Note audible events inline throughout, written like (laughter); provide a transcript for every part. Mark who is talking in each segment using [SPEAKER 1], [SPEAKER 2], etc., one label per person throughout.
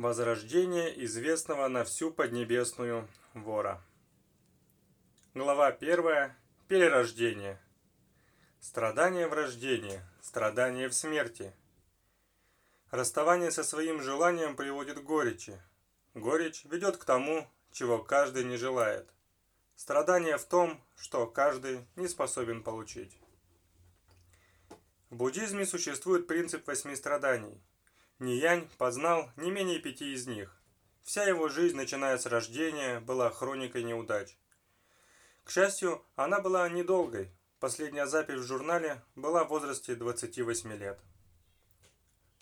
[SPEAKER 1] Возрождение известного на всю Поднебесную вора. Глава 1. Перерождение. Страдание в рождении, страдание в смерти. Расставание со своим желанием приводит к горечи. Горечь ведет к тому, чего каждый не желает. Страдание в том, что каждый не способен получить. В буддизме существует принцип восьми страданий – Ниянь познал не менее пяти из них. Вся его жизнь, начиная с рождения, была хроникой неудач. К счастью, она была недолгой. Последняя запись в журнале была в возрасте 28 лет.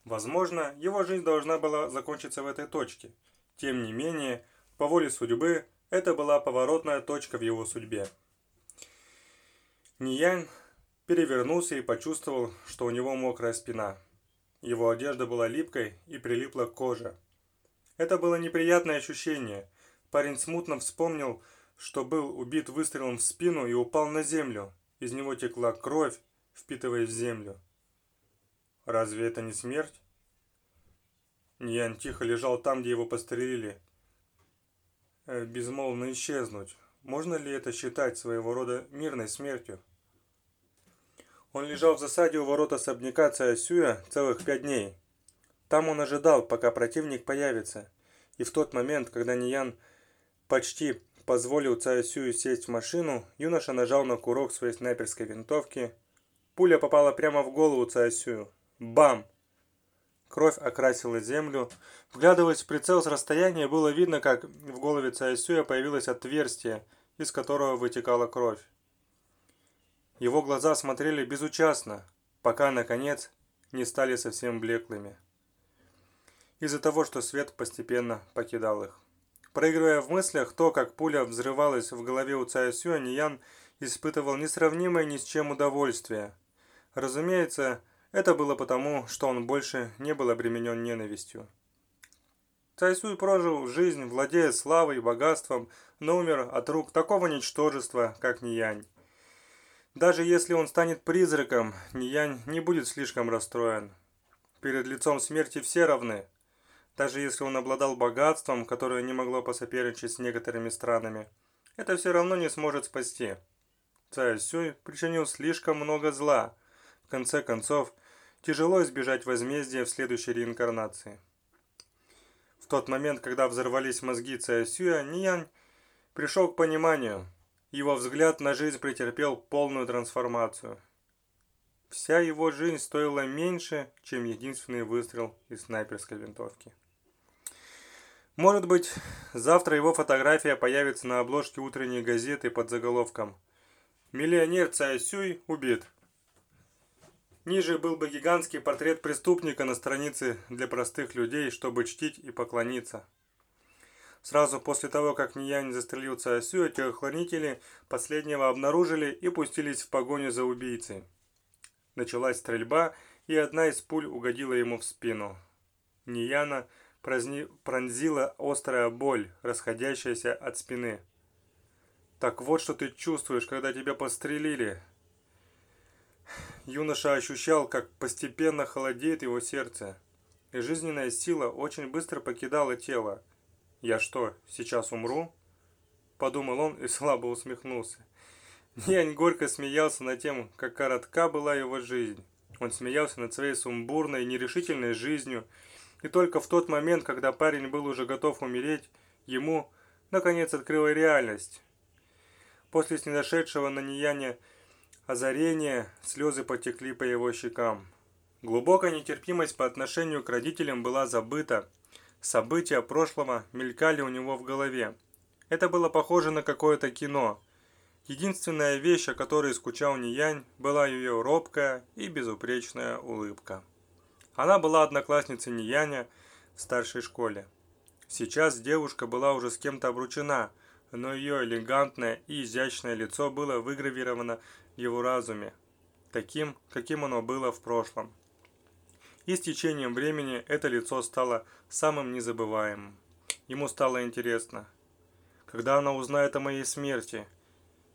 [SPEAKER 1] Возможно, его жизнь должна была закончиться в этой точке. Тем не менее, по воле судьбы, это была поворотная точка в его судьбе. Ниянь перевернулся и почувствовал, что у него мокрая спина – его одежда была липкой и прилипла к коже. Это было неприятное ощущение. Парень смутно вспомнил, что был убит выстрелом в спину и упал на землю. Из него текла кровь, впитываясь в землю. Разве это не смерть? Ньян тихо лежал там, где его пострелили. Э, безмолвно исчезнуть. Можно ли это считать своего рода мирной смертью? Он лежал в засаде у ворот особняка Цаосюя целых пять дней. Там он ожидал, пока противник появится. И в тот момент, когда Ниян почти позволил Цаосюю сесть в машину, юноша нажал на курок своей снайперской винтовки. Пуля попала прямо в голову Цаосюю. Бам! Кровь окрасила землю. Вглядываясь в прицел с расстояния, было видно, как в голове Цаосюя появилось отверстие, из которого вытекала кровь. Его глаза смотрели безучастно, пока, наконец, не стали совсем блеклыми. Из-за того, что свет постепенно покидал их. Проигрывая в мыслях то, как пуля взрывалась в голове у Цая Сюань, Ян испытывал несравнимое ни с чем удовольствие. Разумеется, это было потому, что он больше не был обременен ненавистью. Цайсуй прожил жизнь, владея славой и богатством, но умер от рук такого ничтожества, как Ниянь. Даже если он станет призраком, Ниянь не будет слишком расстроен. Перед лицом смерти все равны. Даже если он обладал богатством, которое не могло посоперничать с некоторыми странами, это все равно не сможет спасти. Царь Сюй причинил слишком много зла. В конце концов, тяжело избежать возмездия в следующей реинкарнации. В тот момент, когда взорвались мозги Цая Сюя, Ниянь пришел к пониманию – его взгляд на жизнь претерпел полную трансформацию. Вся его жизнь стоила меньше, чем единственный выстрел из снайперской винтовки. Может быть, завтра его фотография появится на обложке утренней газеты под заголовком «Миллионер Цай Сюй убит». Ниже был бы гигантский портрет преступника на странице для простых людей, чтобы чтить и поклониться. Сразу после того, как Ниянь застрелил Цаосю, телохранители последнего обнаружили и пустились в погоню за убийцей. Началась стрельба, и одна из пуль угодила ему в спину. Нияна пронзила острая боль, расходящаяся от спины. «Так вот, что ты чувствуешь, когда тебя пострелили!» Юноша ощущал, как постепенно холодеет его сердце, и жизненная сила очень быстро покидала тело. «Я что, сейчас умру?» Подумал он и слабо усмехнулся. Нянь горько смеялся над тем, как коротка была его жизнь. Он смеялся над своей сумбурной нерешительной жизнью, и только в тот момент, когда парень был уже готов умереть, ему, наконец, открыла реальность. После снизошедшего на Нияне озарения слезы потекли по его щекам. Глубокая нетерпимость по отношению к родителям была забыта, События прошлого мелькали у него в голове. Это было похоже на какое-то кино. Единственная вещь, о которой скучал Ниянь, была ее робкая и безупречная улыбка. Она была одноклассницей Нияня в старшей школе. Сейчас девушка была уже с кем-то обручена, но ее элегантное и изящное лицо было выгравировано в его разуме, таким, каким оно было в прошлом и с течением времени это лицо стало самым незабываемым. Ему стало интересно, когда она узнает о моей смерти,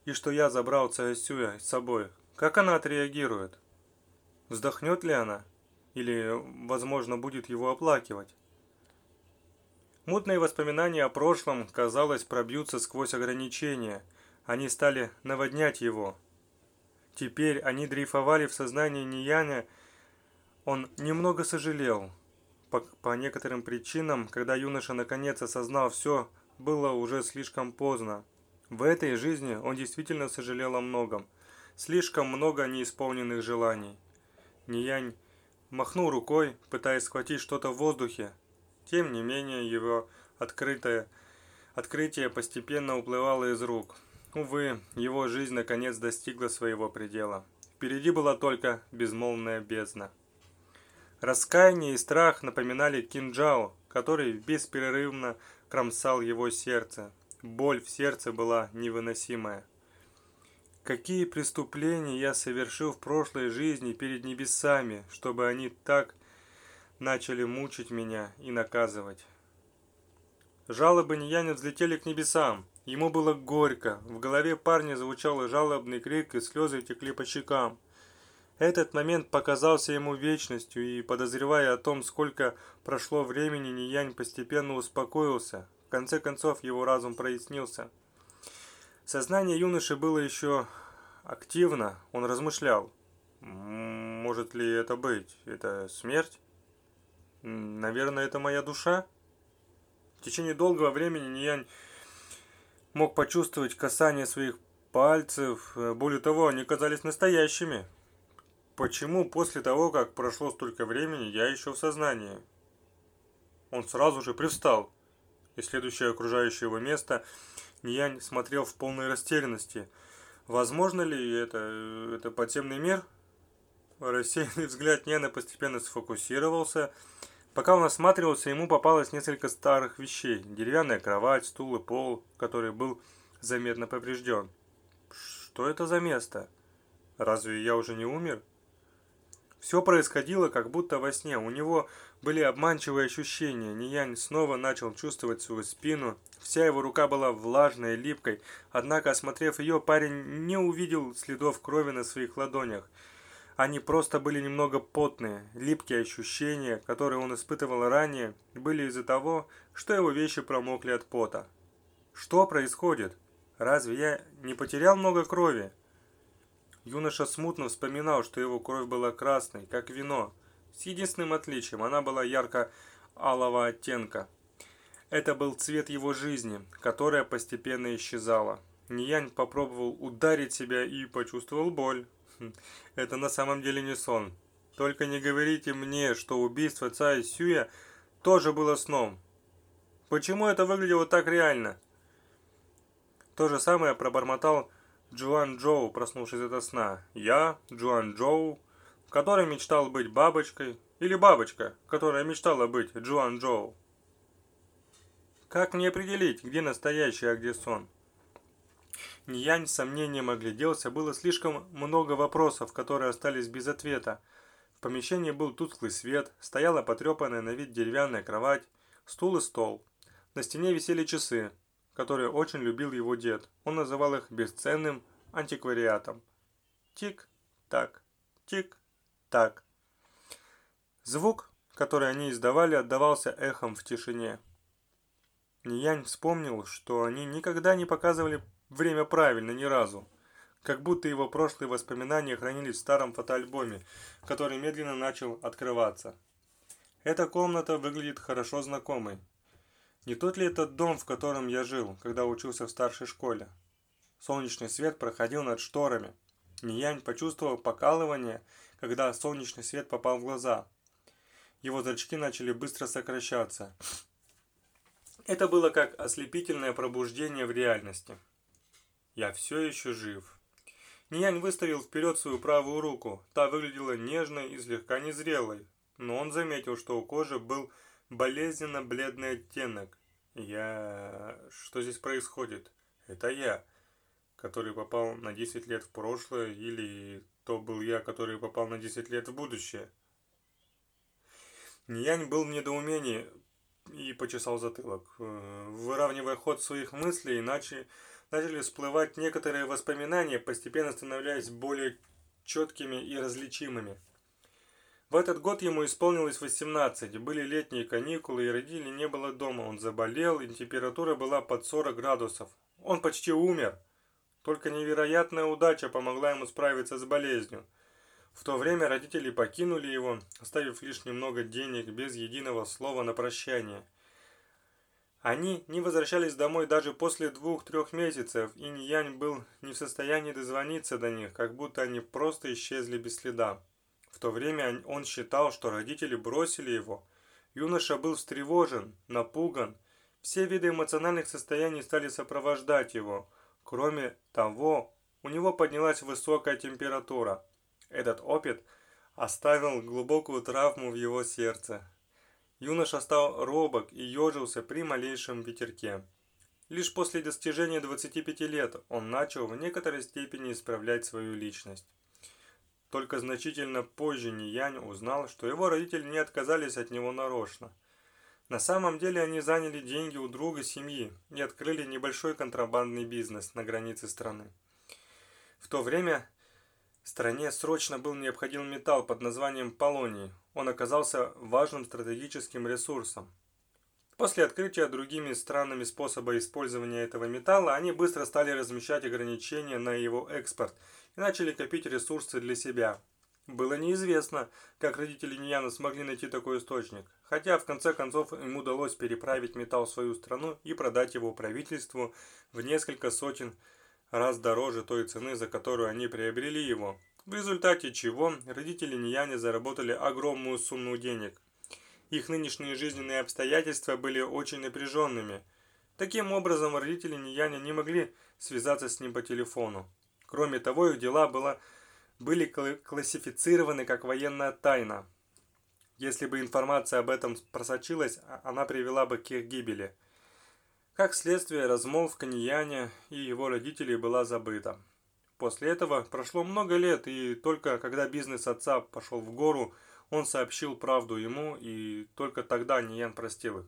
[SPEAKER 1] и что я забрал Цаосюя с собой, как она отреагирует? Вздохнет ли она? Или, возможно, будет его оплакивать? Мутные воспоминания о прошлом, казалось, пробьются сквозь ограничения. Они стали наводнять его. Теперь они дрейфовали в сознании Нияня. Он немного сожалел. По, по некоторым причинам, когда юноша наконец осознал все, было уже слишком поздно. В этой жизни он действительно сожалел о многом. Слишком много неисполненных желаний. Ниянь махнул рукой, пытаясь схватить что-то в воздухе, тем не менее, его открытое, открытие постепенно уплывало из рук. Увы, его жизнь наконец достигла своего предела. Впереди была только безмолвная бездна. Раскаяние и страх напоминали кинжал, который беспрерывно кромсал его сердце. Боль в сердце была невыносимая. Какие преступления я совершил в прошлой жизни перед небесами, чтобы они так начали мучить меня и наказывать. Жалобы Нияня взлетели к небесам. Ему было горько. В голове парня звучал жалобный крик, и слезы текли по щекам. Этот момент показался ему вечностью, и, подозревая о том, сколько прошло времени, Ниянь постепенно успокоился. В конце концов, его разум прояснился. Сознание юноши было еще активно, он размышлял. Может ли это быть? Это смерть? Наверное, это моя душа? В течение долгого времени Ниянь мог почувствовать касание своих пальцев. Более того, они казались настоящими. Почему после того, как прошло столько времени, я еще в сознании? Он сразу же привстал. Исследующее окружающее его место, Ниянь смотрел в полной растерянности. Возможно ли это, это подземный мир? Рассеянный взгляд Няна постепенно сфокусировался – Пока он осматривался, ему попалось несколько старых вещей. Деревянная кровать, стул и пол, который был заметно поврежден. Что это за место? Разве я уже не умер? Все происходило как будто во сне. У него были обманчивые ощущения. Ниянь снова начал чувствовать свою спину. Вся его рука была влажной и липкой. Однако, осмотрев ее, парень не увидел следов крови на своих ладонях. Они просто были немного потные, липкие ощущения, которые он испытывал ранее, были из-за того, что его вещи промокли от пота. Что происходит? Разве я не потерял много крови? Юноша смутно вспоминал, что его кровь была красной, как вино, с единственным отличием, она была ярко-алого оттенка. Это был цвет его жизни, которая постепенно исчезала. Ниянь попробовал ударить себя и почувствовал боль. Это на самом деле не сон. Только не говорите мне, что убийство Цай Сюя тоже было сном. Почему это выглядело так реально? То же самое пробормотал Джуан Джоу, проснувшись от сна. Я, Джуан Джоу, который мечтал быть бабочкой, или бабочка, которая мечтала быть Джуан Джоу. Как мне определить, где настоящий, а где сон? Ниянь с сомнением огляделся, было слишком много вопросов, которые остались без ответа. В помещении был тусклый свет, стояла потрепанная на вид деревянная кровать, стул и стол. На стене висели часы, которые очень любил его дед. Он называл их бесценным антиквариатом. Тик-так, тик-так. Звук, который они издавали, отдавался эхом в тишине. Ниянь вспомнил, что они никогда не показывали время правильно ни разу. Как будто его прошлые воспоминания хранились в старом фотоальбоме, который медленно начал открываться. Эта комната выглядит хорошо знакомой. Не тот ли этот дом, в котором я жил, когда учился в старшей школе? Солнечный свет проходил над шторами. Ниянь почувствовал покалывание, когда солнечный свет попал в глаза. Его зрачки начали быстро сокращаться. Это было как ослепительное пробуждение в реальности. Я все еще жив. Ниянь выставил вперед свою правую руку. Та выглядела нежной и слегка незрелой. Но он заметил, что у кожи был болезненно бледный оттенок. Я... Что здесь происходит? Это я, который попал на 10 лет в прошлое, или то был я, который попал на 10 лет в будущее. Ниянь был в недоумении и почесал затылок, э, выравнивая ход своих мыслей, иначе начали всплывать некоторые воспоминания, постепенно становляясь более четкими и различимыми. В этот год ему исполнилось 18, были летние каникулы, и родителей не было дома. Он заболел, и температура была под 40 градусов. Он почти умер. Только невероятная удача помогла ему справиться с болезнью. В то время родители покинули его, оставив лишь немного денег без единого слова на прощание. Они не возвращались домой даже после двух-трех месяцев, и Янь был не в состоянии дозвониться до них, как будто они просто исчезли без следа. В то время он считал, что родители бросили его. Юноша был встревожен, напуган. Все виды эмоциональных состояний стали сопровождать его. Кроме того, у него поднялась высокая температура. Этот опыт оставил глубокую травму в его сердце. Юноша стал робок и ежился при малейшем ветерке. Лишь после достижения 25 лет он начал в некоторой степени исправлять свою личность. Только значительно позже Ниянь узнал, что его родители не отказались от него нарочно. На самом деле они заняли деньги у друга семьи и открыли небольшой контрабандный бизнес на границе страны. В то время стране срочно был необходим металл под названием полоний. Он оказался важным стратегическим ресурсом. После открытия другими странами способа использования этого металла, они быстро стали размещать ограничения на его экспорт – и начали копить ресурсы для себя. Было неизвестно, как родители Нияна смогли найти такой источник, хотя в конце концов им удалось переправить металл в свою страну и продать его правительству в несколько сотен раз дороже той цены, за которую они приобрели его, в результате чего родители Нияни заработали огромную сумму денег. Их нынешние жизненные обстоятельства были очень напряженными. Таким образом, родители Нияня не могли связаться с ним по телефону. Кроме того, их дела было, были классифицированы как военная тайна. Если бы информация об этом просочилась, а, она привела бы к их гибели. Как следствие, размолвка Нияня и его родителей была забыта. После этого прошло много лет, и только когда бизнес отца пошел в гору, он сообщил правду ему, и только тогда Ниян простил их.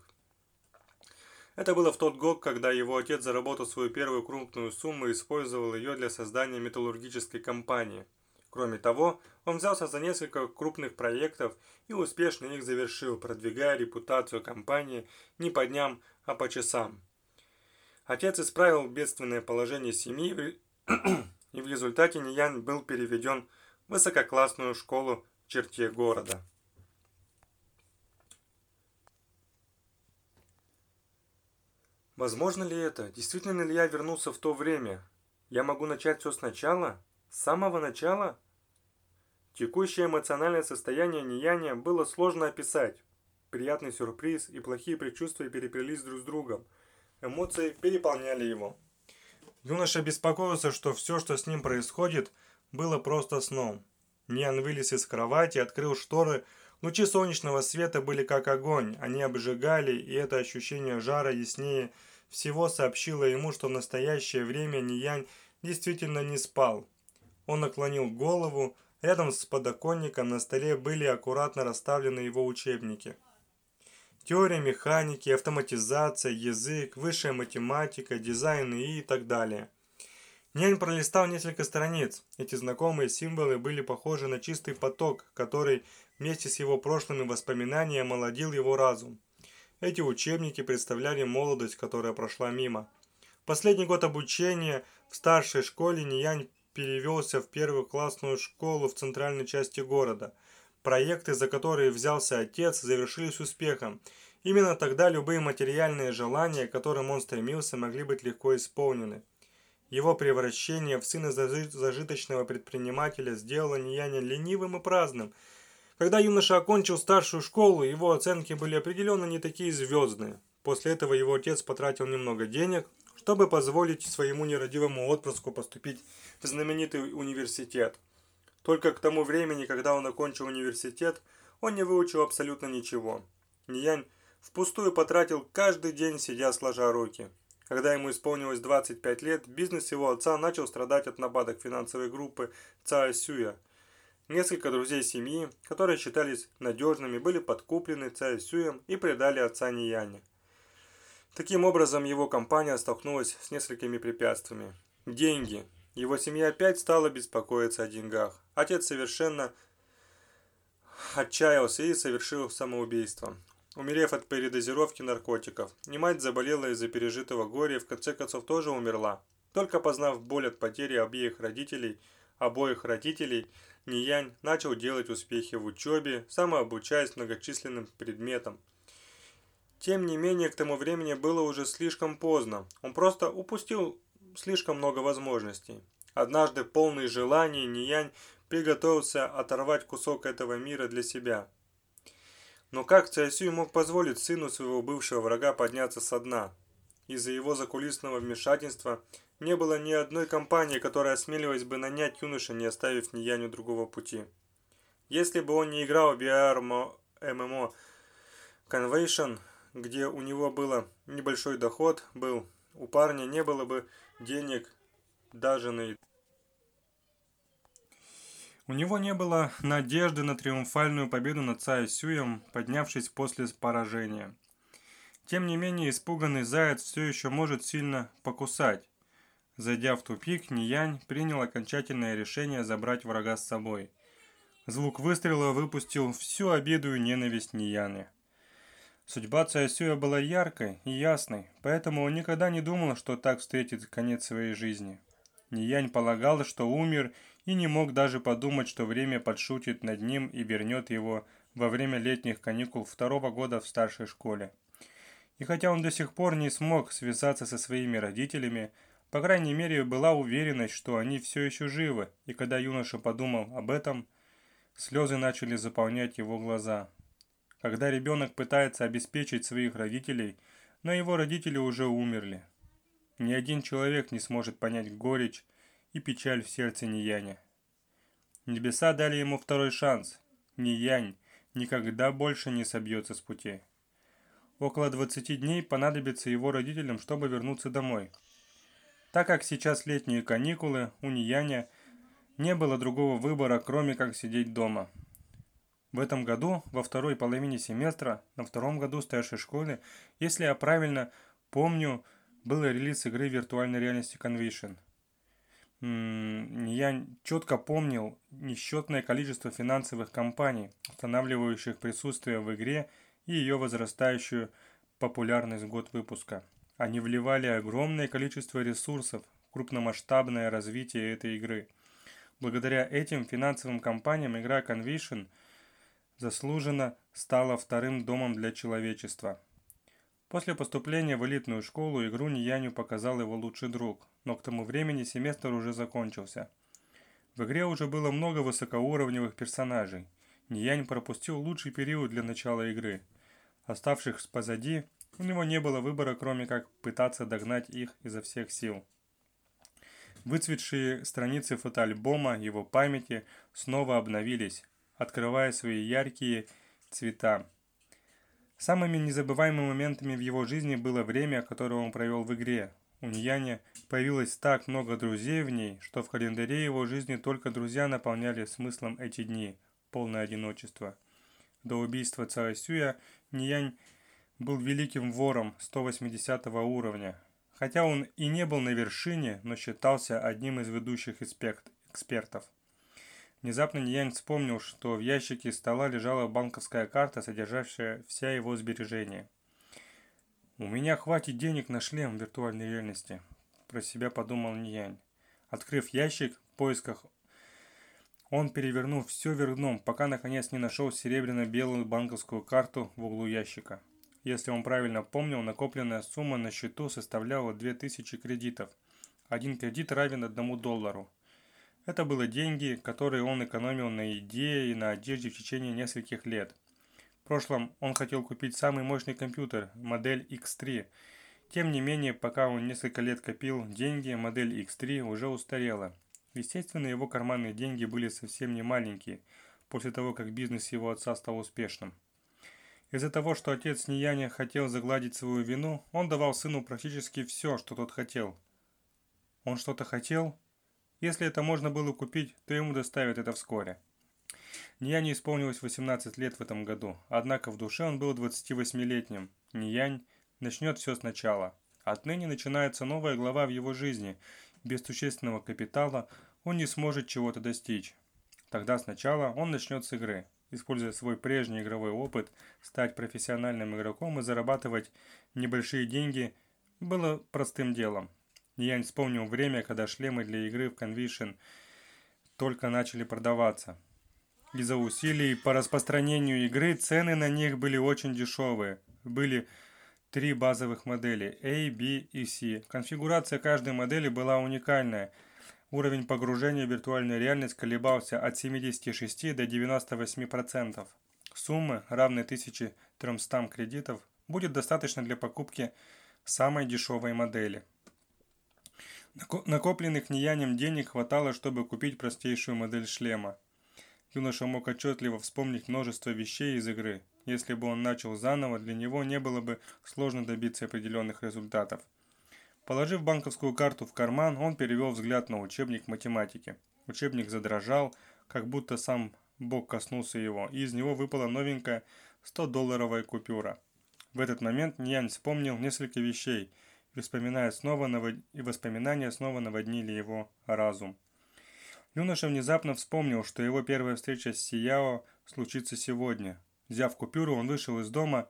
[SPEAKER 1] Это было в тот год, когда его отец заработал свою первую крупную сумму и использовал ее для создания металлургической компании. Кроме того, он взялся за несколько крупных проектов и успешно их завершил, продвигая репутацию компании не по дням, а по часам. Отец исправил бедственное положение семьи, и в (clears throat) результате Ниян был переведен в высококлассную школу черте города. Возможно ли это? Действительно ли я вернулся в то время? Я могу начать все сначала? С самого начала? Текущее эмоциональное состояние Нияния было сложно описать. Приятный сюрприз и плохие предчувствия переплелись друг с другом. Эмоции переполняли его. Юноша беспокоился, что все, что с ним происходит, было просто сном. Ниан вылез из кровати, открыл шторы. Лучи солнечного света были как огонь. Они обжигали, и это ощущение жара яснее всего сообщило ему, что в настоящее время Ниянь действительно не спал. Он наклонил голову, рядом с подоконником на столе были аккуратно расставлены его учебники. Теория механики, автоматизация, язык, высшая математика, дизайн и так далее. Нянь пролистал несколько страниц. Эти знакомые символы были похожи на чистый поток, который вместе с его прошлыми воспоминаниями молодил его разум. Эти учебники представляли молодость, которая прошла мимо. Последний год обучения в старшей школе Ниянь перевелся в первую классную школу в центральной части города. Проекты, за которые взялся отец, завершились успехом. Именно тогда любые материальные желания, к которым он стремился, могли быть легко исполнены. Его превращение в сына зажиточного предпринимателя сделало Нияня ленивым и праздным – когда юноша окончил старшую школу, его оценки были определенно не такие звездные. После этого его отец потратил немного денег, чтобы позволить своему нерадивому отпрыску поступить в знаменитый университет. Только к тому времени, когда он окончил университет, он не выучил абсолютно ничего. Ниянь впустую потратил каждый день, сидя сложа руки. Когда ему исполнилось 25 лет, бизнес его отца начал страдать от нападок финансовой группы Цао Сюя – Несколько друзей семьи, которые считались надежными, были подкуплены Цай Сюем и предали отца Нияне. Таким образом, его компания столкнулась с несколькими препятствиями. Деньги. Его семья опять стала беспокоиться о деньгах. Отец совершенно отчаялся и совершил самоубийство. Умерев от передозировки наркотиков, не мать заболела из-за пережитого горя и в конце концов тоже умерла. Только познав боль от потери обеих родителей, обоих родителей, Ниянь начал делать успехи в учебе, самообучаясь многочисленным предметам. Тем не менее, к тому времени было уже слишком поздно. Он просто упустил слишком много возможностей. Однажды, полный желаний, Ниянь приготовился оторвать кусок этого мира для себя. Но как Цайсюй мог позволить сыну своего бывшего врага подняться со дна? Из-за его закулисного вмешательства не было ни одной компании, которая осмелилась бы нанять юноша, не оставив ни Яню другого пути. Если бы он не играл в VR MMO Convention, где у него было небольшой доход, был, у парня не было бы денег даже на у него не было надежды на триумфальную победу над Цай Сюем, поднявшись после поражения. Тем не менее, испуганный заяц все еще может сильно покусать. Зайдя в тупик, Ниянь принял окончательное решение забрать врага с собой. Звук выстрела выпустил всю обиду и ненависть Нияны. Судьба Цайсюя была яркой и ясной, поэтому он никогда не думал, что так встретит конец своей жизни. Ниянь полагал, что умер и не мог даже подумать, что время подшутит над ним и вернет его во время летних каникул второго года в старшей школе. И хотя он до сих пор не смог связаться со своими родителями, по крайней мере была уверенность, что они все еще живы, и когда юноша подумал об этом, слезы начали заполнять его глаза. Когда ребенок пытается обеспечить своих родителей, но его родители уже умерли. Ни один человек не сможет понять горечь, и печаль в сердце Нияня. Небеса дали ему второй шанс. Ниянь никогда больше не собьется с пути. Около 20 дней понадобится его родителям, чтобы вернуться домой. Так как сейчас летние каникулы, у Нияня не было другого выбора, кроме как сидеть дома. В этом году, во второй половине семестра, на втором году старшей школы, если я правильно помню, был релиз игры виртуальной реальности Conviction – я четко помнил несчетное количество финансовых компаний, устанавливающих присутствие в игре и ее возрастающую популярность год выпуска. Они вливали огромное количество ресурсов в крупномасштабное развитие этой игры. Благодаря этим финансовым компаниям игра Conviction заслуженно стала вторым домом для человечества. После поступления в элитную школу игру Нияню показал его лучший друг, но к тому времени семестр уже закончился. В игре уже было много высокоуровневых персонажей. Ниянь пропустил лучший период для начала игры. Оставшихся позади, у него не было выбора, кроме как пытаться догнать их изо всех сил. Выцветшие страницы фотоальбома его памяти снова обновились, открывая свои яркие цвета. Самыми незабываемыми моментами в его жизни было время, которое он провел в игре, у Ньяня появилось так много друзей в ней, что в календаре его жизни только друзья наполняли смыслом эти дни, полное одиночество. До убийства царя Сюя Ниянь был великим вором 180 уровня. Хотя он и не был на вершине, но считался одним из ведущих экспертов. Внезапно Ниянь вспомнил, что в ящике стола лежала банковская карта, содержащая вся его сбережения. «У меня хватит денег на шлем в виртуальной реальности», – про себя подумал Ниянь. Открыв ящик в поисках, он перевернул все вверх дном, пока наконец не нашел серебряно-белую банковскую карту в углу ящика. Если он правильно помнил, накопленная сумма на счету составляла 2000 кредитов. Один кредит равен одному доллару. Это были деньги, которые он экономил на еде и на одежде в течение нескольких лет – в прошлом он хотел купить самый мощный компьютер, модель X3. Тем не менее, пока он несколько лет копил деньги, модель X3 уже устарела. Естественно, его карманные деньги были совсем не маленькие, после того, как бизнес его отца стал успешным. Из-за того, что отец Нияня хотел загладить свою вину, он давал сыну практически все, что тот хотел. Он что-то хотел? Если это можно было купить, то ему доставят это вскоре. Нияне исполнилось 18 лет в этом году, однако в душе он был 28-летним. Ниянь начнет все сначала. Отныне начинается новая глава в его жизни. Без существенного капитала он не сможет чего-то достичь. Тогда сначала он начнет с игры. используя свой прежний игровой опыт, стать профессиональным игроком и зарабатывать небольшие деньги было простым делом. Я вспомнил время, когда шлемы для игры в Conviction только начали продаваться. Из-за усилий по распространению игры цены на них были очень дешевые. Были три базовых модели A, B и C. Конфигурация каждой модели была уникальная. Уровень погружения в виртуальную реальность колебался от 76 до 98%. Суммы, равной 1300 кредитов, будет достаточно для покупки самой дешевой модели. Накопленных Ниянем денег хватало, чтобы купить простейшую модель шлема. Юноша мог отчетливо вспомнить множество вещей из игры. Если бы он начал заново, для него не было бы сложно добиться определенных результатов. Положив банковскую карту в карман, он перевел взгляд на учебник математики. Учебник задрожал, как будто сам Бог коснулся его, и из него выпала новенькая 100-долларовая купюра. В этот момент Ньянь вспомнил несколько вещей – и, и воспоминания снова наводнили его разум. Юноша внезапно вспомнил, что его первая встреча с Сияо случится сегодня. Взяв купюру, он вышел из дома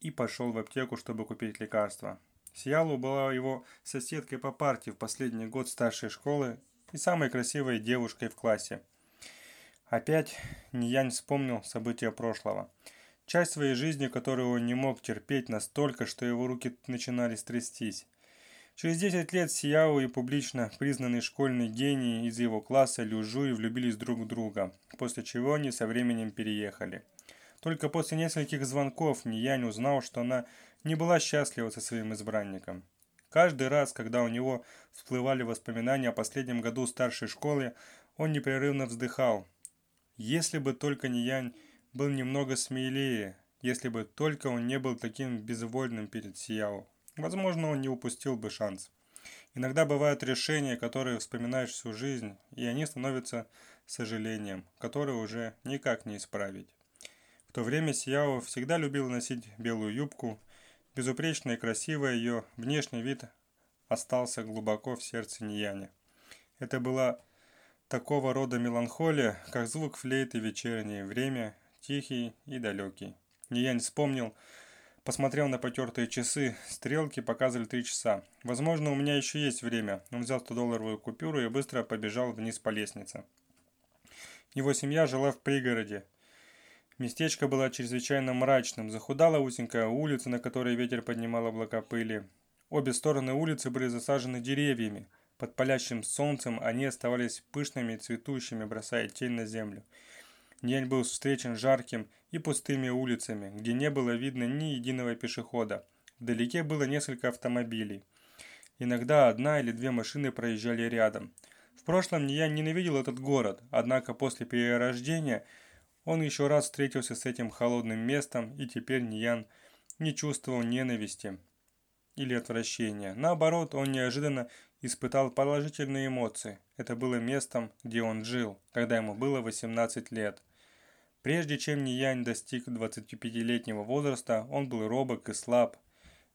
[SPEAKER 1] и пошел в аптеку, чтобы купить лекарства. Сиялу была его соседкой по партии в последний год старшей школы и самой красивой девушкой в классе. Опять Ниянь вспомнил события прошлого. Часть своей жизни, которую он не мог терпеть настолько, что его руки начинали трястись. Через 10 лет Сияо и публично признанный школьный гений из его класса Лю Жуй влюбились друг в друга, после чего они со временем переехали. Только после нескольких звонков Ниянь узнал, что она не была счастлива со своим избранником. Каждый раз, когда у него всплывали воспоминания о последнем году старшей школы, он непрерывно вздыхал. Если бы только Ниянь был немного смелее, если бы только он не был таким безвольным перед Сияо. Возможно, он не упустил бы шанс. Иногда бывают решения, которые вспоминаешь всю жизнь, и они становятся сожалением, которое уже никак не исправить. В то время Сияо всегда любил носить белую юбку, безупречно и красивая ее внешний вид остался глубоко в сердце Нияня. Это была такого рода меланхолия, как звук флейты в вечернее время тихий и далекий. Ниянь вспомнил, посмотрел на потертые часы, стрелки показывали три часа. Возможно, у меня еще есть время. Он взял 100-долларовую купюру и быстро побежал вниз по лестнице. Его семья жила в пригороде. Местечко было чрезвычайно мрачным. Захудала узенькая улица, на которой ветер поднимал облака пыли. Обе стороны улицы были засажены деревьями. Под палящим солнцем они оставались пышными и цветущими, бросая тень на землю. День был встречен жарким и пустыми улицами, где не было видно ни единого пешехода. Вдалеке было несколько автомобилей. Иногда одна или две машины проезжали рядом. В прошлом я ненавидел этот город, однако после перерождения он еще раз встретился с этим холодным местом, и теперь Ниян не чувствовал ненависти или отвращения. Наоборот, он неожиданно испытал положительные эмоции. Это было местом, где он жил, когда ему было 18 лет. Прежде чем Ниянь достиг 25-летнего возраста, он был робок и слаб.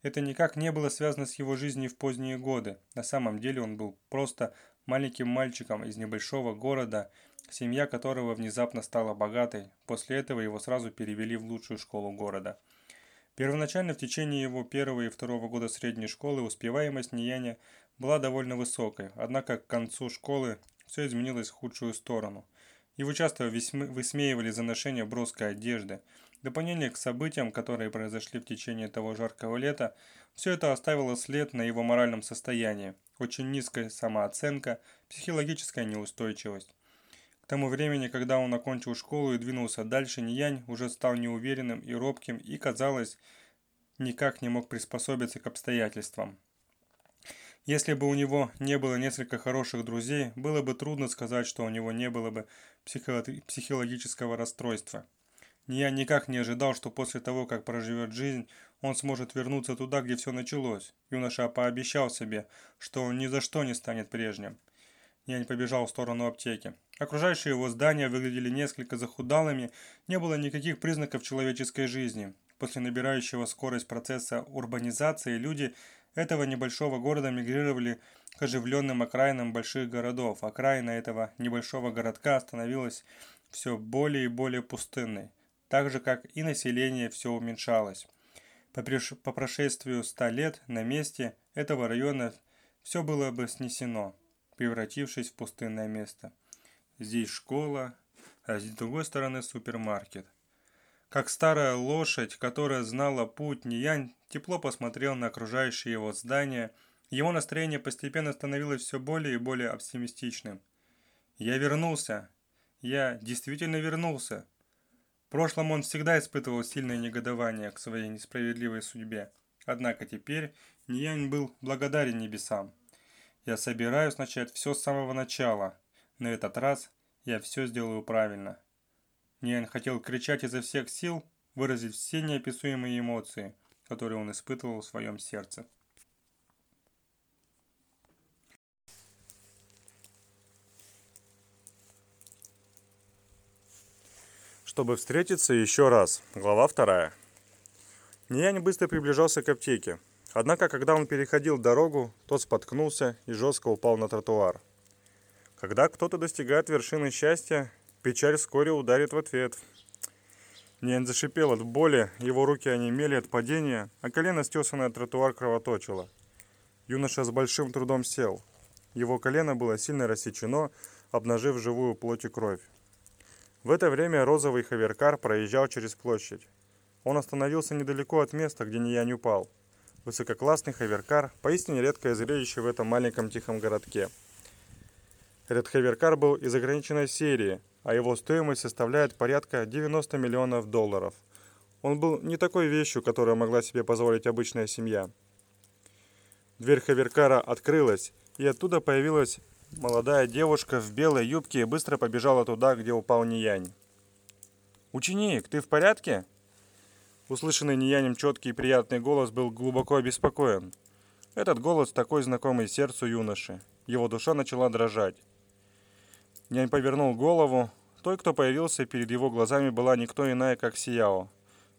[SPEAKER 1] Это никак не было связано с его жизнью в поздние годы. На самом деле он был просто маленьким мальчиком из небольшого города, семья которого внезапно стала богатой. После этого его сразу перевели в лучшую школу города. Первоначально в течение его первого и второго года средней школы успеваемость Нияня была довольно высокой, однако к концу школы все изменилось в худшую сторону – его часто высмеивали за ношение броской одежды. Дополнение к событиям, которые произошли в течение того жаркого лета, все это оставило след на его моральном состоянии. Очень низкая самооценка, психологическая неустойчивость. К тому времени, когда он окончил школу и двинулся дальше, Ниянь уже стал неуверенным и робким и, казалось, никак не мог приспособиться к обстоятельствам. Если бы у него не было несколько хороших друзей, было бы трудно сказать, что у него не было бы психологического расстройства. Я никак не ожидал, что после того, как проживет жизнь, он сможет вернуться туда, где все началось. Юноша пообещал себе, что он ни за что не станет прежним. Я не побежал в сторону аптеки. Окружающие его здания выглядели несколько захудалыми, не было никаких признаков человеческой жизни. После набирающего скорость процесса урбанизации люди этого небольшого города мигрировали к оживленным окраинам больших городов. Окраина этого небольшого городка становилась все более и более пустынной, так же, как и население все уменьшалось. По, по прошествию ста лет на месте этого района все было бы снесено, превратившись в пустынное место. Здесь школа, а с другой стороны супермаркет. Как старая лошадь, которая знала путь, Ниянь тепло посмотрел на окружающие его здания. Его настроение постепенно становилось все более и более оптимистичным. «Я вернулся. Я действительно вернулся». В прошлом он всегда испытывал сильное негодование к своей несправедливой судьбе. Однако теперь Ниянь был благодарен небесам. «Я собираюсь начать все с самого начала. На этот раз я все сделаю правильно». Ниэн хотел кричать изо всех сил, выразить все неописуемые эмоции, которые он испытывал в своем сердце. Чтобы встретиться еще раз. Глава вторая. Ниянь быстро приближался к аптеке. Однако, когда он переходил дорогу, тот споткнулся и жестко упал на тротуар. Когда кто-то достигает вершины счастья, Печаль вскоре ударит в ответ. Нянь зашипел от боли, его руки онемели от падения, а колено, стесанное тротуар, кровоточило. Юноша с большим трудом сел. Его колено было сильно рассечено, обнажив живую плоть и кровь. В это время розовый хаверкар проезжал через площадь. Он остановился недалеко от места, где Ниянь упал. Высококлассный хаверкар – поистине редкое зрелище в этом маленьком тихом городке. Этот хаверкар был из ограниченной серии – а его стоимость составляет порядка 90 миллионов долларов. Он был не такой вещью, которую могла себе позволить обычная семья. Дверь Хаверкара открылась, и оттуда появилась молодая девушка в белой юбке и быстро побежала туда, где упал Ниянь. «Ученик, ты в порядке?» Услышанный Ниянем четкий и приятный голос был глубоко обеспокоен. Этот голос такой знакомый сердцу юноши. Его душа начала дрожать. Нянь повернул голову. Той, кто появился перед его глазами, была никто иная, как Сияо.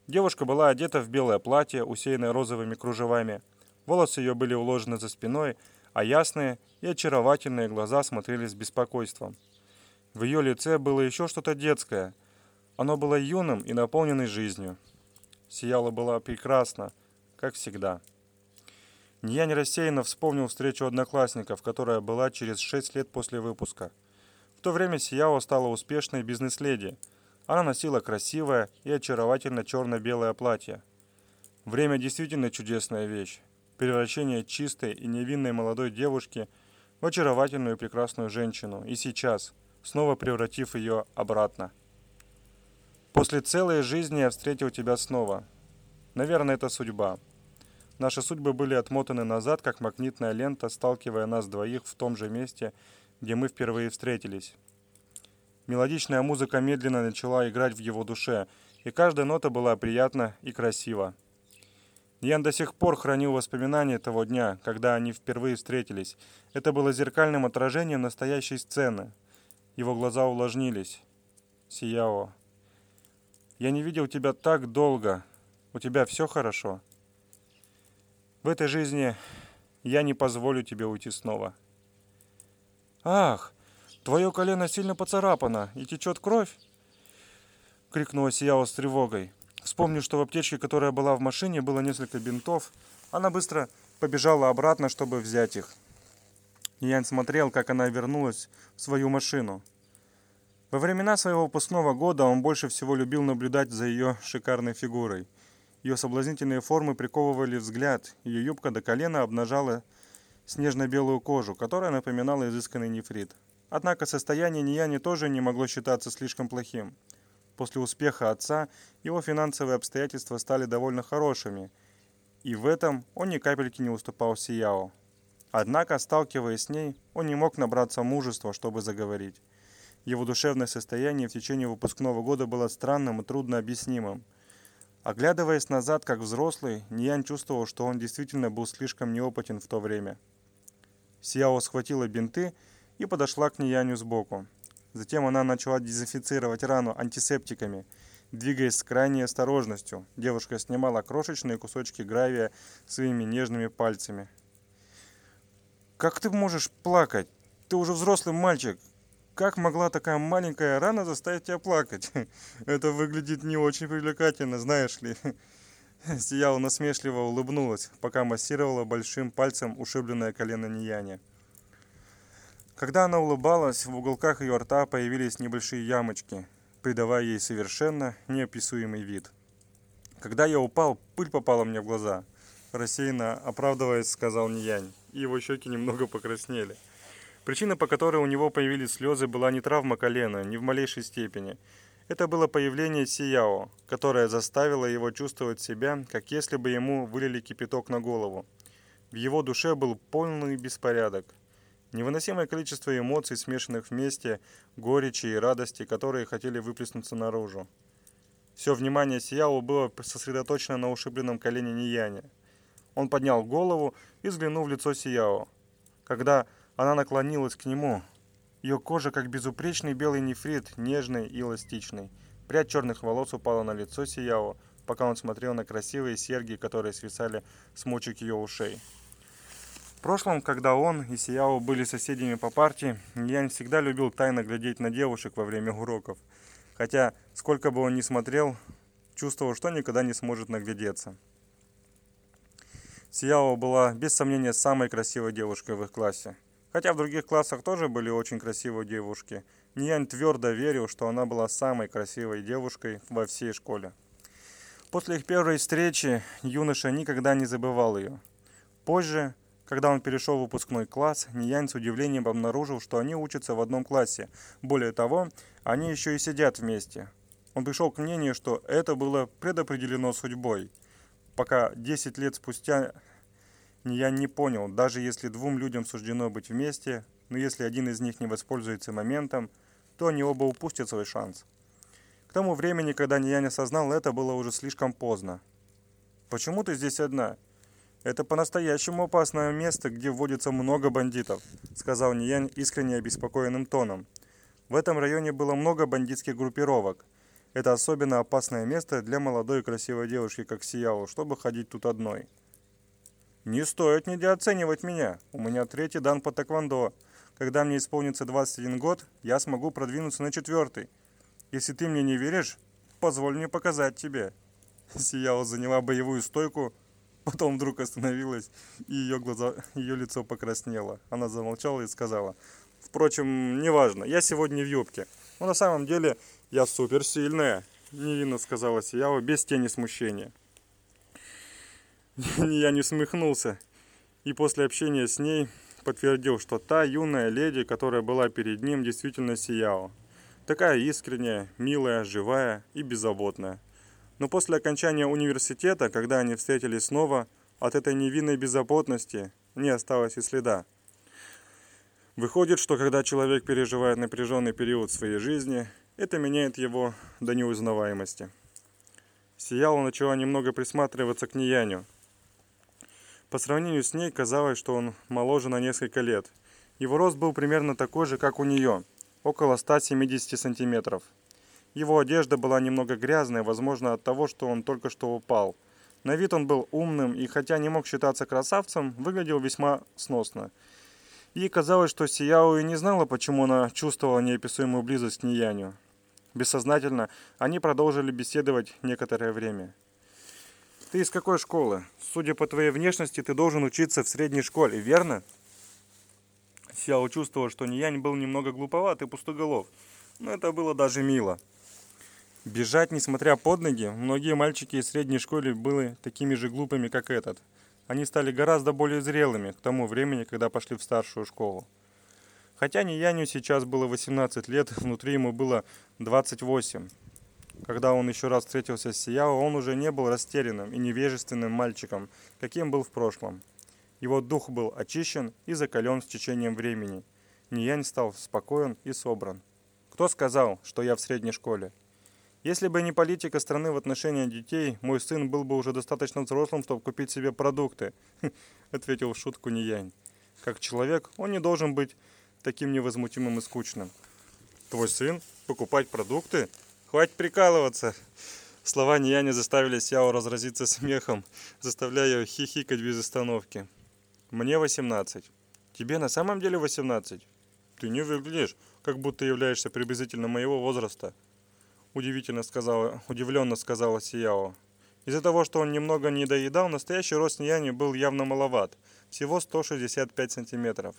[SPEAKER 1] Девушка была одета в белое платье, усеянное розовыми кружевами. Волосы ее были уложены за спиной, а ясные и очаровательные глаза смотрели с беспокойством. В ее лице было еще что-то детское. Оно было юным и наполненным жизнью. Сияла была прекрасна, как всегда. Ньянь рассеянно вспомнил встречу одноклассников, которая была через шесть лет после выпуска – в то время Сияо стала успешной бизнес-леди. Она носила красивое и очаровательно черно-белое платье. Время действительно чудесная вещь. Превращение чистой и невинной молодой девушки в очаровательную и прекрасную женщину. И сейчас, снова превратив ее обратно. После целой жизни я встретил тебя снова. Наверное, это судьба. Наши судьбы были отмотаны назад, как магнитная лента, сталкивая нас двоих в том же месте где мы впервые встретились. Мелодичная музыка медленно начала играть в его душе, и каждая нота была приятна и красива. Ян до сих пор хранил воспоминания того дня, когда они впервые встретились. Это было зеркальным отражением настоящей сцены. Его глаза увлажнились. Сияо. «Я не видел тебя так долго. У тебя все хорошо?» «В этой жизни я не позволю тебе уйти снова». «Ах, твое колено сильно поцарапано и течет кровь!» — крикнула Сияо с тревогой. Вспомнив, что в аптечке, которая была в машине, было несколько бинтов, она быстро побежала обратно, чтобы взять их. Ян смотрел, как она вернулась в свою машину. Во времена своего выпускного года он больше всего любил наблюдать за ее шикарной фигурой. Ее соблазнительные формы приковывали взгляд, ее юбка до колена обнажала снежно-белую кожу, которая напоминала изысканный нефрит. Однако состояние Нияни тоже не могло считаться слишком плохим. После успеха отца его финансовые обстоятельства стали довольно хорошими, и в этом он ни капельки не уступал Сияо. Однако, сталкиваясь с ней, он не мог набраться мужества, чтобы заговорить. Его душевное состояние в течение выпускного года было странным и трудно объяснимым. Оглядываясь назад как взрослый, Ниян чувствовал, что он действительно был слишком неопытен в то время – Сияо схватила бинты и подошла к Нияню сбоку. Затем она начала дезинфицировать рану антисептиками. Двигаясь с крайней осторожностью, девушка снимала крошечные кусочки гравия своими нежными пальцами. «Как ты можешь плакать? Ты уже взрослый мальчик. как могла такая маленькая рана заставить тебя плакать? (laughs) Это выглядит не очень привлекательно, знаешь ли. (laughs) Сияла насмешливо улыбнулась, пока массировала большим пальцем ушибленное колено Нияне. Когда она улыбалась, в уголках ее рта появились небольшие ямочки, придавая ей совершенно неописуемый вид. Когда я упал, пыль попала мне в глаза. Рассеянно оправдываясь, сказал Ниянь, и его щеки немного покраснели. Причина, по которой у него появились слезы, была не травма колена, ни в малейшей степени. Это было появление Сияо, которое заставило его чувствовать себя, как если бы ему вылили кипяток на голову. В его душе был полный беспорядок. Невыносимое количество эмоций, смешанных вместе, горечи и радости, которые хотели выплеснуться наружу. Все внимание Сияо было сосредоточено на ушибленном колене Нияня. Он поднял голову и взглянул в лицо Сияо. Когда она наклонилась к нему, ее кожа, как безупречный белый нефрит, нежный и эластичный. Прядь черных волос упала на лицо Сияо, пока он смотрел на красивые серьги, которые свисали с мочек ее ушей. В прошлом, когда он и Сияо были соседями по партии, Янь всегда любил тайно глядеть на девушек во время уроков. Хотя, сколько бы он ни смотрел, чувствовал, что никогда не сможет наглядеться. Сияо была, без сомнения, самой красивой девушкой в их классе. Хотя в других классах тоже были очень красивые девушки, Ниянь твердо верил, что она была самой красивой девушкой во всей школе. После их первой встречи юноша никогда не забывал ее. Позже, когда он перешел в выпускной класс, Ниянь с удивлением обнаружил, что они учатся в одном классе. Более того, они еще и сидят вместе. Он пришел к мнению, что это было предопределено судьбой. Пока 10 лет спустя Ниянь не понял, даже если двум людям суждено быть вместе, но если один из них не воспользуется моментом, то они оба упустят свой шанс. К тому времени, когда Ниянь осознал это, было уже слишком поздно. «Почему ты здесь одна?» «Это по-настоящему опасное место, где вводится много бандитов», сказал Ниянь искренне обеспокоенным тоном. В этом районе было много бандитских группировок. Это особенно опасное место для молодой и красивой девушки, как Сияо, чтобы ходить тут одной. «Не стоит недооценивать меня. У меня третий дан по тэквондо. Когда мне исполнится 21 год, я смогу продвинуться на четвертый. Если ты мне не веришь, позволь мне показать тебе». (laughs) Сияо заняла боевую стойку, Потом вдруг остановилась, и ее, глаза, ее лицо покраснело. Она замолчала и сказала, «Впрочем, неважно, я сегодня в юбке. Но на самом деле я суперсильная», — невинно сказала Сиява без тени смущения. (laughs) Я не смехнулся, и после общения с ней подтвердил, что та юная леди, которая была перед ним, действительно сияла. Такая искренняя, милая, живая и беззаботная. Но после окончания университета, когда они встретились снова, от этой невинной беззаботности не осталось и следа. Выходит, что когда человек переживает напряженный период своей жизни, это меняет его до неузнаваемости. Сияла начала немного присматриваться к Нияню. По сравнению с ней казалось, что он моложе на несколько лет. Его рост был примерно такой же, как у нее, около 170 сантиметров. Его одежда была немного грязной, возможно, от того, что он только что упал. На вид он был умным и, хотя не мог считаться красавцем, выглядел весьма сносно. Ей казалось, что Сияо и не знала, почему она чувствовала неописуемую близость к Нияню. Бессознательно они продолжили беседовать некоторое время. «Ты из какой школы? Судя по твоей внешности, ты должен учиться в средней школе, верно?» Сяо чувствовал, что Ниянь был немного глуповат и пустоголов, но это было даже мило. Бежать, несмотря под ноги, многие мальчики из средней школы были такими же глупыми, как этот. Они стали гораздо более зрелыми к тому времени, когда пошли в старшую школу. Хотя Нияню сейчас было 18 лет, (laughs) внутри ему было 28. Когда он еще раз встретился с Сияо, он уже не был растерянным и невежественным мальчиком, каким был в прошлом. Его дух был очищен и закален с течением времени. Ниянь стал спокоен и собран. Кто сказал, что я в средней школе? Если бы не политика страны в отношении детей, мой сын был бы уже достаточно взрослым, чтобы купить себе продукты, (laughs) ответил в шутку Ниянь. Как человек, он не должен быть таким невозмутимым и скучным. Твой сын? Покупать продукты? Хватит прикалываться. Слова Нияни заставили Сяо разразиться смехом, заставляя ее хихикать без остановки. Мне 18. Тебе на самом деле 18? Ты не выглядишь как будто являешься приблизительно моего возраста. Удивительно сказала, удивленно сказала Сияо. Из-за того, что он немного не доедал, настоящий рост Нияни был явно маловат, всего 165 сантиметров.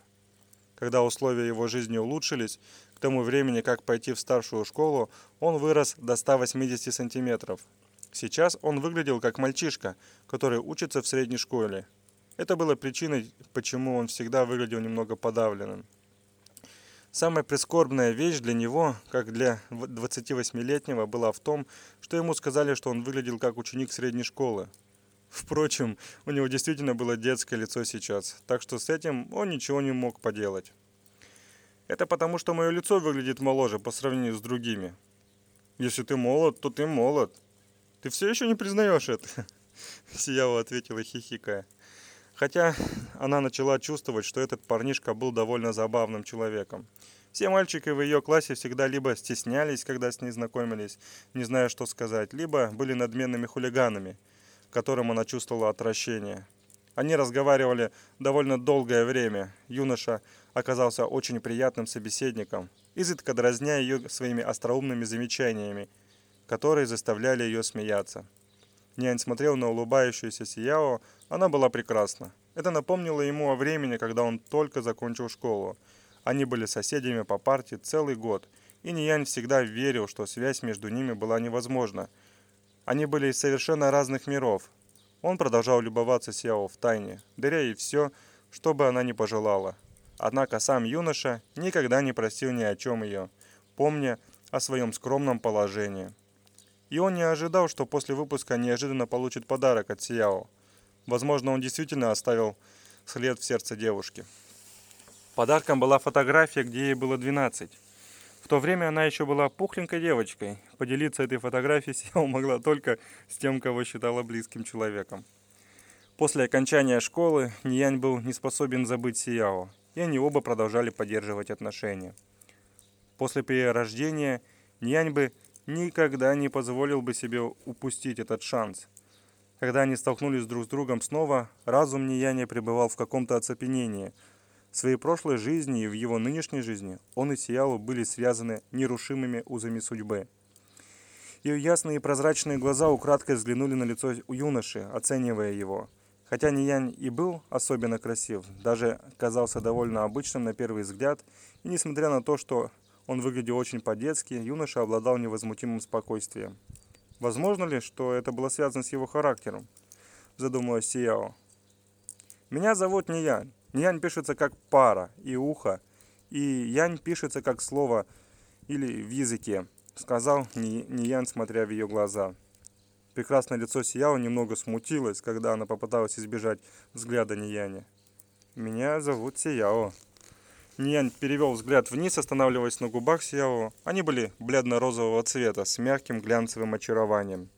[SPEAKER 1] Когда условия его жизни улучшились, к тому времени, как пойти в старшую школу, он вырос до 180 сантиметров. Сейчас он выглядел как мальчишка, который учится в средней школе. Это было причиной, почему он всегда выглядел немного подавленным. Самая прискорбная вещь для него, как для 28-летнего, была в том, что ему сказали, что он выглядел как ученик средней школы. Впрочем, у него действительно было детское лицо сейчас, так что с этим он ничего не мог поделать. Это потому, что мое лицо выглядит моложе по сравнению с другими. Если ты молод, то ты молод. Ты все еще не признаешь это? (laughs) Сиява ответила хихикая. Хотя она начала чувствовать, что этот парнишка был довольно забавным человеком. Все мальчики в ее классе всегда либо стеснялись, когда с ней знакомились, не зная, что сказать, либо были надменными хулиганами, которым она чувствовала отвращение. Они разговаривали довольно долгое время. Юноша оказался очень приятным собеседником, изредка дразня ее своими остроумными замечаниями, которые заставляли ее смеяться. Нянь смотрел на улыбающуюся Сияо, она была прекрасна. Это напомнило ему о времени, когда он только закончил школу. Они были соседями по партии целый год, и Ниянь всегда верил, что связь между ними была невозможна. Они были из совершенно разных миров. Он продолжал любоваться Сяо в тайне, даря ей все, что бы она ни пожелала. Однако сам юноша никогда не просил ни о чем ее, помня о своем скромном положении. И он не ожидал, что после выпуска неожиданно получит подарок от Сияо. Возможно, он действительно оставил след в сердце девушки. Подарком была фотография, где ей было 12. В то время она еще была пухленькой девочкой. Поделиться этой фотографией Сияо (laughs) могла только с тем, кого считала близким человеком. После окончания школы Ниянь был не способен забыть Сияо, и они оба продолжали поддерживать отношения. После перерождения Ниянь бы никогда не позволил бы себе упустить этот шанс. Когда они столкнулись друг с другом снова, разум Нияня пребывал в каком-то оцепенении. В своей прошлой жизни и в его нынешней жизни он и Сиялу были связаны нерушимыми узами судьбы. Ее ясные и прозрачные глаза украдкой взглянули на лицо юноши, оценивая его. Хотя Ниянь и был особенно красив, даже казался довольно обычным на первый взгляд, и несмотря на то, что он выглядел очень по-детски, юноша обладал невозмутимым спокойствием. Возможно ли, что это было связано с его характером? Задумалась Сияо. Меня зовут Ниянь. Ниянь пишется как пара и ухо, и Янь пишется как слово или в языке, сказал Ниянь, смотря в ее глаза. Прекрасное лицо Сияо немного смутилось, когда она попыталась избежать взгляда Нияня. «Меня зовут Сияо», Ниян перевел взгляд вниз, останавливаясь на губах Сяо. Они были бледно-розового цвета, с мягким глянцевым очарованием.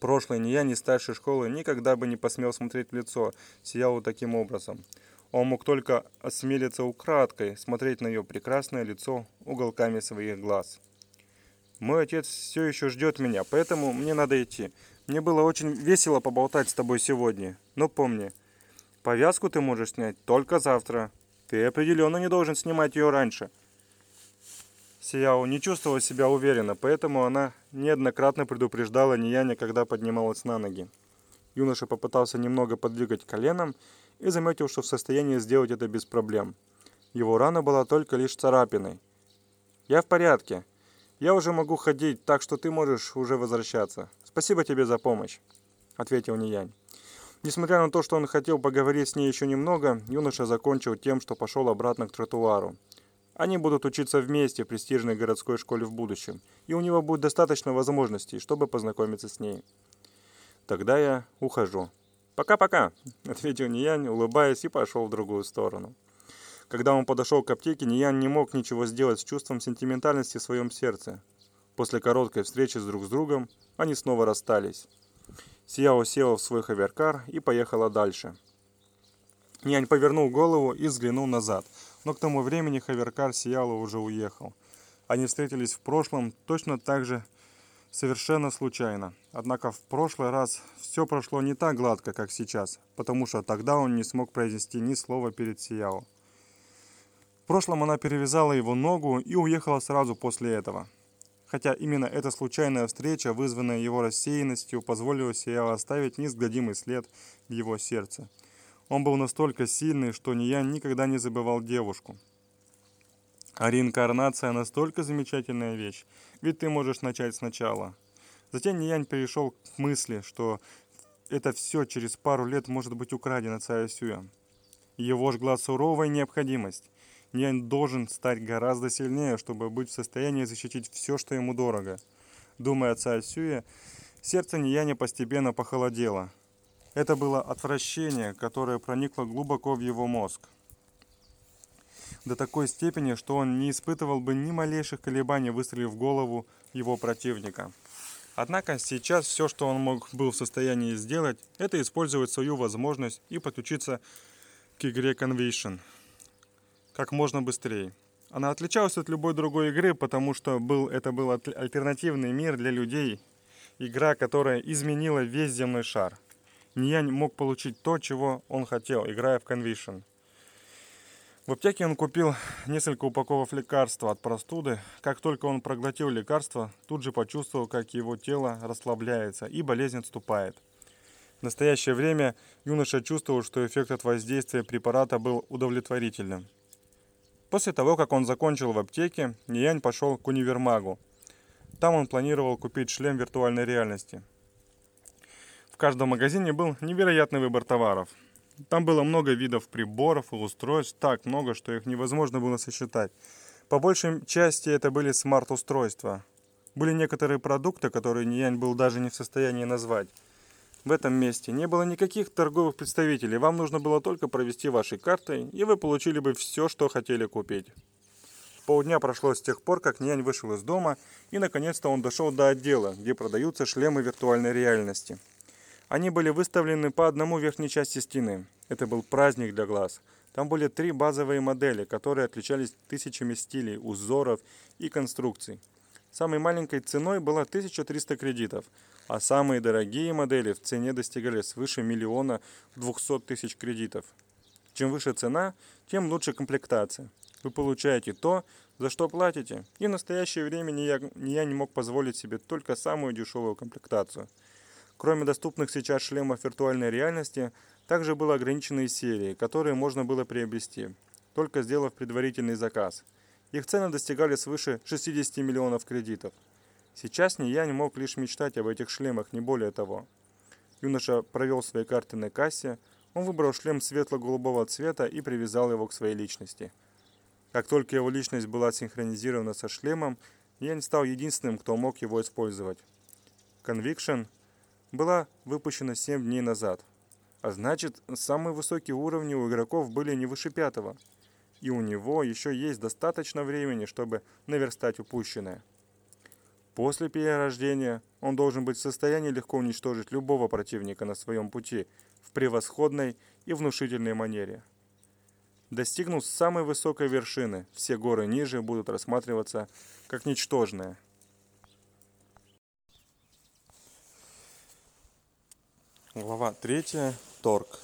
[SPEAKER 1] Прошлый Ниян из старшей школы никогда бы не посмел смотреть в лицо Сяо таким образом. Он мог только осмелиться украдкой смотреть на ее прекрасное лицо уголками своих глаз. «Мой отец все еще ждет меня, поэтому мне надо идти. Мне было очень весело поболтать с тобой сегодня. Но помни, повязку ты можешь снять только завтра. Ты определенно не должен снимать ее раньше. Сияо не чувствовала себя уверенно, поэтому она неоднократно предупреждала Нияня, когда поднималась на ноги. Юноша попытался немного подвигать коленом и заметил, что в состоянии сделать это без проблем. Его рана была только лишь царапиной. «Я в порядке. Я уже могу ходить, так что ты можешь уже возвращаться. Спасибо тебе за помощь», — ответил Ниянь. Несмотря на то, что он хотел поговорить с ней еще немного, юноша закончил тем, что пошел обратно к тротуару. Они будут учиться вместе в престижной городской школе в будущем, и у него будет достаточно возможностей, чтобы познакомиться с ней. Тогда я ухожу. «Пока-пока», — ответил Ниянь, улыбаясь, и пошел в другую сторону. Когда он подошел к аптеке, Ниян не мог ничего сделать с чувством сентиментальности в своем сердце. После короткой встречи с друг с другом они снова расстались. Сияо села в свой хаверкар и поехала дальше. Нянь повернул голову и взглянул назад, но к тому времени хаверкар Сияла уже уехал. Они встретились в прошлом точно так же совершенно случайно. Однако в прошлый раз все прошло не так гладко, как сейчас, потому что тогда он не смог произнести ни слова перед Сияо. В прошлом она перевязала его ногу и уехала сразу после этого. Хотя именно эта случайная встреча, вызванная его рассеянностью, позволила себе оставить неизгладимый след в его сердце. Он был настолько сильный, что Ниян никогда не забывал девушку. А реинкарнация настолько замечательная вещь, ведь ты можешь начать сначала. Затем Ниянь перешел к мысли, что это все через пару лет может быть украдено царя Сюя. Его жгла суровая необходимость. Нянь должен стать гораздо сильнее, чтобы быть в состоянии защитить все, что ему дорого. Думая о царь Сюе, сердце Нияня постепенно похолодело. Это было отвращение, которое проникло глубоко в его мозг до такой степени, что он не испытывал бы ни малейших колебаний, выстрелив в голову его противника. Однако сейчас все, что он мог был в состоянии сделать, это использовать свою возможность и подключиться к игре Conviction как можно быстрее. Она отличалась от любой другой игры, потому что был, это был альтернативный мир для людей, игра, которая изменила весь земной шар. Ниянь мог получить то, чего он хотел, играя в Conviction – в аптеке он купил несколько упаковок лекарства от простуды. Как только он проглотил лекарство, тут же почувствовал, как его тело расслабляется и болезнь отступает. В настоящее время юноша чувствовал, что эффект от воздействия препарата был удовлетворительным. После того, как он закончил в аптеке, Ниянь пошел к универмагу. Там он планировал купить шлем виртуальной реальности. В каждом магазине был невероятный выбор товаров – там было много видов приборов и устройств, так много, что их невозможно было сосчитать. По большей части это были смарт-устройства. Были некоторые продукты, которые Ниянь был даже не в состоянии назвать. В этом месте не было никаких торговых представителей. Вам нужно было только провести вашей картой, и вы получили бы все, что хотели купить. Полдня прошло с тех пор, как Нянь вышел из дома, и наконец-то он дошел до отдела, где продаются шлемы виртуальной реальности. Они были выставлены по одному в верхней части стены. Это был праздник для глаз. Там были три базовые модели, которые отличались тысячами стилей, узоров и конструкций. Самой маленькой ценой была 1300 кредитов, а самые дорогие модели в цене достигали свыше миллиона 200 тысяч кредитов. Чем выше цена, тем лучше комплектация. Вы получаете то, за что платите. И в настоящее время я, я не мог позволить себе только самую дешевую комплектацию – Кроме доступных сейчас шлемов виртуальной реальности, также были ограниченные серии, которые можно было приобрести, только сделав предварительный заказ. Их цены достигали свыше 60 миллионов кредитов. Сейчас не я не мог лишь мечтать об этих шлемах, не более того. Юноша провел свои карты на кассе, он выбрал шлем светло-голубого цвета и привязал его к своей личности. Как только его личность была синхронизирована со шлемом, я не стал единственным, кто мог его использовать. Conviction была выпущена 7 дней назад. А значит, самые высокие уровни у игроков были не выше пятого. И у него еще есть достаточно времени, чтобы наверстать упущенное. После перерождения он должен быть в состоянии легко уничтожить любого противника на своем пути в превосходной и внушительной манере. Достигнув самой высокой вершины, все горы ниже будут рассматриваться как ничтожные – Глава 3. Торг.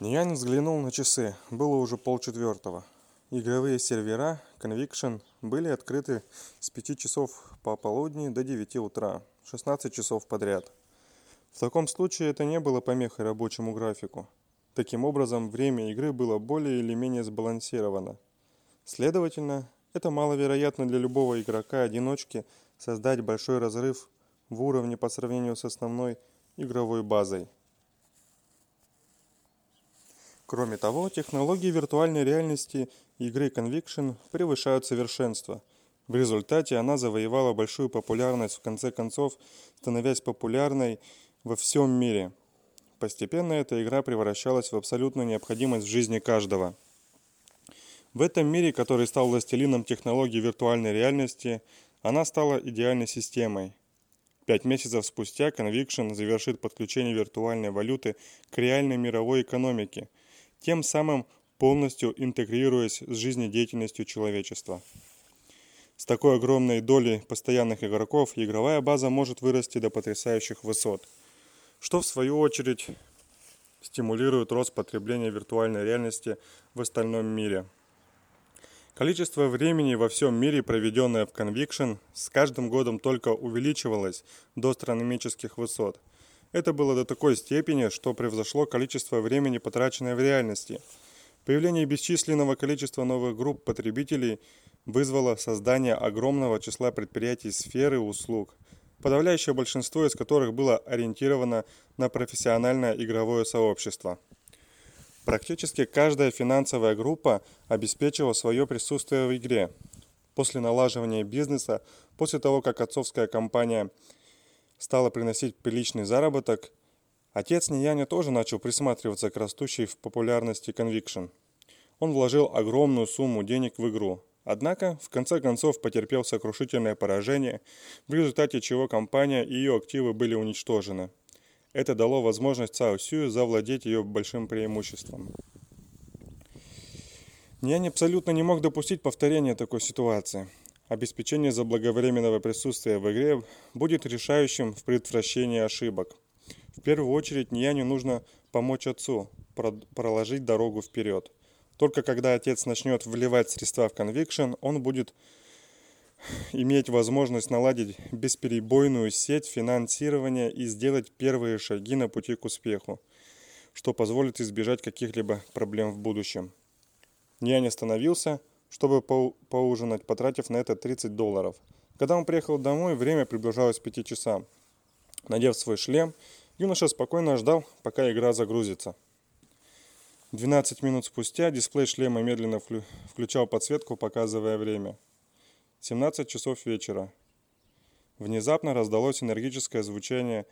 [SPEAKER 1] Ниянь взглянул на часы. Было уже полчетвертого. Игровые сервера Conviction были открыты с 5 часов по полудни до 9 утра, 16 часов подряд. В таком случае это не было помехой рабочему графику. Таким образом, время игры было более или менее сбалансировано. Следовательно, это маловероятно для любого игрока-одиночки создать большой разрыв в уровне по сравнению с основной игровой базой. Кроме того, технологии виртуальной реальности игры Conviction превышают совершенство. В результате она завоевала большую популярность, в конце концов, становясь популярной во всем мире. Постепенно эта игра превращалась в абсолютную необходимость в жизни каждого. В этом мире, который стал властелином технологий виртуальной реальности, она стала идеальной системой. Пять месяцев спустя Conviction завершит подключение виртуальной валюты к реальной мировой экономике, тем самым полностью интегрируясь с жизнедеятельностью человечества. С такой огромной долей постоянных игроков игровая база может вырасти до потрясающих высот, что в свою очередь стимулирует рост потребления виртуальной реальности в остальном мире. Количество времени во всем мире, проведенное в Conviction, с каждым годом только увеличивалось до астрономических высот. Это было до такой степени, что превзошло количество времени, потраченное в реальности. Появление бесчисленного количества новых групп потребителей вызвало создание огромного числа предприятий сферы услуг, подавляющее большинство из которых было ориентировано на профессиональное игровое сообщество – Практически каждая финансовая группа обеспечивала свое присутствие в игре. После налаживания бизнеса, после того, как отцовская компания стала приносить приличный заработок, отец Нияня тоже начал присматриваться к растущей в популярности Conviction. Он вложил огромную сумму денег в игру, однако в конце концов потерпел сокрушительное поражение, в результате чего компания и ее активы были уничтожены. Это дало возможность Цао Сюю завладеть ее большим преимуществом. Нянь абсолютно не мог допустить повторения такой ситуации. Обеспечение заблаговременного присутствия в игре будет решающим в предотвращении ошибок. В первую очередь Няню нужно помочь отцу проложить дорогу вперед. Только когда отец начнет вливать средства в Conviction, он будет иметь возможность наладить бесперебойную сеть финансирования и сделать первые шаги на пути к успеху, что позволит избежать каких-либо проблем в будущем. Я не остановился, чтобы по поужинать, потратив на это 30 долларов. Когда он приехал домой, время приближалось к 5 часам. Надев свой шлем, юноша спокойно ждал, пока игра загрузится. 12 минут спустя дисплей шлема медленно включал подсветку, показывая время – 17 часов вечера. Внезапно раздалось энергическое звучание,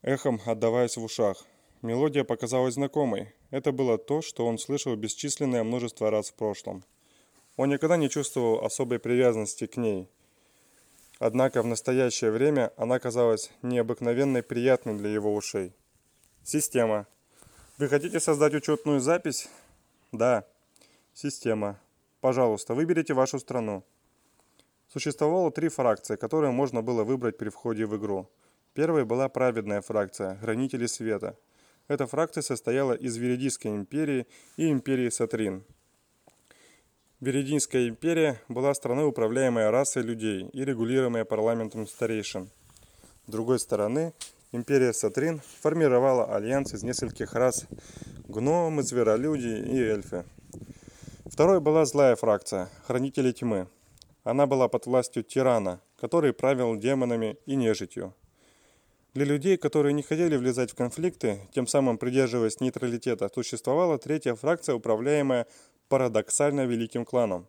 [SPEAKER 1] эхом отдаваясь в ушах. Мелодия показалась знакомой. Это было то, что он слышал бесчисленное множество раз в прошлом. Он никогда не чувствовал особой привязанности к ней. Однако в настоящее время она казалась необыкновенно приятной для его ушей. Система. Вы хотите создать учетную запись? Да. Система. Пожалуйста, выберите вашу страну. Существовало три фракции, которые можно было выбрать при входе в игру. Первой была праведная фракция – Хранители Света. Эта фракция состояла из Веридийской империи и империи Сатрин. Веридийская империя была страной, управляемой расой людей и регулируемой парламентом старейшин. С другой стороны, империя Сатрин формировала альянс из нескольких рас – гномы, зверолюди и эльфы. Второй была злая фракция – Хранители Тьмы – она была под властью тирана, который правил демонами и нежитью. Для людей, которые не хотели влезать в конфликты, тем самым придерживаясь нейтралитета, существовала третья фракция, управляемая парадоксально великим кланом.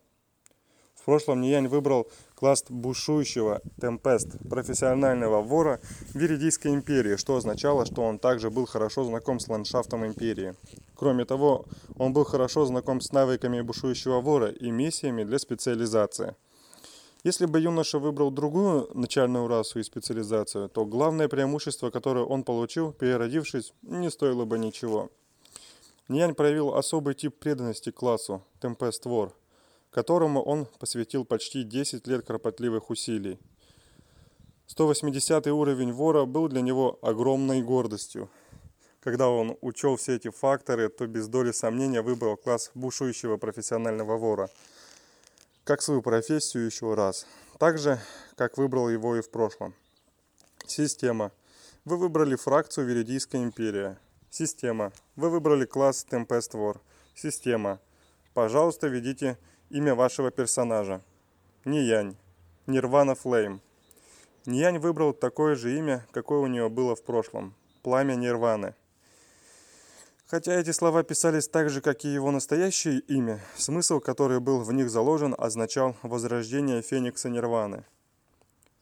[SPEAKER 1] В прошлом Ниянь выбрал класс бушующего Темпест, профессионального вора Виридийской империи, что означало, что он также был хорошо знаком с ландшафтом империи. Кроме того, он был хорошо знаком с навыками бушующего вора и миссиями для специализации – если бы юноша выбрал другую начальную расу и специализацию, то главное преимущество, которое он получил, переродившись, не стоило бы ничего. Нянь проявил особый тип преданности классу – Темпест-вор, которому он посвятил почти 10 лет кропотливых усилий. 180 уровень вора был для него огромной гордостью. Когда он учел все эти факторы, то без доли сомнения выбрал класс бушующего профессионального вора – как свою профессию еще раз. Так же, как выбрал его и в прошлом. Система. Вы выбрали фракцию Веридийская империя. Система. Вы выбрали класс Tempest War. Система. Пожалуйста, введите имя вашего персонажа. Ниянь. Нирвана Флейм. Ниянь выбрал такое же имя, какое у нее было в прошлом. Пламя Нирваны. Хотя эти слова писались так же, как и его настоящее имя, смысл, который был в них заложен, означал возрождение Феникса Нирваны.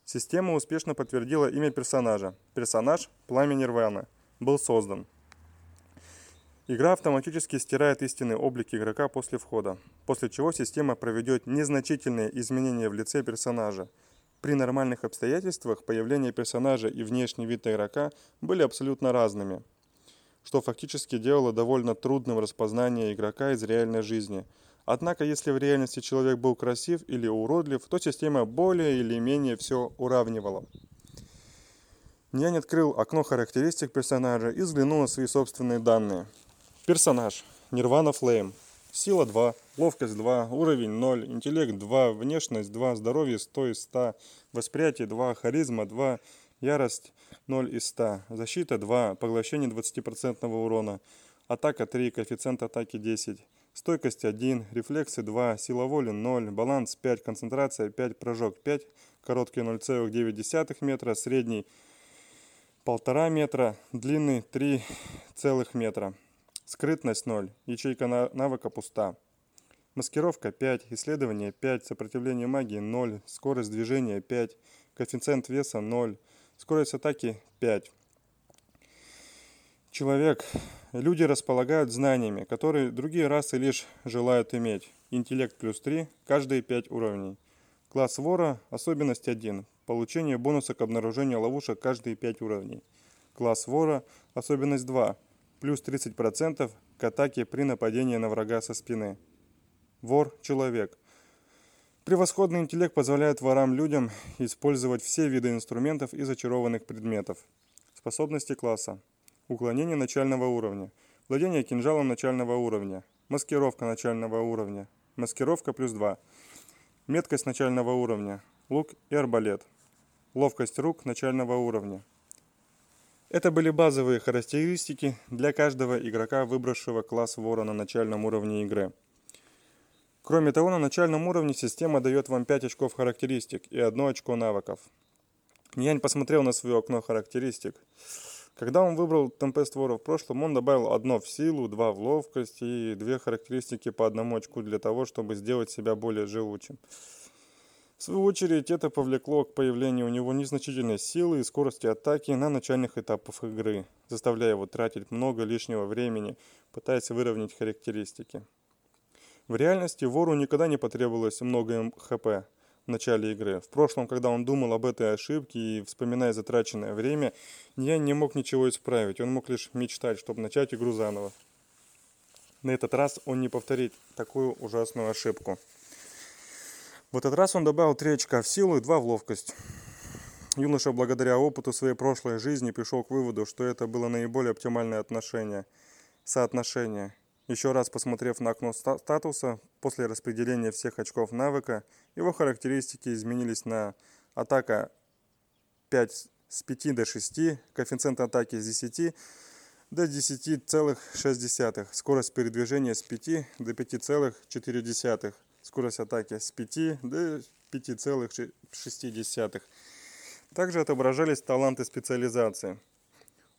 [SPEAKER 1] Система успешно подтвердила имя персонажа. Персонаж Пламя Нирваны был создан. Игра автоматически стирает истинный облик игрока после входа, после чего система проведет незначительные изменения в лице персонажа. При нормальных обстоятельствах появление персонажа и внешний вид игрока были абсолютно разными – что фактически делало довольно трудным распознание игрока из реальной жизни. Однако, если в реальности человек был красив или уродлив, то система более или менее все уравнивала. Нянь открыл окно характеристик персонажа и взглянул на свои собственные данные. Персонаж. Нирвана Флейм. Сила 2, ловкость 2, уровень 0, интеллект 2, внешность 2, здоровье 100 из 100, восприятие 2, харизма 2, ярость 0 из 100, защита 2, поглощение 20% урона, атака 3, коэффициент атаки 10, стойкость 1, рефлексы 2, сила воли 0, баланс 5, концентрация 5, прыжок 5, короткий 0,9 метра, средний 1,5 метра, длинный 3 метра. Скрытность 0, ячейка навыка пуста. Маскировка 5, исследование 5, сопротивление магии 0, скорость движения 5, коэффициент веса 0, скорость атаки 5. Человек. Люди располагают знаниями, которые другие расы лишь желают иметь. Интеллект плюс 3, каждые 5 уровней. Класс вора, особенность 1, получение бонуса к обнаружению ловушек каждые 5 уровней. Класс вора, особенность 2, плюс 30% к атаке при нападении на врага со спины. Вор – человек. Превосходный интеллект позволяет ворам-людям использовать все виды инструментов и зачарованных предметов. Способности класса. Уклонение начального уровня. Владение кинжалом начального уровня. Маскировка начального уровня. Маскировка плюс 2. Меткость начального уровня. Лук и арбалет. Ловкость рук начального уровня. Это были базовые характеристики для каждого игрока, выбравшего класс вора на начальном уровне игры. Кроме того, на начальном уровне система дает вам 5 очков характеристик и 1 очко навыков. Я не посмотрел на свое окно характеристик. Когда он выбрал Темпест Вора в прошлом, он добавил одно в силу, два в ловкость и две характеристики по одному очку для того, чтобы сделать себя более живучим. В свою очередь, это повлекло к появлению у него незначительной силы и скорости атаки на начальных этапах игры, заставляя его тратить много лишнего времени, пытаясь выровнять характеристики. В реальности вору никогда не потребовалось много хп в начале игры. В прошлом, когда он думал об этой ошибке и вспоминая затраченное время, я не мог ничего исправить, он мог лишь мечтать, чтобы начать игру заново. На этот раз он не повторит такую ужасную ошибку. В этот раз он добавил 3 очка в силу и 2 в ловкость. Юноша благодаря опыту своей прошлой жизни пришел к выводу, что это было наиболее оптимальное отношение, соотношение. Еще раз посмотрев на окно статуса, после распределения всех очков навыка, его характеристики изменились на атака 5 с 5 до 6, коэффициент атаки с 10 до 10,6, скорость передвижения с 5 до 5,4, скорость атаки с 5 до 5,6. Также отображались таланты специализации.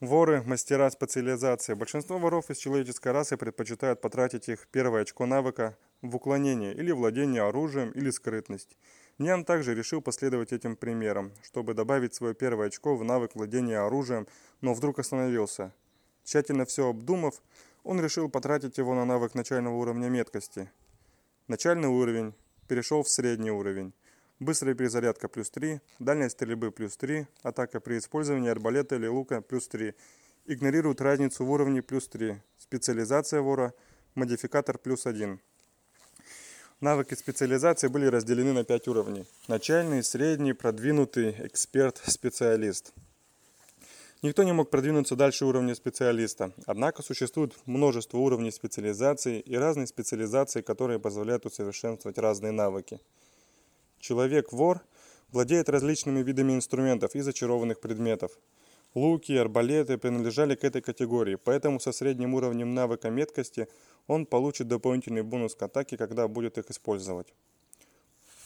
[SPEAKER 1] Воры – мастера специализации. Большинство воров из человеческой расы предпочитают потратить их первое очко навыка в уклонение или владение оружием или скрытность. Нян также решил последовать этим примерам, чтобы добавить свое первое очко в навык владения оружием, но вдруг остановился. Тщательно все обдумав, он решил потратить его на навык начального уровня меткости – Начальный уровень перешел в средний уровень. Быстрая перезарядка плюс 3, дальность стрельбы плюс 3, атака при использовании арбалета или лука плюс 3. Игнорирует разницу в уровне плюс 3. Специализация вора, модификатор плюс 1. Навыки специализации были разделены на 5 уровней. Начальный, средний, продвинутый, эксперт, специалист. Никто не мог продвинуться дальше уровня специалиста. Однако существует множество уровней специализации и разные специализации, которые позволяют усовершенствовать разные навыки. Человек-вор владеет различными видами инструментов и зачарованных предметов. Луки и арбалеты принадлежали к этой категории, поэтому со средним уровнем навыка меткости он получит дополнительный бонус к атаке, когда будет их использовать.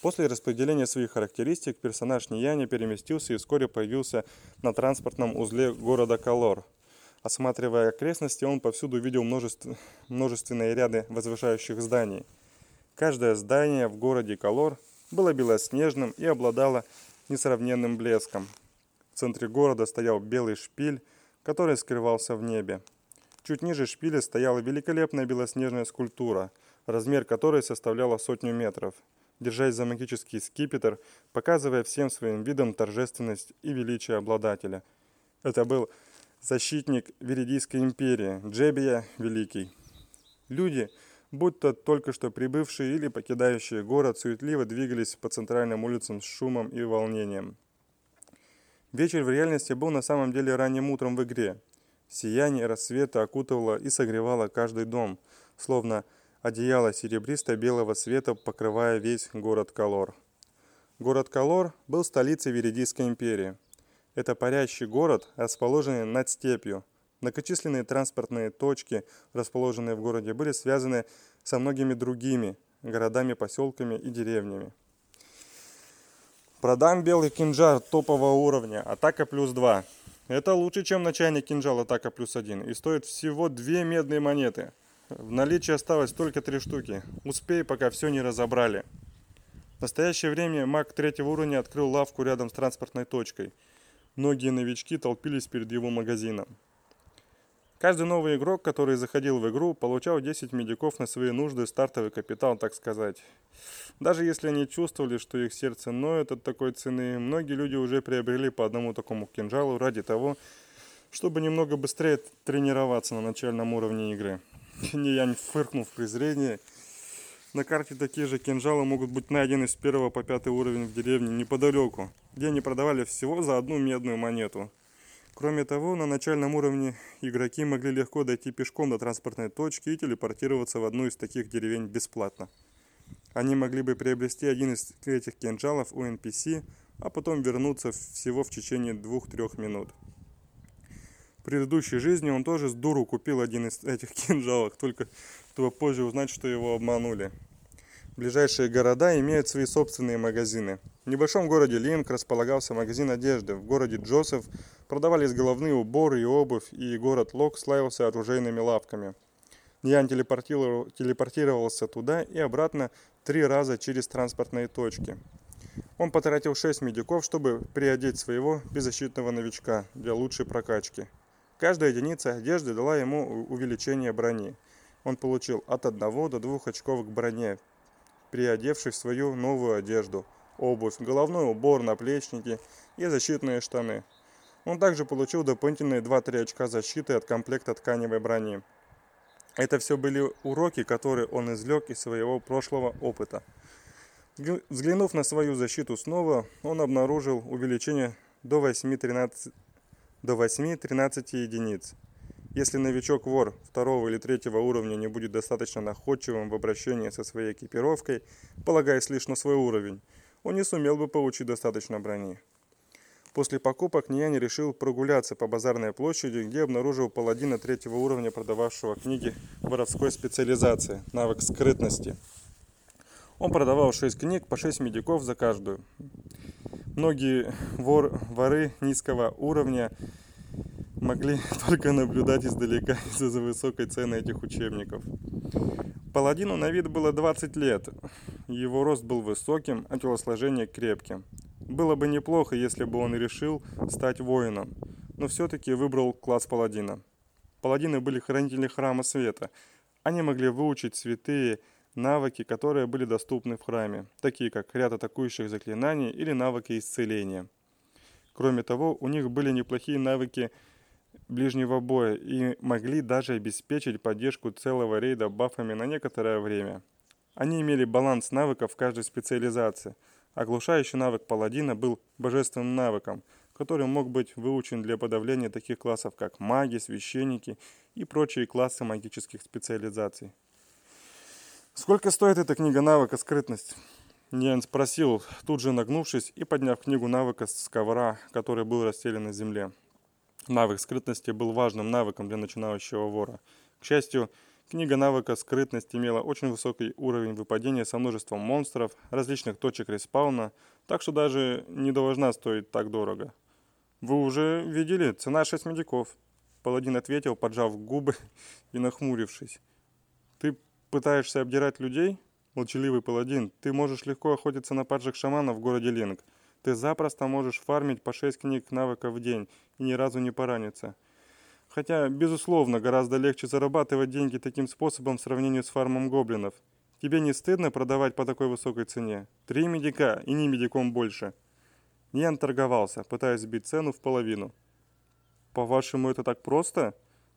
[SPEAKER 1] После распределения своих характеристик персонаж Нияни переместился и вскоре появился на транспортном узле города Калор. Осматривая окрестности, он повсюду видел множество, множественные ряды возвышающих зданий. Каждое здание в городе Калор было белоснежным и обладало несравненным блеском. В центре города стоял белый шпиль, который скрывался в небе. Чуть ниже шпиля стояла великолепная белоснежная скульптура, размер которой составляла сотню метров – держась за магический скипетр, показывая всем своим видом торжественность и величие обладателя. Это был защитник Веридийской империи, Джебия Великий. Люди, будь то только что прибывшие или покидающие город, суетливо двигались по центральным улицам с шумом и волнением. Вечер в реальности был на самом деле ранним утром в игре. Сияние рассвета окутывало и согревало каждый дом, словно одеяло серебристо-белого цвета, покрывая весь город Калор. Город Калор был столицей Веридийской империи. Это парящий город, расположенный над степью. Многочисленные транспортные точки, расположенные в городе, были связаны со многими другими городами, поселками и деревнями. Продам белый кинжал топового уровня, атака плюс 2. Это лучше, чем начальный кинжал атака плюс 1 и стоит всего 2 медные монеты. В наличии осталось только 3 штуки. Успей, пока все не разобрали. В настоящее время маг третьего уровня открыл лавку рядом с транспортной точкой. Многие новички толпились перед его магазином. Каждый новый игрок, который заходил в игру, получал 10 медиков на свои нужды, стартовый капитал, так сказать. Даже если они чувствовали, что их сердце ноет от такой цены, многие люди уже приобрели по одному такому кинжалу ради того, чтобы немного быстрее тренироваться на начальном уровне игры. (laughs) Янь фыркнул в презрении. На карте такие же кинжалы могут быть найдены с первого по пятый уровень в деревне неподалеку, где они продавали всего за одну медную монету. Кроме того, на начальном уровне игроки могли легко дойти пешком до транспортной точки и телепортироваться в одну из таких деревень бесплатно. Они могли бы приобрести один из этих кинжалов у NPC, а потом вернуться всего в течение 2-3 минут. В предыдущей жизни он тоже с дуру купил один из этих (laughs) кинжалов, только позже узнать, что его обманули. Ближайшие города имеют свои собственные магазины. В небольшом городе Линк располагался магазин одежды. В городе Джозеф продавались головные уборы и обувь, и город Лок славился оружейными лавками. Ян телепортировался туда и обратно три раза через транспортные точки. Он потратил 6 медиков, чтобы приодеть своего беззащитного новичка для лучшей прокачки. Каждая единица одежды дала ему увеличение брони. Он получил от 1 до 2 очков к броне, приодевшись в свою новую одежду, обувь, головной убор, наплечники и защитные штаны. Он также получил дополнительные 2-3 очка защиты от комплекта тканевой брони. Это все были уроки, которые он извлек из своего прошлого опыта. Взглянув на свою защиту снова, он обнаружил увеличение до 8-13 единиц. Если новичок-вор второго или третьего уровня не будет достаточно находчивым в обращении со своей экипировкой, полагаясь лишь на свой уровень, он не сумел бы получить достаточно брони. После покупок Нияни решил прогуляться по базарной площади, где обнаружил паладина третьего уровня, продававшего книги воровской специализации, навык скрытности. Он продавал 6 книг по 6 медиков за каждую. Многие вор, воры низкого уровня могли (laughs) только наблюдать издалека (laughs) из-за высокой цены этих учебников. Паладину на вид было 20 лет. Его рост был высоким, а телосложение крепким. Было бы неплохо, если бы он решил стать воином, но все-таки выбрал класс паладина. Паладины были хранители храма света. Они могли выучить святые навыки, которые были доступны в храме, такие как ряд атакующих заклинаний или навыки исцеления. Кроме того, у них были неплохие навыки ближнего боя и могли даже обеспечить поддержку целого рейда бафами на некоторое время. Они имели баланс навыков каждой специализации. Оглушающий навык паладина был божественным навыком, который мог быть выучен для подавления таких классов, как маги, священники и прочие классы магических специализаций. «Сколько стоит эта книга навыка «Скрытность»?» Ниан спросил, тут же нагнувшись и подняв книгу навыка с ковра, который был расстелен на земле. Навык скрытности был важным навыком для начинающего вора. К счастью, книга навыка скрытность имела очень высокий уровень выпадения со множеством монстров, различных точек респауна, так что даже не должна стоить так дорого. «Вы уже видели, цена 6 медиков», — паладин ответил, поджав губы (laughs) и нахмурившись. «Ты пытаешься обдирать людей?» Молчаливый паладин, ты можешь легко охотиться на падших шаманов в городе Линк. Ты запросто можешь фармить по 6 книг навыков в день и ни разу не пораниться. Хотя, безусловно, гораздо легче зарабатывать деньги таким способом в сравнении с фармом гоблинов. Тебе не стыдно продавать по такой высокой цене? Три медика и не медиком больше. Ньян торговался, пытаясь сбить цену в половину. По-вашему, это так просто?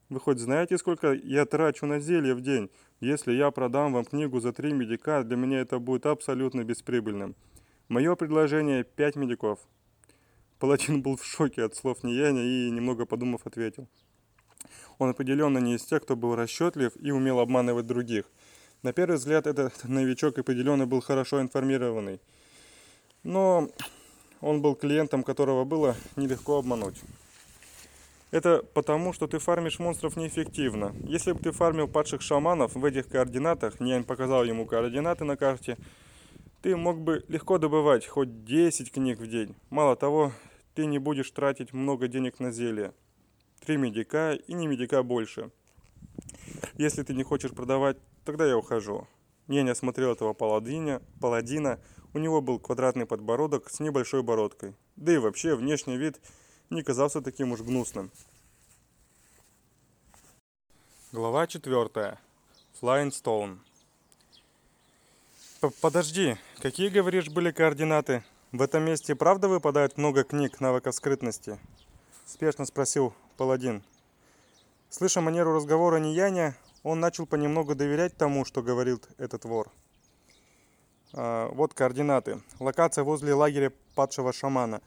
[SPEAKER 1] Вы хоть знаете, сколько я трачу на зелье в день? Если я продам вам книгу за три медика, для меня это будет абсолютно бесприбыльным. Мое предложение – пять медиков. Палатин был в шоке от слов Нияня и, немного подумав, ответил. Он определенно не из тех, кто был расчетлив и умел обманывать других. На первый взгляд этот новичок определенно был хорошо информированный. Но он был клиентом, которого было нелегко обмануть. Это потому, что ты фармишь монстров неэффективно. Если бы ты фармил падших шаманов в этих координатах, Нянь показал ему координаты на карте, ты мог бы легко добывать хоть 10 книг в день. Мало того, ты не будешь тратить много денег на зелье. Три медика и не медика больше. Если ты не хочешь продавать, тогда я ухожу. Я не осмотрел этого паладина, паладина. У него был квадратный подбородок с небольшой бородкой. Да и вообще внешний вид не казался таким уж гнусным. Глава четвертая. Flying Stone. Подожди, какие, говоришь, были координаты? В этом месте правда выпадает много книг навыков скрытности? Спешно спросил паладин. Слыша манеру разговора Нияня, он начал понемногу доверять тому, что говорил этот вор. А, вот координаты. Локация возле лагеря падшего шамана.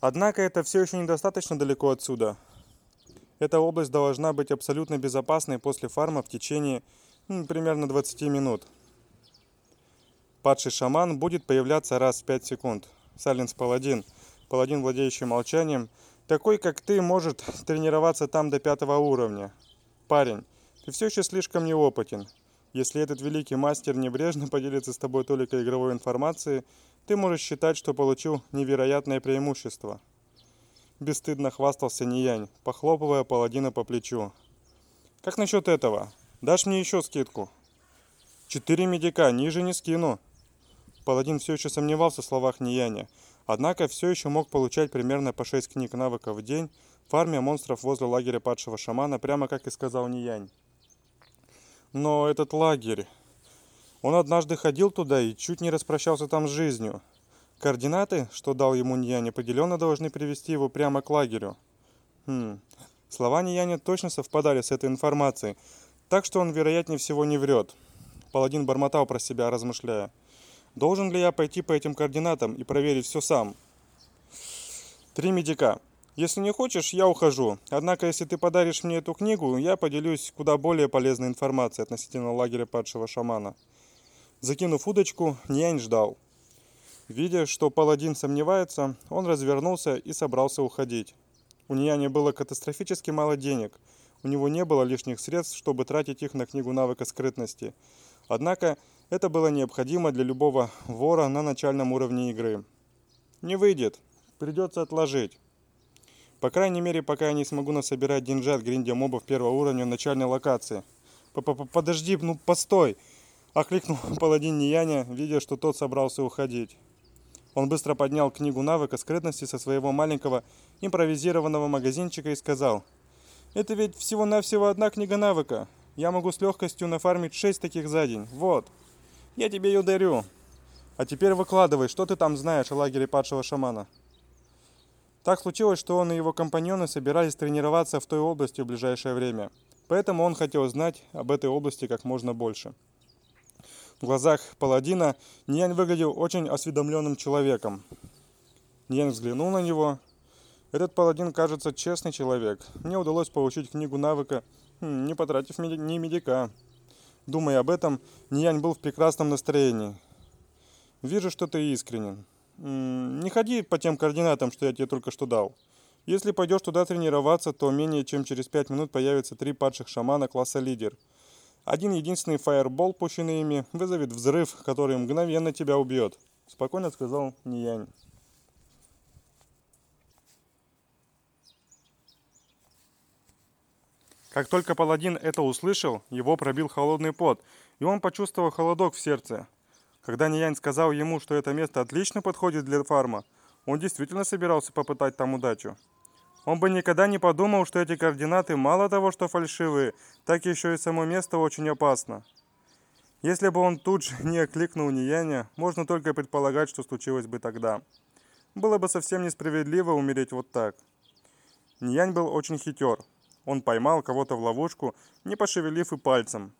[SPEAKER 1] Однако это все еще недостаточно далеко отсюда. Эта область должна быть абсолютно безопасной после фарма в течение ну, примерно 20 минут. Падший шаман будет появляться раз в 5 секунд. Сайленс Паладин. Паладин, владеющий молчанием. Такой, как ты, может тренироваться там до пятого уровня. Парень, ты все еще слишком неопытен. Если этот великий мастер небрежно поделится с тобой только игровой информацией, ты можешь считать, что получил невероятное преимущество. Бесстыдно хвастался Ниянь, похлопывая паладина по плечу. Как насчет этого? Дашь мне еще скидку? Четыре медика, ниже не скину. Паладин все еще сомневался в словах Нияня, однако все еще мог получать примерно по 6 книг навыков в день, фармия монстров возле лагеря падшего шамана, прямо как и сказал Ниянь. Но этот лагерь... Он однажды ходил туда и чуть не распрощался там с жизнью. Координаты, что дал ему Нияня, определенно должны привести его прямо к лагерю. Хм. Слова Нияня точно совпадали с этой информацией, так что он, вероятнее всего, не врет. Паладин бормотал про себя, размышляя. Должен ли я пойти по этим координатам и проверить все сам? Три медика. Если не хочешь, я ухожу. Однако, если ты подаришь мне эту книгу, я поделюсь куда более полезной информацией относительно лагеря падшего шамана. Закинув удочку, Нянь ждал. Видя, что паладин сомневается, он развернулся и собрался уходить. У Няни было катастрофически мало денег. У него не было лишних средств, чтобы тратить их на книгу навыка скрытности. Однако это было необходимо для любого вора на начальном уровне игры. Не выйдет, придется отложить. По крайней мере, пока я не смогу насобирать деньжат гриндя мобов первого уровня начальной локации. П -п Подожди, ну постой! Окликнул (laughs) паладин Нияня, видя, что тот собрался уходить. Он быстро поднял книгу навыка скрытности со своего маленького импровизированного магазинчика и сказал, «Это ведь всего-навсего одна книга навыка. Я могу с легкостью нафармить шесть таких за день. Вот». Я тебе ее дарю. А теперь выкладывай, что ты там знаешь о лагере падшего шамана. Так случилось, что он и его компаньоны собирались тренироваться в той области в ближайшее время. Поэтому он хотел знать об этой области как можно больше. В глазах паладина Ньянь выглядел очень осведомленным человеком. Ньянь взглянул на него. Этот паладин, кажется, честный человек. Мне удалось получить книгу навыка, хм, не потратив ни медика. Думая об этом, Ниянь был в прекрасном настроении. Вижу, что ты искренен. Не ходи по тем координатам, что я тебе только что дал. Если пойдешь туда тренироваться, то менее чем через пять минут появятся три падших шамана класса лидер. Один единственный фаербол, пущенный ими, вызовет взрыв, который мгновенно тебя убьет. Спокойно сказал Ниянь. Как только паладин это услышал, его пробил холодный пот, и он почувствовал холодок в сердце. Когда Ниянь сказал ему, что это место отлично подходит для фарма, он действительно собирался попытать там удачу. Он бы никогда не подумал, что эти координаты мало того, что фальшивые, так еще и само место очень опасно. Если бы он тут же (laughs) не окликнул Нияня, можно только предполагать, что случилось бы тогда. Было бы совсем несправедливо умереть вот так. Ниянь был очень хитер. Он поймал кого-то в ловушку, не пошевелив и пальцем.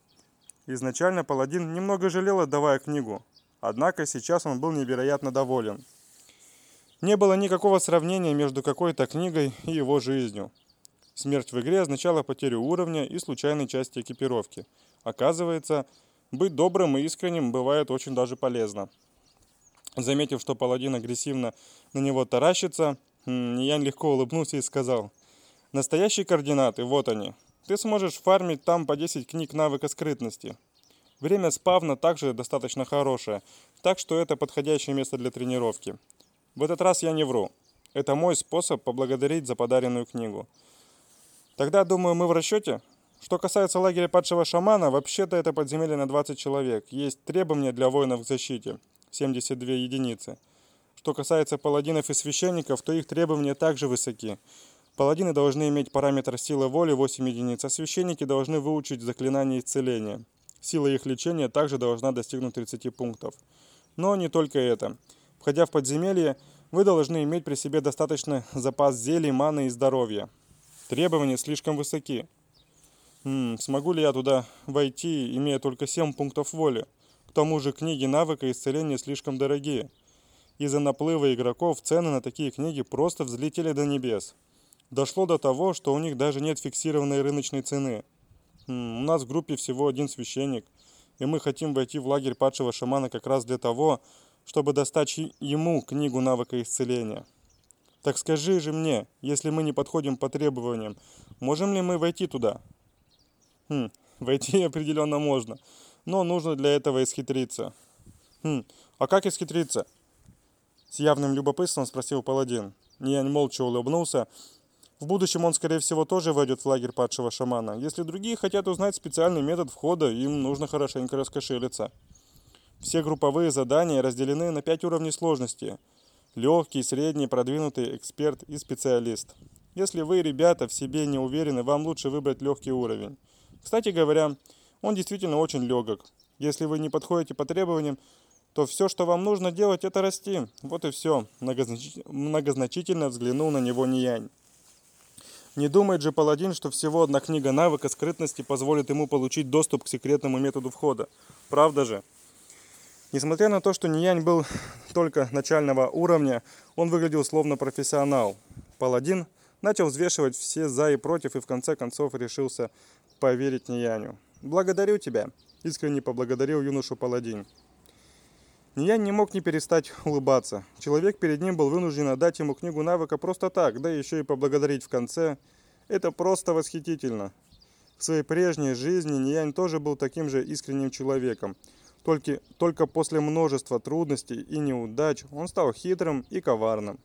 [SPEAKER 1] Изначально паладин немного жалел, отдавая книгу. Однако сейчас он был невероятно доволен. Не было никакого сравнения между какой-то книгой и его жизнью. Смерть в игре означала потерю уровня и случайной части экипировки. Оказывается,
[SPEAKER 2] Быть добрым и искренним бывает очень даже полезно. Заметив, что паладин агрессивно на него таращится, Ниян легко улыбнулся и сказал, «Настоящие координаты, вот они. Ты сможешь фармить там по 10 книг навыка скрытности. Время спавна также достаточно хорошее, так что это подходящее место для тренировки. В этот раз я не вру. Это мой способ поблагодарить за подаренную книгу. Тогда, думаю, мы в расчете? Что касается лагеря падшего шамана, вообще-то это подземелье на 20 человек. Есть требования для воинов к защите. 72 единицы. Что касается паладинов и священников, то их требования также высоки. Паладины должны иметь параметр силы воли 8 единиц, а священники должны выучить заклинание исцеления. Сила их лечения также должна достигнуть 30 пунктов. Но не только это. Входя в подземелье, вы должны иметь при себе достаточный запас зелий, маны и здоровья. Требования слишком высоки. М -м, смогу ли я туда войти, имея только 7 пунктов воли? К тому же книги навыка исцеления слишком дорогие. Из-за наплыва игроков цены на такие книги просто взлетели до небес. Дошло до того, что у них даже нет фиксированной рыночной цены. М -м, у нас в группе всего один священник, и мы хотим войти в лагерь падшего шамана как раз для того, чтобы достать ему книгу навыка исцеления. Так скажи же мне, если мы не подходим по требованиям, можем ли мы войти туда? Хм, войти (laughs) определенно можно, но нужно для этого исхитриться. Хм, а как исхитриться? С явным любопытством спросил паладин. Ниянь молча улыбнулся. В будущем он, скорее всего, тоже войдет в лагерь падшего шамана. Если другие хотят узнать специальный метод входа, им нужно хорошенько раскошелиться. Все групповые задания разделены на 5 уровней сложности. Легкий, средний, продвинутый, эксперт и специалист. Если вы, ребята, в себе не уверены, вам лучше выбрать легкий уровень. Кстати говоря, он действительно очень легок. Если вы не подходите по требованиям, то все, что вам нужно делать, это расти. Вот и все. Многозначительно взглянул на него Ниянь. Не думает же паладин, что всего одна книга навыка скрытности позволит ему получить доступ к секретному методу входа. Правда же? Несмотря на то, что Ниянь был только начального уровня, он выглядел словно профессионал. Паладин начал взвешивать все за и против и в конце концов решился поверить Нияню. «Благодарю тебя», – искренне поблагодарил юношу паладин. Ниянь не мог не перестать улыбаться. Человек перед ним был вынужден отдать ему книгу навыка просто так, да еще и поблагодарить в конце. Это просто восхитительно. В своей прежней жизни Ниянь тоже был таким же искренним человеком. Только, только после множества трудностей и неудач он стал хитрым и коварным.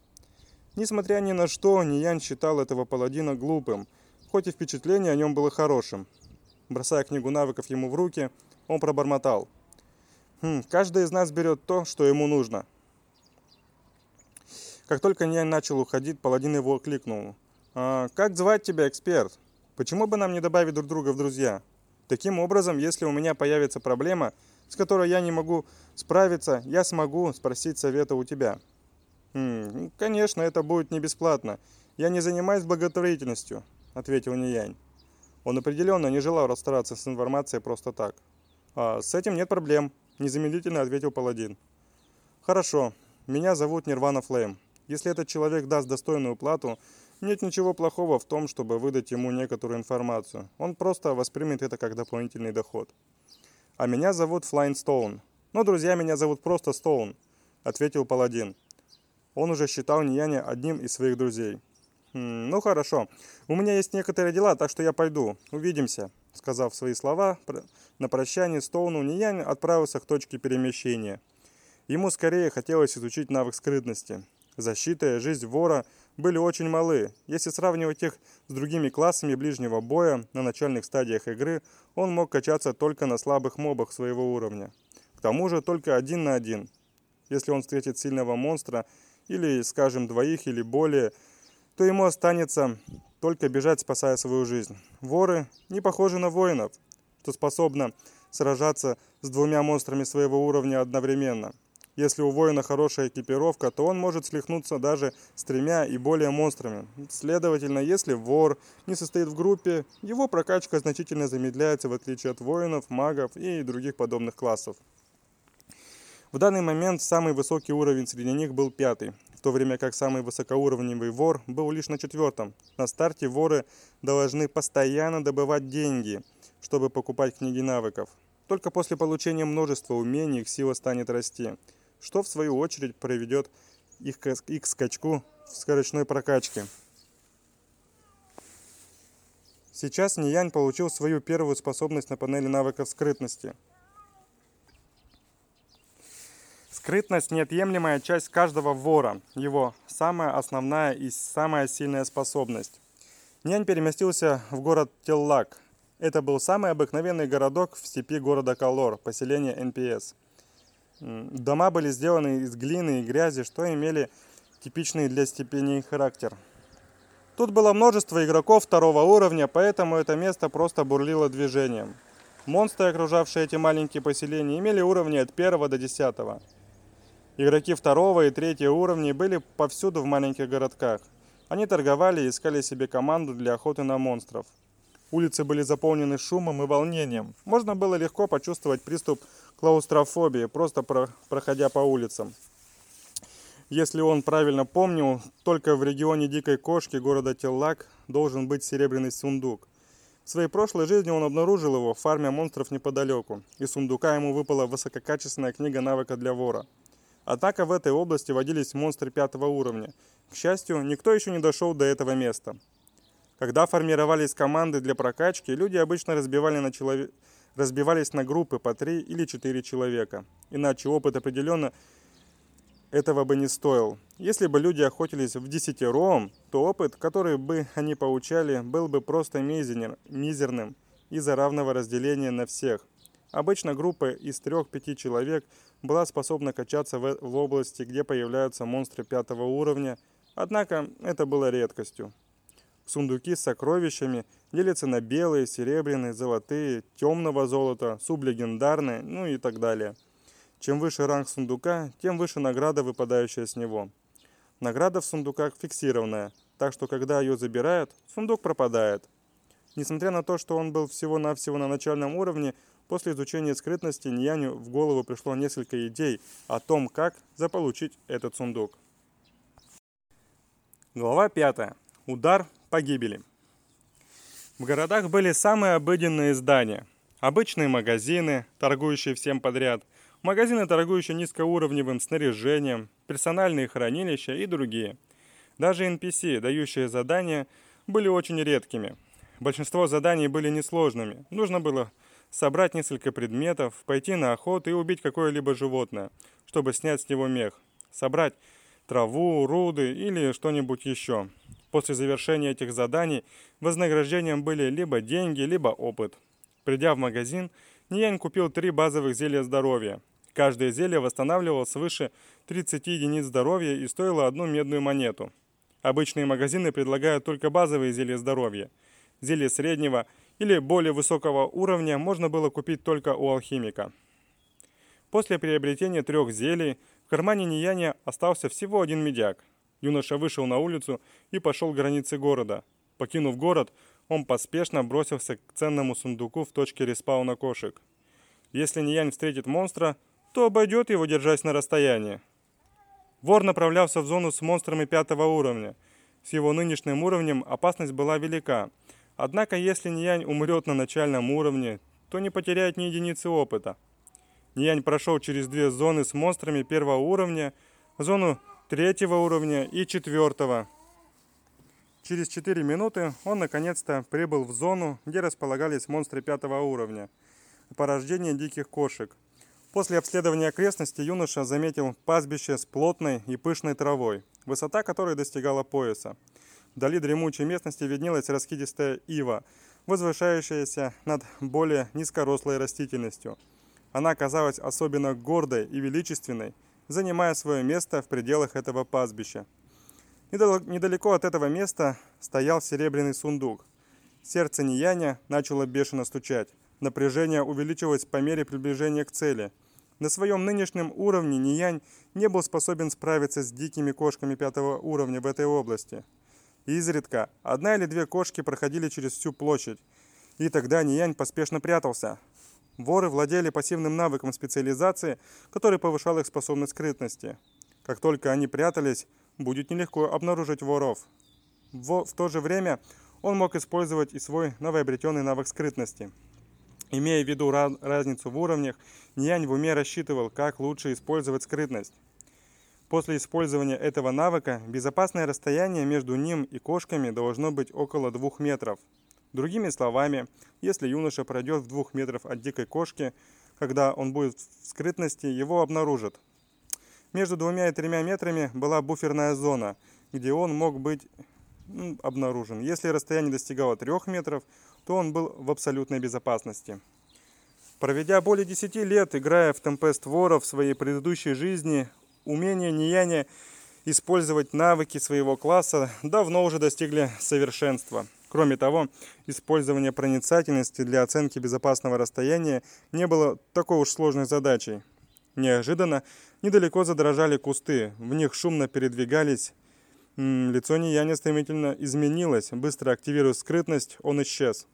[SPEAKER 2] Несмотря ни на что, Ниянь считал этого паладина глупым, хоть и впечатление о нем было хорошим. Бросая книгу навыков ему в руки, он пробормотал. «Хм, каждый из нас берет то, что ему нужно». Как только Нянь начал уходить, паладин его окликнул. «А, «Как звать тебя, эксперт? Почему бы нам не добавить друг друга в друзья? Таким образом, если у меня появится проблема, с которой я не могу справиться, я смогу спросить совета у тебя». «Хм, «Конечно, это будет не бесплатно. Я не занимаюсь благотворительностью», — ответил Ниянь. Он определенно не желал расстараться с информацией просто так. «А с этим нет проблем», – незамедлительно ответил паладин. «Хорошо. Меня зовут Нирвана Флейм. Если этот человек даст достойную плату, нет ничего плохого в том, чтобы выдать ему некоторую информацию. Он просто воспримет это как дополнительный доход. А меня зовут Флайн Стоун. Но друзья меня зовут просто Стоун», – ответил паладин. Он уже считал Нияня одним из своих друзей. «Ну хорошо. У меня есть некоторые дела, так что я пойду. Увидимся». Сказав свои слова, на прощание Стоуну Ниянь отправился к точке перемещения. Ему скорее хотелось изучить навык скрытности. Защита и жизнь вора были очень малы. Если сравнивать их с другими классами ближнего боя на начальных стадиях игры, он мог качаться только на слабых мобах своего уровня. К тому же только один на один. Если он встретит сильного монстра, или, скажем, двоих или более – то ему останется только бежать, спасая свою жизнь. Воры не похожи на воинов, что способны сражаться с двумя монстрами своего уровня одновременно. Если у воина хорошая экипировка, то он может слихнуться даже с тремя и более монстрами. Следовательно, если вор не состоит в группе, его прокачка значительно замедляется в отличие от воинов, магов и других подобных классов. В данный момент самый высокий уровень среди них был пятый, в то время как самый высокоуровневый вор был лишь на четвертом. На старте воры должны постоянно добывать деньги, чтобы покупать книги навыков. Только после получения множества умений их сила станет расти, что в свою очередь приведет их к, скачку в скорочной прокачке. Сейчас Ниянь получил свою первую способность на панели навыков скрытности. Скрытность – неотъемлемая часть каждого вора, его самая основная и самая сильная способность. Нянь переместился в город Теллак. Это был самый обыкновенный городок в степи города Калор, поселение НПС. Дома были сделаны из глины и грязи, что имели типичный для степей характер – Тут было множество игроков второго уровня, поэтому это место просто бурлило движением. Монстры, окружавшие эти маленькие поселения, имели уровни от 1 до 10. Игроки второго и третьего уровней были повсюду в маленьких городках. Они торговали и искали себе команду для охоты на монстров. Улицы были заполнены шумом и волнением. Можно было легко почувствовать приступ клаустрофобии, просто проходя по улицам. Если он правильно помнил, только в регионе Дикой Кошки города Теллак должен быть серебряный сундук. В своей прошлой жизни он обнаружил его в фарме монстров неподалеку, и сундука ему выпала высококачественная книга навыка для вора. Однако в этой области водились монстры пятого уровня. К счастью, никто еще не дошел до этого места. Когда формировались команды для прокачки, люди обычно разбивали на челов... разбивались на группы по три или четыре человека. Иначе опыт определенно этого бы не стоил. Если бы люди охотились в десятером, то опыт, который бы они получали, был бы просто мизерным из-за равного разделения на всех. Обычно группа из 3-5 человек была способна качаться в, в области, где появляются монстры пятого уровня, однако это было редкостью. Сундуки с сокровищами делятся на белые, серебряные, золотые, темного золота, сублегендарные, ну и так далее – чем выше ранг сундука, тем выше награда, выпадающая с него. Награда в сундуках фиксированная, так что когда ее забирают, сундук пропадает. Несмотря на то, что он был всего-навсего на начальном уровне, после изучения скрытности Ньяню в голову пришло несколько идей о том, как заполучить этот сундук. Глава 5. Удар погибели. В городах были самые обыденные здания. Обычные магазины, торгующие всем подряд – магазины, торгующие низкоуровневым снаряжением, персональные хранилища и другие. Даже NPC, дающие задания, были очень редкими. Большинство заданий были несложными. Нужно было собрать несколько предметов, пойти на охоту и убить какое-либо животное, чтобы снять с него мех. Собрать траву, руды или что-нибудь еще. После завершения этих заданий вознаграждением были либо деньги, либо опыт. Придя в магазин, Ниянь купил три базовых зелья здоровья. Каждое зелье восстанавливало свыше 30 единиц здоровья и стоило одну медную монету. Обычные магазины предлагают только базовые зелья здоровья. Зелье среднего или более высокого уровня можно было купить только у алхимика. После приобретения трех зелий в кармане Нияня остался всего один медяк. Юноша вышел на улицу и пошел к границе города. Покинув город, он поспешно бросился к ценному сундуку в точке респауна кошек. Если Ниянь встретит монстра, то обойдет его, держась на расстоянии. Вор направлялся в зону с монстрами пятого уровня. С его нынешним уровнем опасность была велика. Однако, если Ниянь умрет на начальном уровне, то не потеряет ни единицы опыта. Ниянь прошел через две зоны с монстрами первого уровня, зону третьего уровня и четвертого. Через 4 минуты он наконец-то прибыл в зону, где располагались монстры пятого уровня. Порождение диких кошек. После обследования окрестности юноша заметил пастбище с плотной и пышной травой, высота которой достигала пояса. Вдали дремучей местности виднелась раскидистая ива, возвышающаяся над более низкорослой растительностью. Она казалась особенно гордой и величественной, занимая свое место в пределах этого пастбища. Недалеко от этого места стоял серебряный сундук. Сердце Нияня начало бешено стучать. Напряжение увеличивалось по мере приближения к цели. На своем нынешнем уровне Ниянь не был способен справиться с дикими кошками пятого уровня в этой области. Изредка одна или две кошки проходили через всю площадь, и тогда Ниянь поспешно прятался. Воры владели пассивным навыком специализации, который повышал их способность скрытности. Как только они прятались, будет нелегко обнаружить воров. В, в то же время он мог использовать и свой новообретенный навык скрытности. Имея в виду разницу в уровнях, Нянь в уме рассчитывал, как лучше использовать скрытность. После использования этого навыка безопасное расстояние между ним и кошками должно быть около двух метров. Другими словами, если юноша пройдет в двух метров от дикой кошки, когда он будет в скрытности, его обнаружат. Между двумя и тремя метрами была буферная зона, где он мог быть ну, обнаружен. Если расстояние достигало трех метров, то он был в абсолютной безопасности. Проведя более 10 лет, играя в Tempest War в своей предыдущей жизни, умение Нияня использовать навыки своего класса давно уже достигли совершенства. Кроме того, использование проницательности для оценки безопасного расстояния не было такой уж сложной задачей. Неожиданно недалеко задрожали кусты, в них шумно передвигались Лицо Нияня стремительно изменилось. Быстро активируя скрытность, он исчез.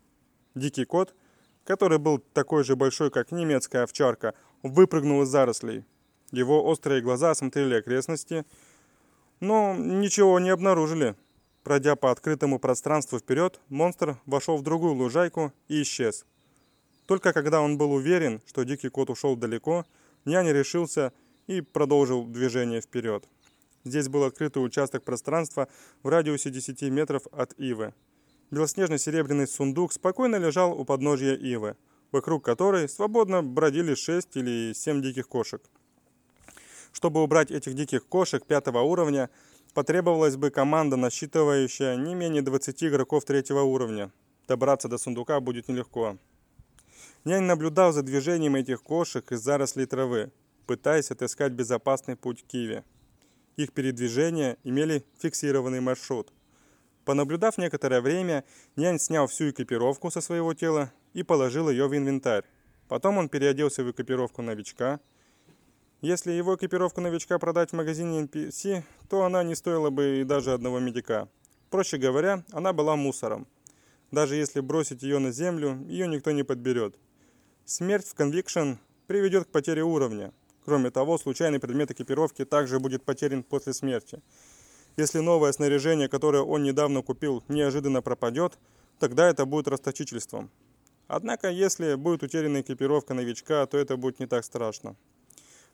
[SPEAKER 2] Дикий кот, который был такой же большой, как немецкая овчарка, выпрыгнул из зарослей. Его острые глаза осмотрели окрестности, но ничего не обнаружили. Пройдя по открытому пространству вперед, монстр вошел в другую лужайку и исчез. Только когда он был уверен, что дикий кот ушел далеко, Нянь решился и продолжил движение вперед. Здесь был открытый участок пространства в радиусе 10 метров от Ивы. Белоснежно-серебряный сундук спокойно лежал у подножья Ивы, вокруг которой свободно бродили 6 или 7 диких кошек. Чтобы убрать этих диких кошек пятого уровня, потребовалась бы команда, насчитывающая не менее 20 игроков третьего уровня. Добраться до сундука будет нелегко. Нянь наблюдал за движением этих кошек из зарослей травы, пытаясь отыскать безопасный путь к Иве. Их передвижения имели фиксированный маршрут. Понаблюдав некоторое время, нянь снял всю экипировку со своего тела и положил ее в инвентарь. Потом он переоделся в экипировку новичка. Если его экипировку новичка продать в магазине NPC, то она не стоила бы и даже одного медика. Проще говоря, она была мусором. Даже если бросить ее на землю, ее никто не подберет. Смерть в Conviction приведет к потере уровня – Кроме того, случайный предмет экипировки также будет потерян после смерти. Если новое снаряжение, которое он недавно купил, неожиданно пропадет, тогда это будет расточительством. Однако, если будет утеряна экипировка новичка, то это будет не так страшно.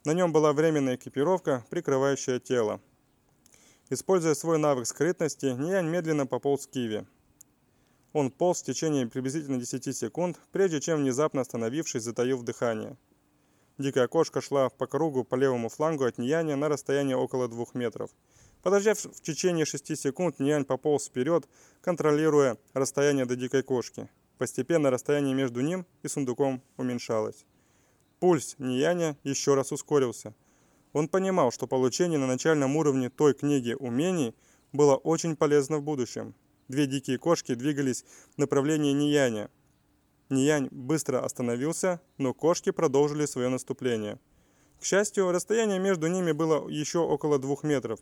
[SPEAKER 2] На нем была временная экипировка, прикрывающая тело. Используя свой навык скрытности, Ниянь медленно пополз к Киви. Он полз в течение приблизительно 10 секунд, прежде чем внезапно остановившись, затаил дыхание. Дикая кошка шла по кругу по левому флангу от Нияня на расстоянии около двух метров. Подождав в течение шести секунд, Ниянь пополз вперед, контролируя расстояние до дикой кошки. Постепенно расстояние между ним и сундуком уменьшалось. Пульс Нияня еще раз ускорился. Он понимал, что получение на начальном уровне той книги умений было очень полезно в будущем. Две дикие кошки двигались в направлении Нияня, Ниянь быстро остановился, но кошки продолжили свое наступление. К счастью, расстояние между ними было еще около двух метров.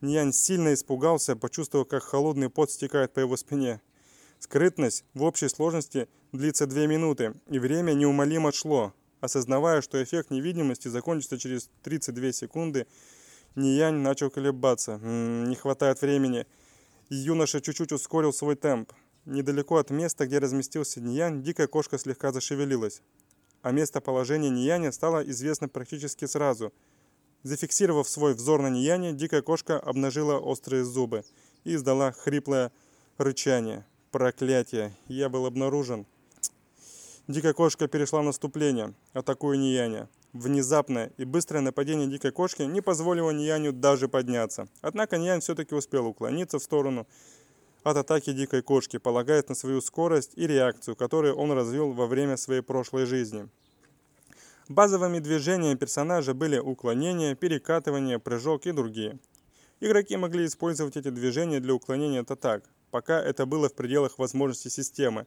[SPEAKER 2] Ниянь сильно испугался, почувствовав, как холодный пот стекает по его спине. Скрытность в общей сложности длится две минуты, и время неумолимо шло. Осознавая, что эффект невидимости закончится через 32 секунды, Ниянь начал колебаться. М -м, не хватает времени. Юноша чуть-чуть ускорил свой темп. Недалеко от места, где разместился Ниянь, дикая кошка слегка зашевелилась. А местоположение Нияня стало известно практически сразу. Зафиксировав свой взор на Нияне, дикая кошка обнажила острые зубы и издала хриплое рычание. Проклятие! Я был обнаружен. Дикая кошка перешла в наступление, атакуя Нияня. Внезапное и быстрое нападение дикой кошки не позволило Нияню даже подняться. Однако Ниянь все-таки успел уклониться в сторону от атаки дикой кошки, полагаясь на свою скорость и реакцию, которую он развил во время своей прошлой жизни. Базовыми движениями персонажа были уклонение, перекатывание, прыжок и другие. Игроки могли использовать эти движения для уклонения от атак, пока это было в пределах возможностей системы.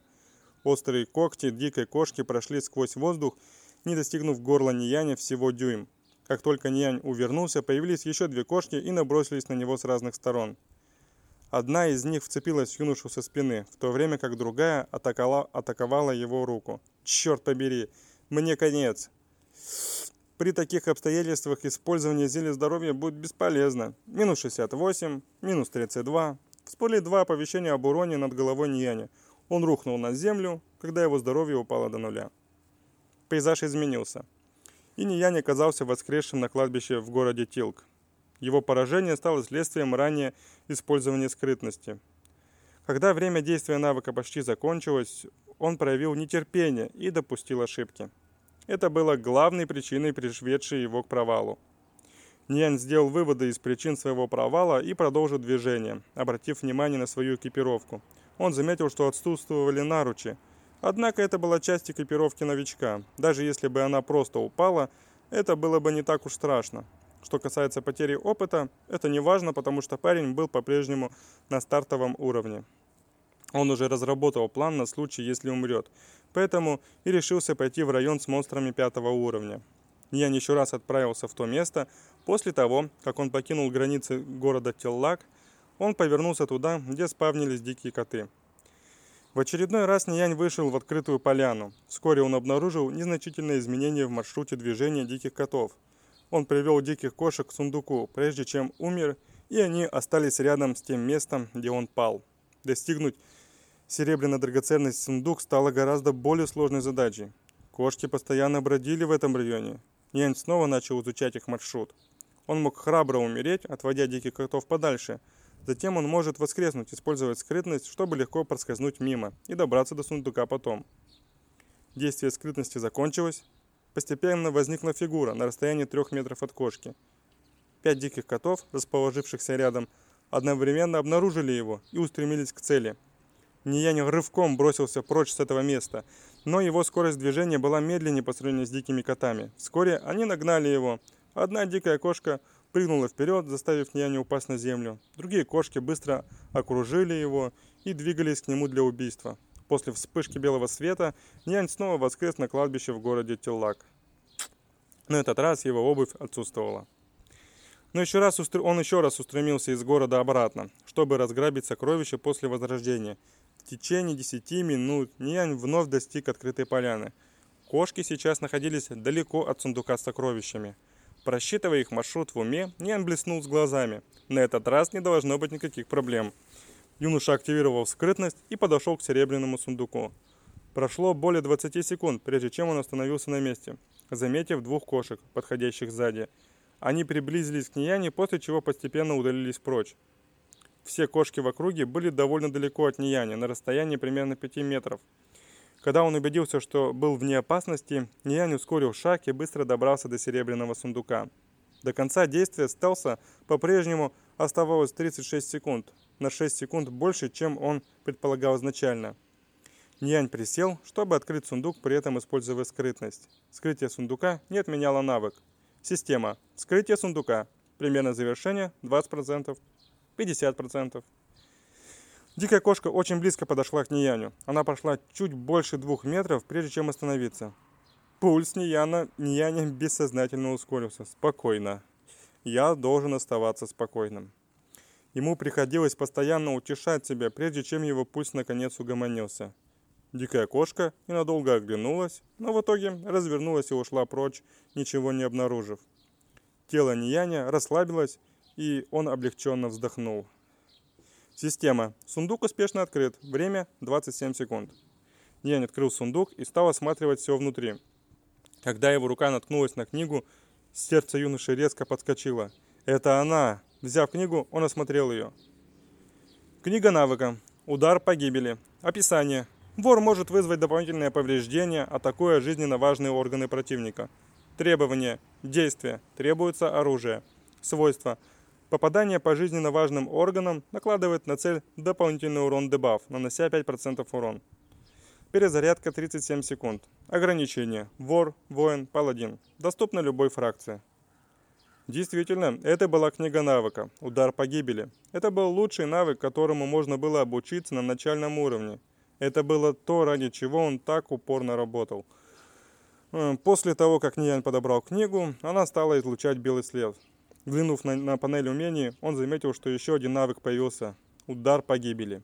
[SPEAKER 2] Острые когти дикой кошки прошли сквозь воздух, не достигнув горла Нияня всего дюйм. Как только Ниянь увернулся, появились еще две кошки и набросились на него с разных сторон. Одна из них вцепилась в юношу со спины, в то время как другая атаковала, атаковала его руку. «Черт побери! Мне конец!» При таких обстоятельствах использование зелья здоровья будет бесполезно. Минус 68, минус 32. Всплыли два оповещения об уроне над головой Нияня. Он рухнул на землю, когда его здоровье упало до нуля. пейзаж изменился. И Ниянь оказался воскресшим на кладбище в городе Тилк. Его поражение стало следствием ранее использования скрытности. Когда время действия навыка почти закончилось, он проявил нетерпение и допустил ошибки. Это было главной причиной, приведшей его к провалу. Ньян сделал выводы из причин своего провала и продолжил движение, обратив внимание на свою экипировку. Он заметил, что отсутствовали наручи. Однако это была часть экипировки новичка. Даже если бы она просто упала, это было бы не так уж страшно. Что касается потери опыта, это не важно, потому что парень был по-прежнему на стартовом уровне. Он уже разработал план на случай, если умрет, поэтому и решился пойти в район с монстрами пятого уровня. Ян еще раз отправился в то место. После того, как он покинул границы города Теллак, он повернулся туда, где спавнились дикие коты. В очередной раз Ниянь вышел в открытую поляну. Вскоре он обнаружил незначительные изменения в маршруте движения диких котов. Он привел диких кошек к сундуку, прежде чем умер, и они остались рядом с тем местом, где он пал. Достигнуть серебряно-драгоценный сундук стало гораздо более сложной задачей. Кошки постоянно бродили в этом районе. Ниянь снова начал изучать их маршрут. Он мог храбро умереть, отводя диких котов подальше – Затем он может воскреснуть, использовать скрытность, чтобы легко проскользнуть мимо и добраться до сундука потом. Действие скрытности закончилось. Постепенно возникла фигура на расстоянии трех метров от кошки. Пять диких котов, расположившихся рядом, одновременно обнаружили его и устремились к цели. Ниянь рывком бросился прочь с этого места, но его скорость движения была медленнее по сравнению с дикими котами. Вскоре они нагнали его. Одна дикая кошка прыгнула вперед, заставив Няню упасть на землю. Другие кошки быстро окружили его и двигались к нему для убийства. После вспышки белого света Нянь снова воскрес на кладбище в городе Тиллак. На этот раз его обувь отсутствовала. Но еще раз он еще раз устремился из города обратно, чтобы разграбить сокровища после возрождения. В течение десяти минут Нянь вновь достиг открытой поляны. Кошки сейчас находились далеко от сундука с сокровищами – Просчитывая их маршрут в уме, Ниан блеснул с глазами. На этот раз не должно быть никаких проблем. Юноша активировал скрытность и подошел к серебряному сундуку. Прошло более 20 секунд, прежде чем он остановился на месте, заметив двух кошек, подходящих сзади. Они приблизились к Нияне, после чего постепенно удалились прочь. Все кошки в округе были довольно далеко от Нияни, на расстоянии примерно 5 метров. Когда он убедился, что был вне опасности, Ниянь ускорил шаг и быстро добрался до серебряного сундука. До конца действия стелса по-прежнему оставалось 36 секунд, на 6 секунд больше, чем он предполагал изначально. Нянь присел, чтобы открыть сундук, при этом используя скрытность. Скрытие сундука не отменяло навык. Система. Скрытие сундука. Примерно завершение 20%, 50%. Дикая кошка очень близко подошла к Нияню. Она прошла чуть больше двух метров, прежде чем остановиться. Пульс Нияна, Нияня бессознательно ускорился. Спокойно. Я должен оставаться спокойным. Ему приходилось постоянно утешать себя, прежде чем его пульс наконец угомонился. Дикая кошка ненадолго оглянулась, но в итоге развернулась и ушла прочь, ничего не обнаружив. Тело Нияня расслабилось, и он облегченно вздохнул. Система. Сундук успешно открыт. Время 27 секунд. Янь открыл сундук и стал осматривать все внутри. Когда его рука наткнулась на книгу, сердце юноши резко подскочило. Это она! Взяв книгу, он осмотрел ее. Книга навыка. Удар погибели. Описание. Вор может вызвать дополнительное повреждение, атакуя жизненно важные органы противника. Требования. Действия. Требуется оружие. Свойства. Попадание по жизненно важным органам накладывает на цель дополнительный урон дебаф, нанося 5% урон. Перезарядка 37 секунд. Ограничение. Вор, воин, паладин. Доступно любой фракции. Действительно, это была книга навыка «Удар погибели». Это был лучший навык, которому можно было обучиться на начальном уровне. Это было то, ради чего он так упорно работал. Э, после того, как Ниянь подобрал книгу, она стала излучать белый след. Взглянув на, на панель умений, он заметил, что еще один навык появился – удар погибели.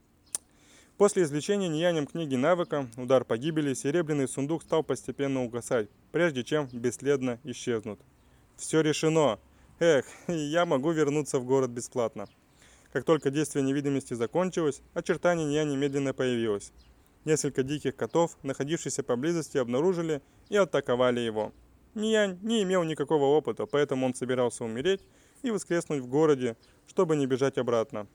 [SPEAKER 2] После извлечения неянием книги навыка «Удар погибели» серебряный сундук стал постепенно угасать, прежде чем бесследно исчезнут. Все решено. Эх, я могу вернуться в город бесплатно. Как только действие невидимости закончилось, очертание Ния немедленно появилось. Несколько диких котов, находившихся поблизости, обнаружили и атаковали его. Ниянь не имел никакого опыта, поэтому он собирался умереть и воскреснуть в городе, чтобы не бежать обратно.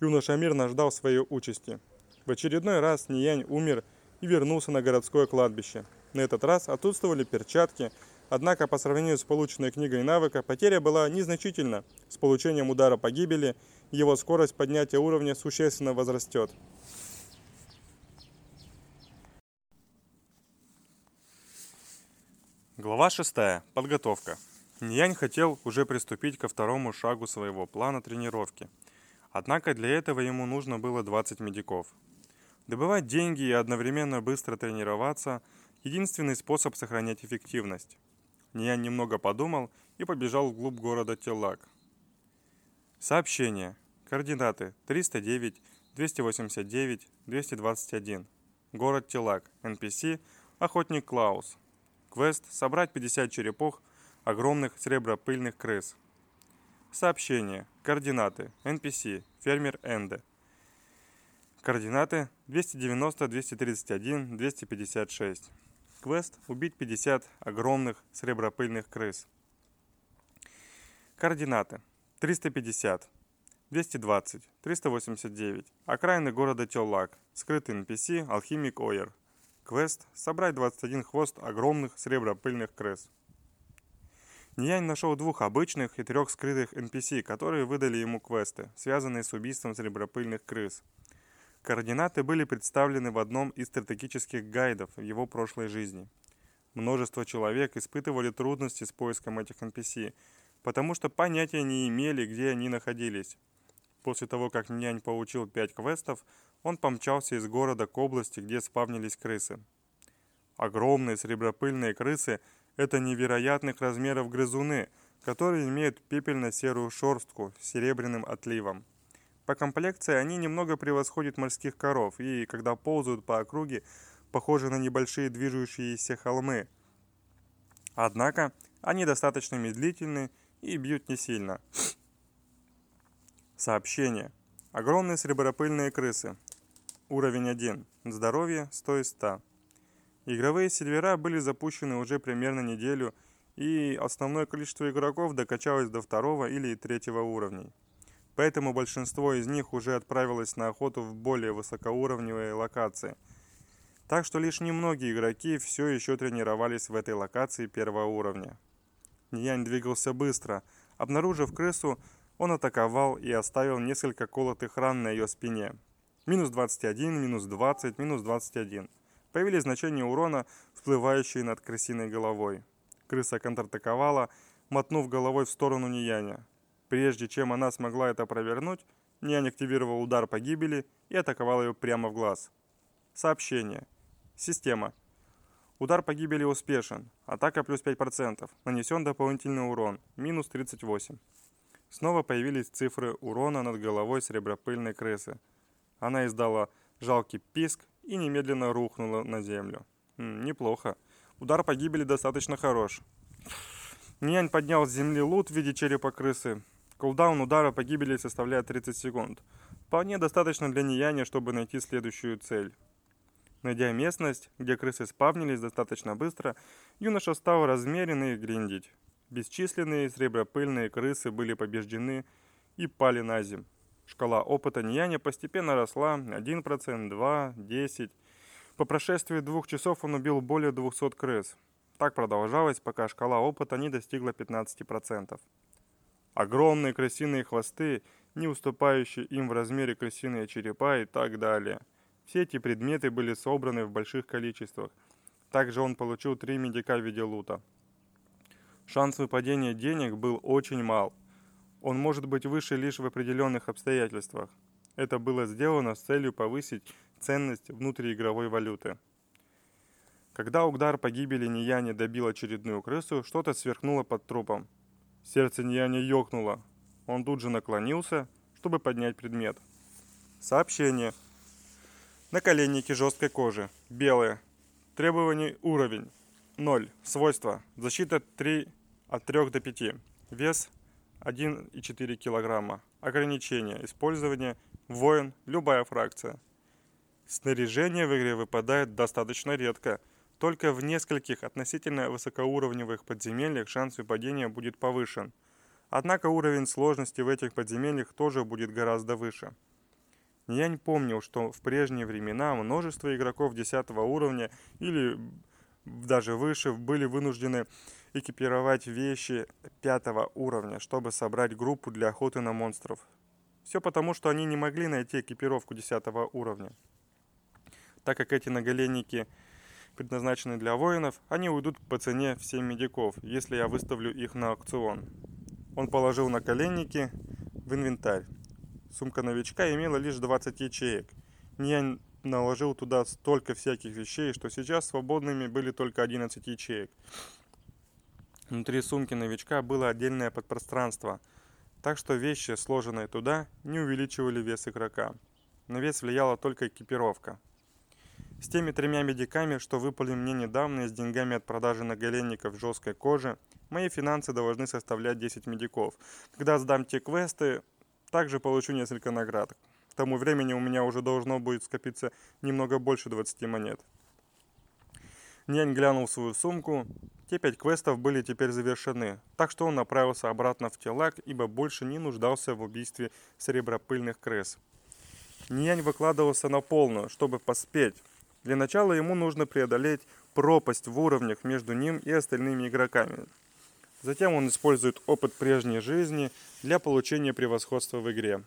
[SPEAKER 2] Юноша мирно ждал своей участи. В очередной раз Ниянь умер и вернулся на городское кладбище. На этот раз отсутствовали перчатки, однако по сравнению с полученной книгой навыка потеря была незначительна. С получением удара погибели его скорость поднятия уровня существенно возрастет. Глава 6. Подготовка. Ниянь хотел уже приступить ко второму шагу своего плана тренировки. Однако для этого ему нужно было 20 медиков. Добывать деньги и одновременно быстро тренироваться – единственный способ сохранять эффективность. Ниянь немного подумал и побежал вглубь города Теллак. Сообщение. Координаты 309, 289, 221. Город Телак. NPC. Охотник Клаус. Квест «Собрать 50 черепов огромных серебропыльных крыс». Сообщение. Координаты. NPC. Фермер Энде. Координаты 290, 231, 256. Квест «Убить 50 огромных серебропыльных крыс». Координаты 350, 220, 389. Окраины города Теллак. Скрытый NPC Алхимик Ойер. Квест – собрать 21 хвост огромных серебропыльных крыс. Ниянь нашел двух обычных и трех скрытых NPC, которые выдали ему квесты, связанные с убийством серебропыльных крыс. Координаты были представлены в одном из стратегических гайдов в его прошлой жизни. Множество человек испытывали трудности с поиском этих NPC, потому что понятия не имели, где они находились. После того, как Нянь получил пять квестов, он помчался из города к области, где спавнились крысы. Огромные серебропыльные крысы – это невероятных размеров грызуны, которые имеют пепельно-серую шерстку с серебряным отливом. По комплекции они немного превосходят морских коров и, когда ползают по округе, похожи на небольшие движущиеся холмы. Однако они достаточно медлительны и бьют не сильно. Сообщение. Огромные серебропыльные крысы. Уровень 1. Здоровье 100 из 100. Игровые сервера были запущены уже примерно неделю, и основное количество игроков докачалось до второго или третьего уровней. Поэтому большинство из них уже отправилось на охоту в более высокоуровневые локации. Так что лишь немногие игроки все еще тренировались в этой локации первого уровня. Янь двигался быстро. Обнаружив крысу, он атаковал и оставил несколько колотых ран на ее спине – Минус 21, минус 20, минус 21. Появились значения урона, всплывающие над крысиной головой. Крыса контратаковала, мотнув головой в сторону Нияня. Прежде чем она смогла это провернуть, Нянь активировал удар погибели и атаковал ее прямо в глаз. Сообщение. Система. Удар погибели успешен. Атака плюс 5%. Нанесен дополнительный урон. Минус 38. Снова появились цифры урона над головой серебропыльной крысы. Она издала жалкий писк и немедленно рухнула на землю. М, неплохо. Удар погибели достаточно хорош. Нянь поднял с земли лут в виде черепа крысы. Кулдаун удара погибели составляет 30 секунд. Вполне достаточно для Нияня, чтобы найти следующую цель. Найдя местность, где крысы спавнились достаточно быстро, юноша стал размеренно их гриндить. Бесчисленные сребропыльные крысы были побеждены и пали на землю. Шкала опыта Нияня постепенно росла 1%, 2, 10. По прошествии двух часов он убил более 200 крыс. Так продолжалось, пока шкала опыта не достигла 15%. Огромные крысиные хвосты, не уступающие им в размере крысиные черепа и так далее. Все эти предметы были собраны в больших количествах. Также он получил три медика в виде лута. Шанс выпадения денег был очень мал – он может быть выше лишь в определенных обстоятельствах. Это было сделано с целью повысить ценность внутриигровой валюты. Когда удар погибели Нияни добил очередную крысу, что-то сверкнуло под трупом. Сердце Нияни ёкнуло. Он тут же наклонился, чтобы поднять предмет. Сообщение. Наколенники жесткой кожи. Белые. Требований уровень. 0. Свойства. Защита 3 от 3 до 5. Вес 1,4 кг. Ограничение. Использование. Воин. Любая фракция. Снаряжение в игре выпадает достаточно редко. Только в нескольких относительно высокоуровневых подземельях шанс выпадения будет повышен. Однако уровень сложности в этих подземельях тоже будет гораздо выше. Янь помнил, что в прежние времена множество игроков 10 уровня или даже выше были вынуждены экипировать вещи 5 уровня, чтобы собрать группу для охоты на монстров. Все потому, что они не могли найти экипировку 10 уровня. Так как эти наголенники предназначены для воинов, они уйдут по цене в 7 медиков, если я выставлю их на аукцион. Он положил наколенники в инвентарь. Сумка новичка имела лишь 20 ячеек. Я наложил туда столько всяких вещей, что сейчас свободными были только 11 ячеек. Внутри сумки новичка было отдельное подпространство, так что вещи, сложенные туда, не увеличивали вес игрока. На вес влияла только экипировка. С теми тремя медиками, что выпали мне недавно и с деньгами от продажи наголенников жесткой кожи, мои финансы должны составлять 10 медиков. Когда сдам те квесты, также получу несколько наград. К тому времени у меня уже должно будет скопиться немного больше 20 монет. Нянь глянул в свою сумку. Те пять квестов были теперь завершены, так что он направился обратно в Телак, ибо больше не нуждался в убийстве серебропыльных крыс. Нянь выкладывался на полную, чтобы поспеть. Для начала ему нужно преодолеть пропасть в уровнях между ним и остальными игроками. Затем он использует опыт прежней жизни для получения превосходства в игре.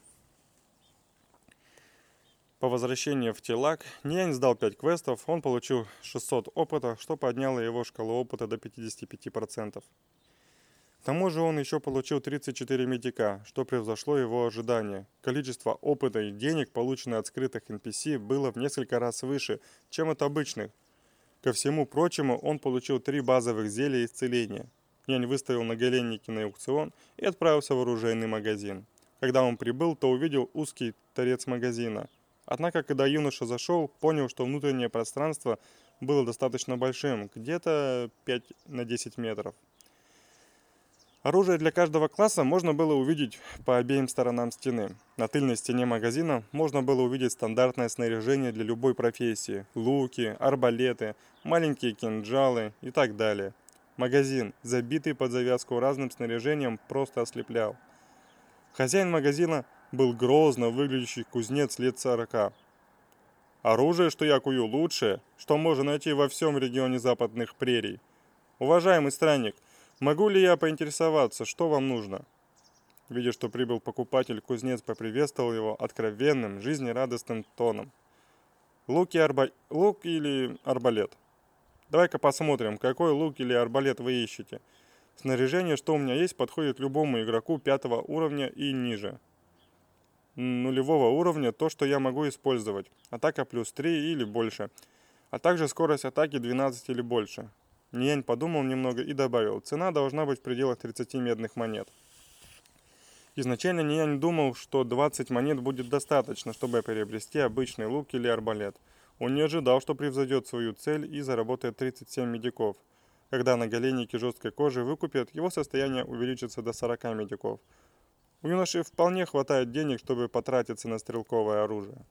[SPEAKER 2] По возвращении в Телак Ниань сдал 5 квестов, он получил 600 опыта, что подняло его шкалу опыта до 55%. К тому же он еще получил 34 медика, что превзошло его ожидания. Количество опыта и денег, полученных от скрытых NPC, было в несколько раз выше, чем от обычных. Ко всему прочему, он получил три базовых зелья исцеления – Нянь выставил наголенники на аукцион и отправился в оружейный магазин. Когда он прибыл, то увидел узкий торец магазина. Однако, когда юноша зашел, понял, что внутреннее пространство было достаточно большим, где-то 5 на 10 метров. Оружие для каждого класса можно было увидеть по обеим сторонам стены. На тыльной стене магазина можно было увидеть стандартное снаряжение для любой профессии – луки, арбалеты, маленькие кинжалы и так далее – Магазин, забитый под завязку разным снаряжением, просто ослеплял. Хозяин магазина был грозно выглядящий кузнец лет сорока. Оружие, что я кую, лучшее, что можно найти во всем регионе западных прерий. Уважаемый странник, могу ли я поинтересоваться, что вам нужно? Видя, что прибыл покупатель, кузнец поприветствовал его откровенным, жизнерадостным тоном. Лук, и арба... Лук или арбалет? Давай-ка посмотрим, какой лук или арбалет вы ищете. Снаряжение, что у меня есть, подходит любому игроку пятого уровня и ниже. Нулевого уровня то, что я могу использовать. Атака плюс 3 или больше. А также скорость атаки 12 или больше. Ниянь подумал немного и добавил, цена должна быть в пределах 30 медных монет. Изначально Ниянь думал, что 20 монет будет достаточно, чтобы приобрести обычный лук или арбалет – он не ожидал, что превзойдет свою цель и заработает 37 медиков. Когда наголенники жесткой кожи выкупят, его состояние увеличится до 40 медиков. У юноши вполне хватает денег, чтобы потратиться на стрелковое оружие.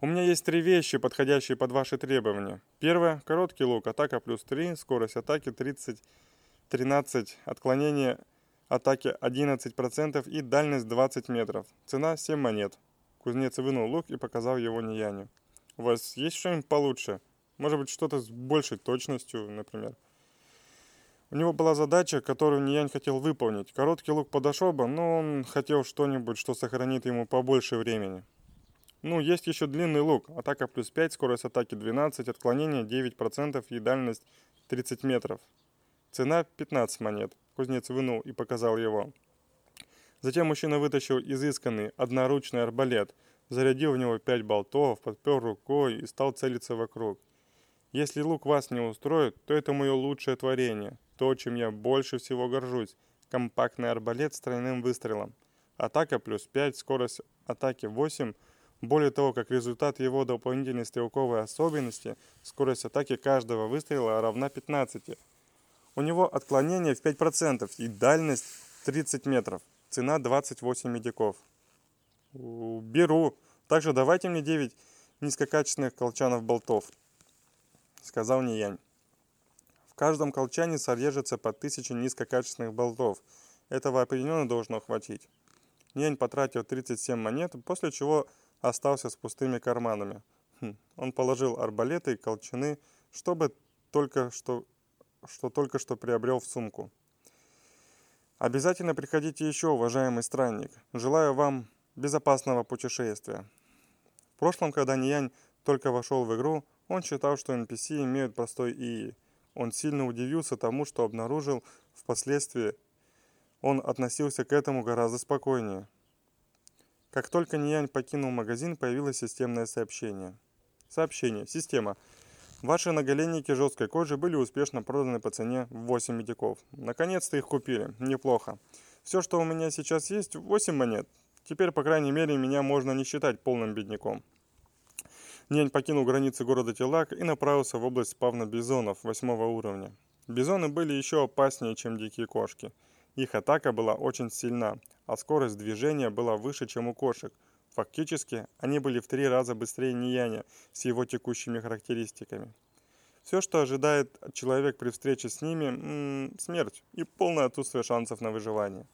[SPEAKER 2] У меня есть три вещи, подходящие под ваши требования. Первое – короткий лук, атака плюс 3, скорость атаки 30, 13, отклонение атаки 11% и дальность 20 метров. Цена 7 монет. Кузнец вынул лук и показал его Нияне. У вас есть что-нибудь получше? Может быть, что-то с большей точностью, например. У него была задача, которую Ниянь хотел выполнить. Короткий лук подошел бы, но он хотел что-нибудь, что сохранит ему побольше времени. Ну, есть еще длинный лук. Атака плюс 5, скорость атаки 12, отклонение 9% и дальность 30 метров. Цена 15 монет. Кузнец вынул и показал его. Затем мужчина вытащил изысканный одноручный арбалет – зарядил в него пять болтов, подпер рукой и стал целиться вокруг. Если лук вас не устроит, то это мое лучшее творение, то, чем я больше всего горжусь. Компактный арбалет с тройным выстрелом. Атака плюс 5, скорость атаки 8. Более того, как результат его дополнительной стрелковой особенности, скорость атаки каждого выстрела равна 15. У него отклонение в 5% и дальность 30 метров. Цена 28 медиков. Беру. Также давайте мне 9 низкокачественных колчанов болтов, сказал Ниянь. Каждом колчане содержится по тысяче низкокачественных болтов. Этого определенно должно хватить. Ниянь потратил 37 монет, после чего остался с пустыми карманами. Хм. Он положил арбалеты и колчаны, чтобы только что, что только что приобрел в сумку. Обязательно приходите еще, уважаемый странник. Желаю вам безопасного путешествия. В прошлом, когда Ниянь только вошел в игру, он считал, что NPC имеют простой ИИ. Он сильно удивился тому, что обнаружил впоследствии. Он относился к этому гораздо спокойнее. Как только Ниянь покинул магазин, появилось системное сообщение. Сообщение. Система. Ваши наголенники жесткой кожи были успешно проданы по цене в 8 медиков. Наконец-то их купили. Неплохо. Все, что у меня сейчас есть, 8 монет. Теперь, по крайней мере, меня можно не считать полным бедняком. Нянь покинул границы города Тилак и направился в область спавна бизонов восьмого уровня. Бизоны были еще опаснее, чем дикие кошки. Их атака была очень сильна, а скорость движения была выше, чем у кошек. Фактически, они были в три раза быстрее Нияня с его текущими характеристиками. Все, что ожидает человек при встрече с ними, смерть и полное отсутствие шансов на выживание.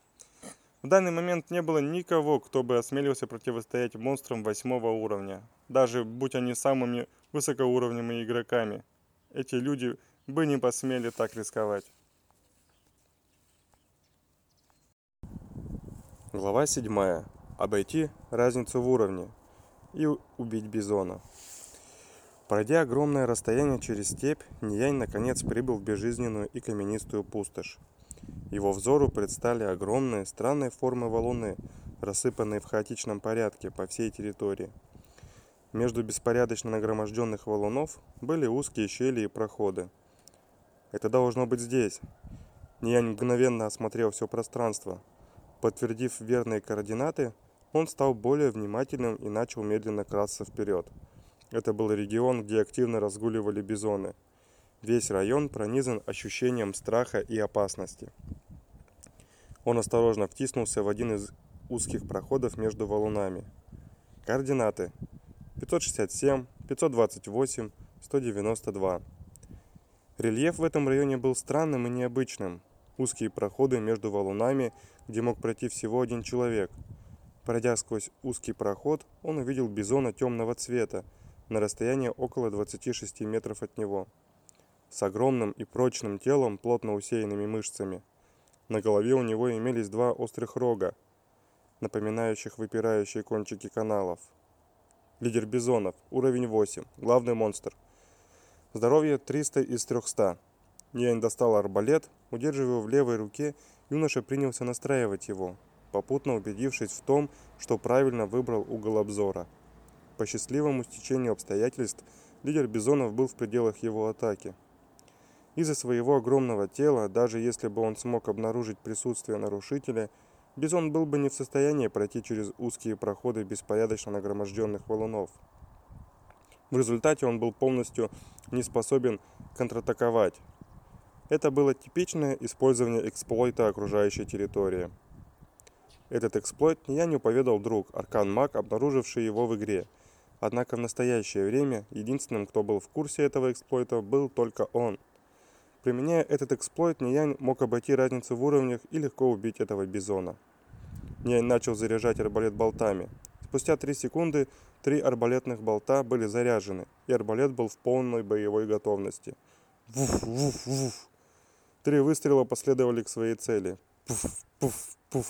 [SPEAKER 2] В данный момент не было никого, кто бы осмелился противостоять монстрам восьмого уровня, даже будь они самыми высокоуровневыми игроками. Эти люди бы не посмели так рисковать.
[SPEAKER 1] Глава 7. Обойти разницу в уровне и убить бизона. Пройдя огромное расстояние через степь, Ниянь наконец прибыл в безжизненную и каменистую пустошь. Его взору предстали огромные, странные формы валуны, рассыпанные в хаотичном порядке по всей территории. Между беспорядочно нагроможденных валунов были узкие щели и проходы. Это должно быть здесь. Ниянь мгновенно осмотрел все пространство. Подтвердив верные координаты, он стал более внимательным и начал медленно красться вперед. Это был регион, где активно разгуливали бизоны – Весь район пронизан ощущением страха и опасности. Он осторожно втиснулся в один из узких проходов между валунами. Координаты 567, 528, 192. Рельеф в этом районе был странным и необычным. Узкие проходы между валунами, где мог пройти всего один человек. Пройдя сквозь узкий проход, он увидел бизона темного цвета на расстоянии около 26 метров от него с огромным и прочным телом, плотно усеянными мышцами. На голове у него имелись два острых рога, напоминающих выпирающие кончики каналов. Лидер бизонов, уровень 8, главный монстр. Здоровье 300 из 300. Ниань достал арбалет, удерживая в левой руке, юноша принялся настраивать его, попутно убедившись в том, что правильно выбрал угол обзора. По счастливому стечению обстоятельств, лидер бизонов был в пределах его атаки. Из-за своего огромного тела, даже если бы он смог обнаружить присутствие нарушителя, Бизон был бы не в состоянии пройти через узкие проходы беспорядочно нагроможденных валунов. В результате он был полностью не способен контратаковать. Это было типичное использование эксплойта окружающей территории. Этот эксплойт ему поведал друг, Аркан Маг, обнаруживший его в игре. Однако в настоящее время единственным, кто был в курсе этого эксплойта, был только он – Применяя этот эксплойт, Ниянь мог обойти разницу в уровнях и легко убить этого бизона. Ниянь начал заряжать арбалет болтами. Спустя 3 секунды три арбалетных болта были заряжены, и арбалет был в полной боевой готовности. Вуф, вуф, вуф. Три выстрела последовали к своей цели. Пуф, пуф, пуф.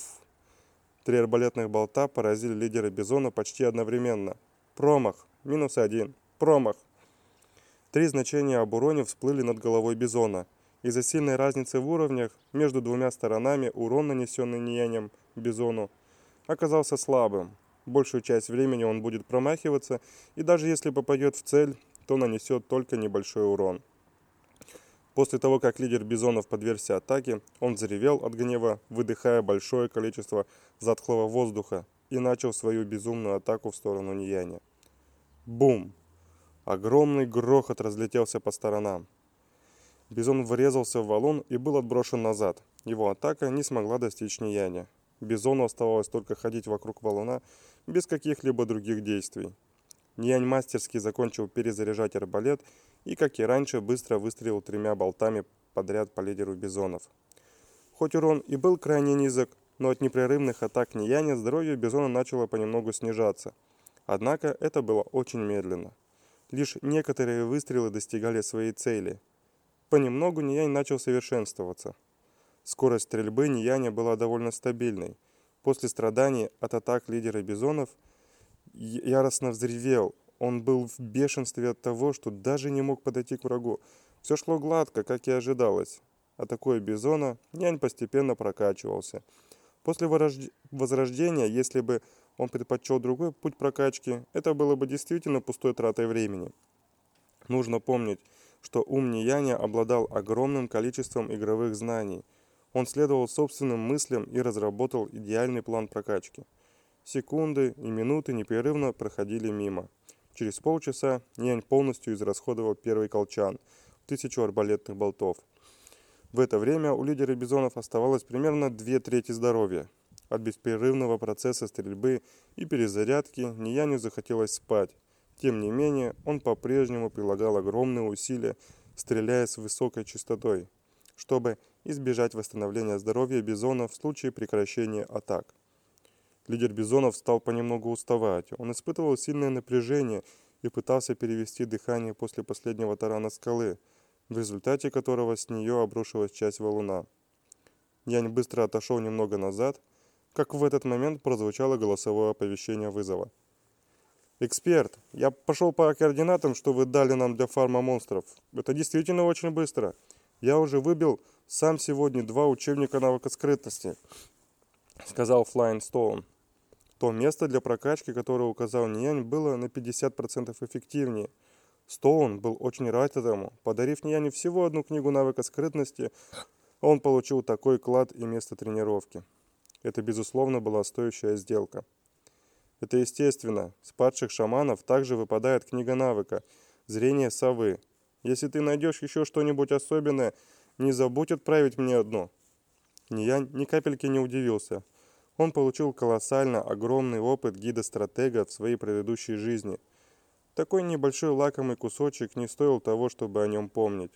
[SPEAKER 1] Три арбалетных болта поразили лидера бизона почти одновременно. Промах. Минус один. Промах. Три значения об уроне всплыли над головой Бизона. Из-за сильной разницы в уровнях между двумя сторонами урон, нанесенный Ниянем Бизону, оказался слабым. Большую часть времени он будет промахиваться, и даже если попадет в цель, то нанесет только небольшой урон. После того, как лидер Бизонов подвергся атаке, он заревел от гнева, выдыхая большое количество затхлого воздуха, и начал свою безумную атаку в сторону Нияня. Бум! Огромный грохот разлетелся по сторонам. Бизон врезался в валун и был отброшен назад. Его атака не смогла достичь Нияня. Бизону оставалось только ходить вокруг валуна без каких-либо других действий.
[SPEAKER 2] Ниянь мастерски закончил перезаряжать арбалет и, как и раньше, быстро выстрелил тремя болтами подряд по лидеру бизонов. Хоть урон и был крайне низок, но от непрерывных атак Нияня здоровье бизона начало понемногу снижаться. Однако это было очень медленно. Лишь некоторые выстрелы достигали своей цели. Понемногу Ниянь начал совершенствоваться. Скорость стрельбы Нияня была довольно стабильной. После страданий от атак лидера бизонов яростно взревел. Он был в бешенстве от того, что даже не мог подойти к врагу. Все шло гладко, как и ожидалось. Атакуя бизона, Нянь постепенно прокачивался. После возрождения, если бы он предпочел другой путь прокачки, это было бы действительно пустой тратой времени. Нужно помнить, что ум Нияня обладал огромным количеством игровых знаний. Он следовал собственным мыслям и разработал идеальный план прокачки. Секунды и минуты непрерывно проходили мимо. Через полчаса Нянь полностью израсходовал первый колчан, тысячу арбалетных болтов. В это время у лидера бизонов оставалось примерно две трети здоровья. От беспрерывного процесса стрельбы и перезарядки Нияню захотелось спать. Тем не менее, он по-прежнему прилагал огромные усилия, стреляя с высокой частотой, чтобы избежать восстановления здоровья бизона в случае прекращения атак. Лидер бизонов стал понемногу уставать. Он испытывал сильное напряжение и пытался перевести дыхание после последнего тарана скалы, в результате которого с нее обрушилась часть валуна. Янь быстро отошел немного назад – как в этот момент прозвучало голосовое оповещение вызова. «Эксперт, я пошел по координатам, что вы дали нам для фарма монстров. Это действительно очень быстро. Я уже выбил сам сегодня два учебника навыка скрытности», — сказал Флайн Стоун. То место для прокачки, которое указал Ниянь, было на 50% эффективнее. Стоун был очень рад этому. Подарив Нияню всего одну книгу навыка скрытности, он получил такой клад и место тренировки. Это, безусловно, была стоящая сделка. Это естественно. С падших шаманов также выпадает книга навыка «Зрение совы». Если ты найдешь еще что-нибудь особенное, не забудь отправить мне одно. Ни я ни капельки не удивился. Он получил колоссально огромный опыт гида-стратега в своей предыдущей жизни. Такой небольшой лакомый кусочек не стоил того, чтобы о нем помнить.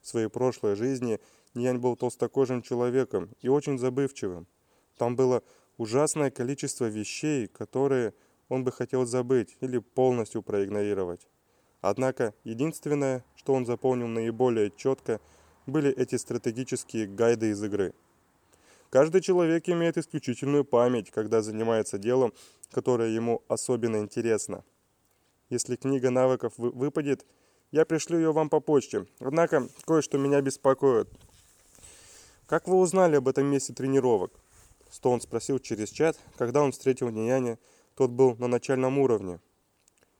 [SPEAKER 2] В своей прошлой жизни Нянь был толстокожим человеком и очень забывчивым. Там было ужасное количество вещей, которые он бы хотел забыть или полностью проигнорировать. Однако единственное, что он запомнил наиболее четко, были эти стратегические гайды из игры. Каждый человек имеет исключительную память, когда занимается делом, которое ему особенно интересно. Если книга навыков выпадет, я пришлю ее вам по почте. Однако, кое-что меня беспокоит. Как вы узнали об этом месте тренировок? Стоун спросил через чат, когда он встретил Нияня, тот был на начальном уровне.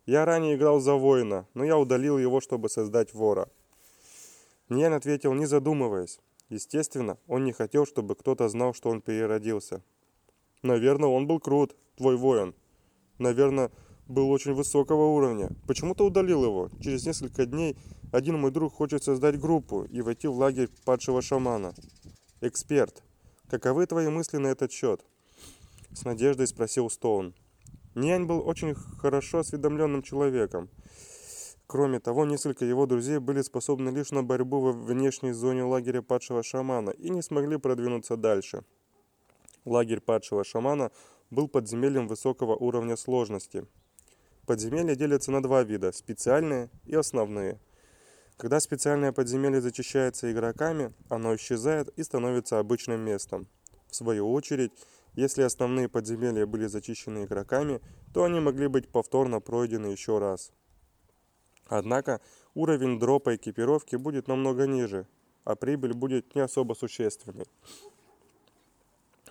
[SPEAKER 2] Я ранее играл за воина, но я удалил его, чтобы создать вора. Ниян ответил, не задумываясь. Естественно, он не хотел, чтобы кто-то знал, что он переродился. Наверное, он был крут, твой воин. Наверное, был очень высокого уровня. Почему ты удалил его? Через несколько дней один мой друг хочет создать группу и войти в лагерь падшего шамана. Эксперт. Каковы твои мысли на этот счет? С надеждой спросил Стоун. Нянь был очень хорошо осведомленным человеком. Кроме того, несколько его друзей были способны лишь на борьбу во внешней зоне лагеря падшего шамана и не смогли продвинуться дальше. Лагерь падшего шамана был подземельем высокого уровня сложности. Подземелья делятся на два вида – специальные и основные – когда специальное подземелье зачищается игроками, оно исчезает и становится обычным местом. В свою очередь, если основные подземелья были зачищены игроками, то они могли быть повторно пройдены еще раз. Однако уровень дропа экипировки будет намного ниже, а прибыль будет не особо существенной.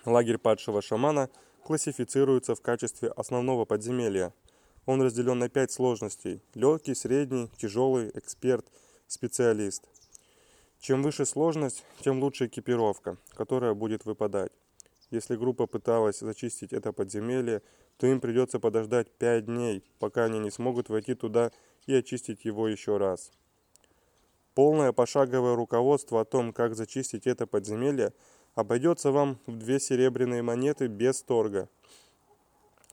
[SPEAKER 2] Лагерь падшего шамана классифицируется в качестве основного подземелья. Он разделен на пять сложностей – легкий, средний, тяжелый, эксперт – специалист. Чем выше сложность, тем лучше экипировка, которая будет выпадать. Если группа пыталась зачистить это подземелье, то им придется подождать 5 дней, пока они не смогут войти туда и очистить его еще раз. Полное пошаговое руководство о том, как зачистить это подземелье, обойдется вам в две серебряные монеты без торга,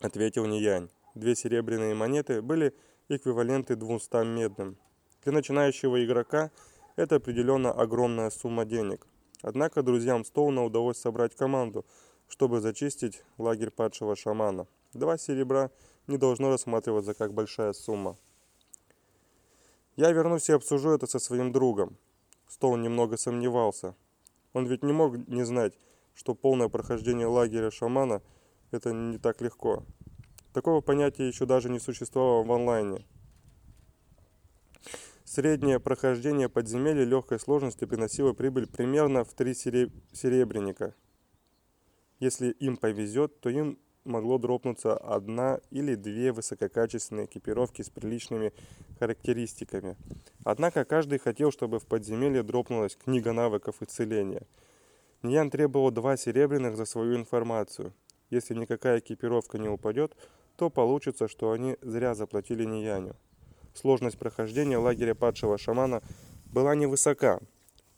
[SPEAKER 2] ответил Ниянь. Две серебряные монеты были эквиваленты 200 медным. Для начинающего игрока это определенно огромная сумма денег. Однако друзьям Стоуна удалось собрать команду, чтобы зачистить лагерь падшего шамана. Два серебра не должно рассматриваться как большая сумма. Я вернусь и обсужу это со своим другом. Стоун немного сомневался. Он ведь не мог не знать, что полное прохождение лагеря шамана – это не так легко. Такого понятия еще даже не существовало в онлайне. Среднее прохождение подземелья легкой сложности приносило прибыль примерно в 3 серебряника. Если им повезет, то им могло дропнуться одна или две высококачественные экипировки с приличными характеристиками. Однако каждый хотел, чтобы в подземелье дропнулась книга навыков исцеления. Ньян требовал два серебряных за свою информацию. Если никакая экипировка не упадет, то получится, что они зря заплатили Нияню. Сложность прохождения лагеря падшего шамана была невысока.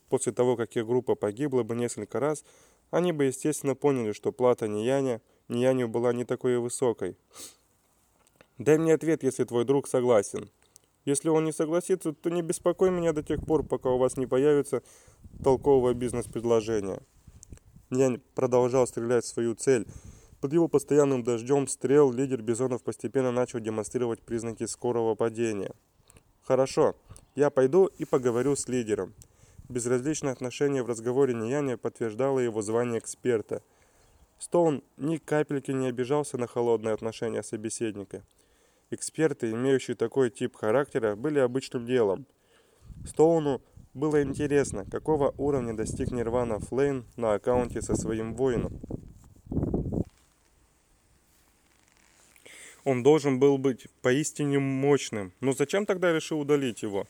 [SPEAKER 2] После того, как их группа погибла бы несколько раз, они бы, естественно, поняли, что плата Нияня, Нияню была не такой высокой. Дай мне ответ, если твой друг согласен. Если он не согласится, то не беспокой меня до тех пор, пока у вас не появится толковое бизнес-предложение. Нянь продолжал стрелять в свою цель, под его постоянным дождем стрел лидер бизонов постепенно начал демонстрировать признаки скорого падения. «Хорошо, я пойду и поговорю с лидером». Безразличное отношение в разговоре Нияня подтверждало его звание эксперта. Стоун ни капельки не обижался на холодное отношение собеседника. Эксперты, имеющие такой тип характера, были обычным делом. Стоуну было интересно, какого уровня достиг Нирвана Флейн на аккаунте со своим воином. Он должен был быть поистине мощным. Но зачем тогда решил удалить его?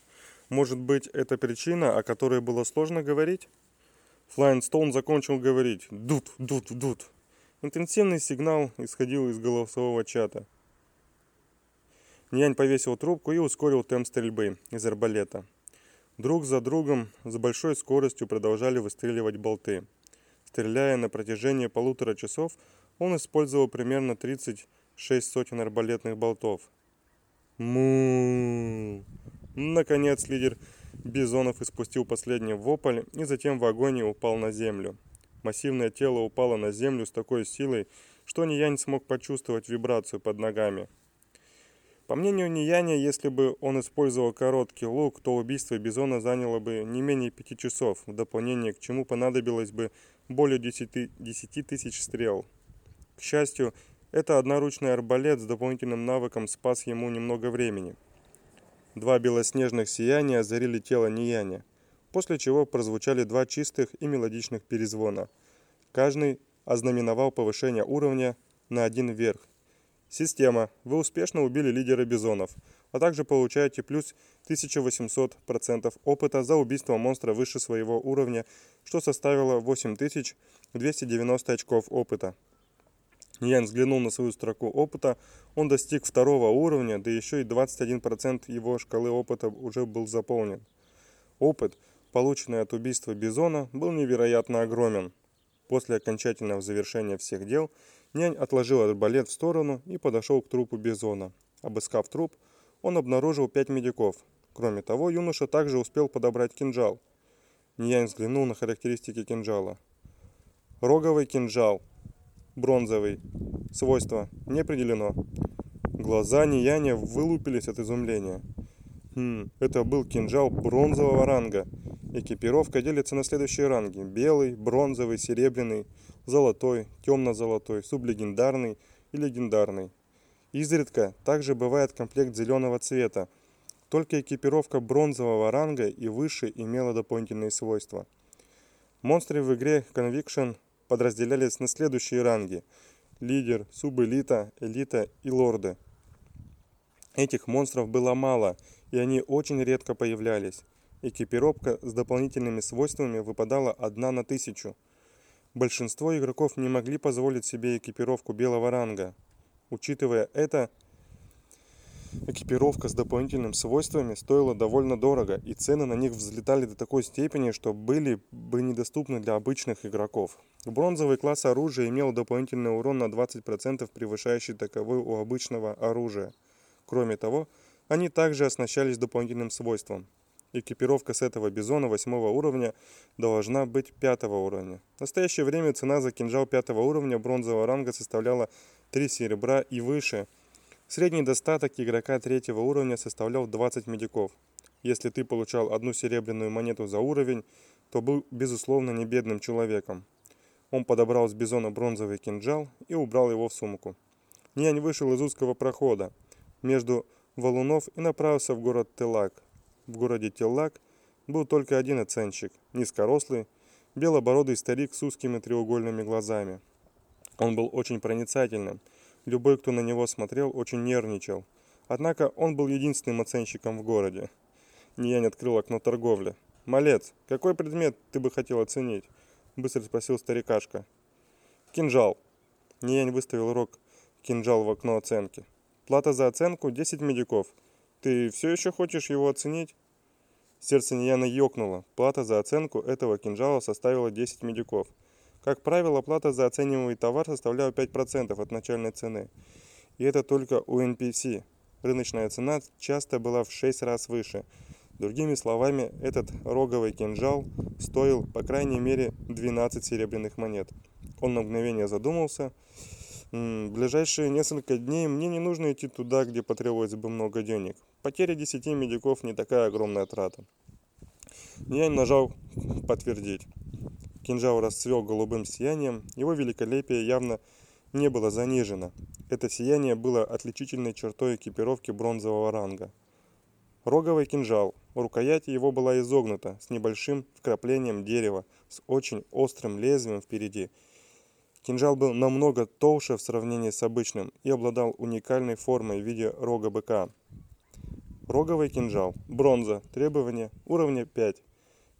[SPEAKER 2] Может быть, это причина, о которой было сложно говорить? Флайнстоун закончил говорить «Дут, дут, дут». Интенсивный сигнал исходил из голосового чата. Нянь повесил трубку и ускорил темп стрельбы из арбалета. Друг за другом с большой скоростью продолжали выстреливать болты. Стреляя на протяжении полутора часов, он использовал примерно 30 шесть сотен арбалетных болтов. му Наконец лидер Бизонов испустил последний вопль и затем в агонии упал на землю. Массивное тело упало на землю с такой силой, что Ниянь смог почувствовать вибрацию под ногами. По мнению Нияня, если бы он использовал короткий лук, то убийство Бизона заняло бы не менее пяти часов, в дополнение к чему понадобилось бы более 10 тысяч стрел. К счастью, это одноручный арбалет с дополнительным навыком спас ему немного времени. Два белоснежных сияния озарили тело Нияня, после чего прозвучали два чистых и мелодичных перезвона. Каждый ознаменовал повышение уровня на один вверх. Система. Вы успешно убили лидера бизонов, а также получаете плюс 1800% опыта за убийство монстра выше своего уровня, что составило 8290 очков опыта. Ян взглянул на свою строку опыта. Он достиг второго уровня, да еще и 21% его шкалы опыта уже был заполнен. Опыт, полученный от убийства Бизона, был невероятно огромен. После окончательного завершения всех дел, нянь отложил арбалет в сторону и подошел к трупу Бизона. Обыскав труп, он обнаружил пять медиков. Кроме того, юноша также успел подобрать кинжал. Нянь взглянул на характеристики кинжала. Роговый кинжал – бронзовый. Свойство не определено. Глаза Нияня вылупились от изумления. Хм, это был кинжал бронзового ранга. Экипировка делится на следующие ранги. Белый, бронзовый, серебряный, золотой, темно-золотой, сублегендарный и легендарный. Изредка также бывает комплект зеленого цвета. Только экипировка бронзового ранга и выше имела дополнительные свойства. Монстры в игре Conviction подразделялись на следующие ранги – лидер, субэлита, элита и лорды. Этих монстров было мало, и они очень редко появлялись. Экипировка с дополнительными свойствами выпадала одна на тысячу. Большинство игроков не могли позволить себе экипировку белого ранга. Учитывая это, экипировка с дополнительными свойствами стоила довольно дорого, и цены на них взлетали до такой степени, что были бы недоступны для обычных игроков. Бронзовый класс оружия имел дополнительный урон на 20% превышающий таковой у обычного оружия. Кроме того, они также оснащались дополнительным свойством. Экипировка с этого бизона 8 уровня должна быть 5 уровня. В настоящее время цена за кинжал 5 уровня бронзового ранга составляла 3 серебра и выше. Средний достаток игрока 3 уровня составлял 20 медиков. Если ты получал одну серебряную монету за уровень, то был безусловно не бедным человеком. Он подобрал с бизона бронзовый кинжал и убрал его в сумку. Нянь вышел из узкого прохода между валунов и направился в город Телак. В городе Теллак был только один оценщик, низкорослый, белобородый старик с узкими треугольными глазами. Он был очень проницательным. Любой, кто на него смотрел, очень нервничал. Однако он был единственным оценщиком в городе. Ниянь открыл окно торговли. «Малец, какой предмет ты бы хотел оценить?» Быстро спросил старикашка. «Кинжал». Ниянь выставил рог кинжал в окно оценки. «Плата за оценку 10 медиков. Ты все еще хочешь его оценить?» Сердце Нияна ёкнуло. Плата за оценку этого кинжала составила 10 медиков. Как правило, плата за оцениваемый товар составляла 5% от начальной цены. И это только у NPC. Рыночная цена часто была в 6 раз выше. Другими словами, этот роговый кинжал стоил по крайней мере 12 серебряных монет. Он на мгновение задумался в ближайшие несколько дней мне не нужно идти туда, где потребовалось бы много денег. Потеря 10 медиков не такая огромная трата. Я нажал «Подтвердить». Кинжал расцвел голубым сиянием, его великолепие явно не было занижено. Это сияние было отличительной чертой экипировки бронзового ранга. Роговый кинжал. Рукоять его была изогнута, с небольшим вкраплением дерева, с очень острым лезвием впереди – Кинжал был намного толще в сравнении с обычным и обладал уникальной формой в виде рога быка. Роговый кинжал. Бронза. Требования. Уровня 5.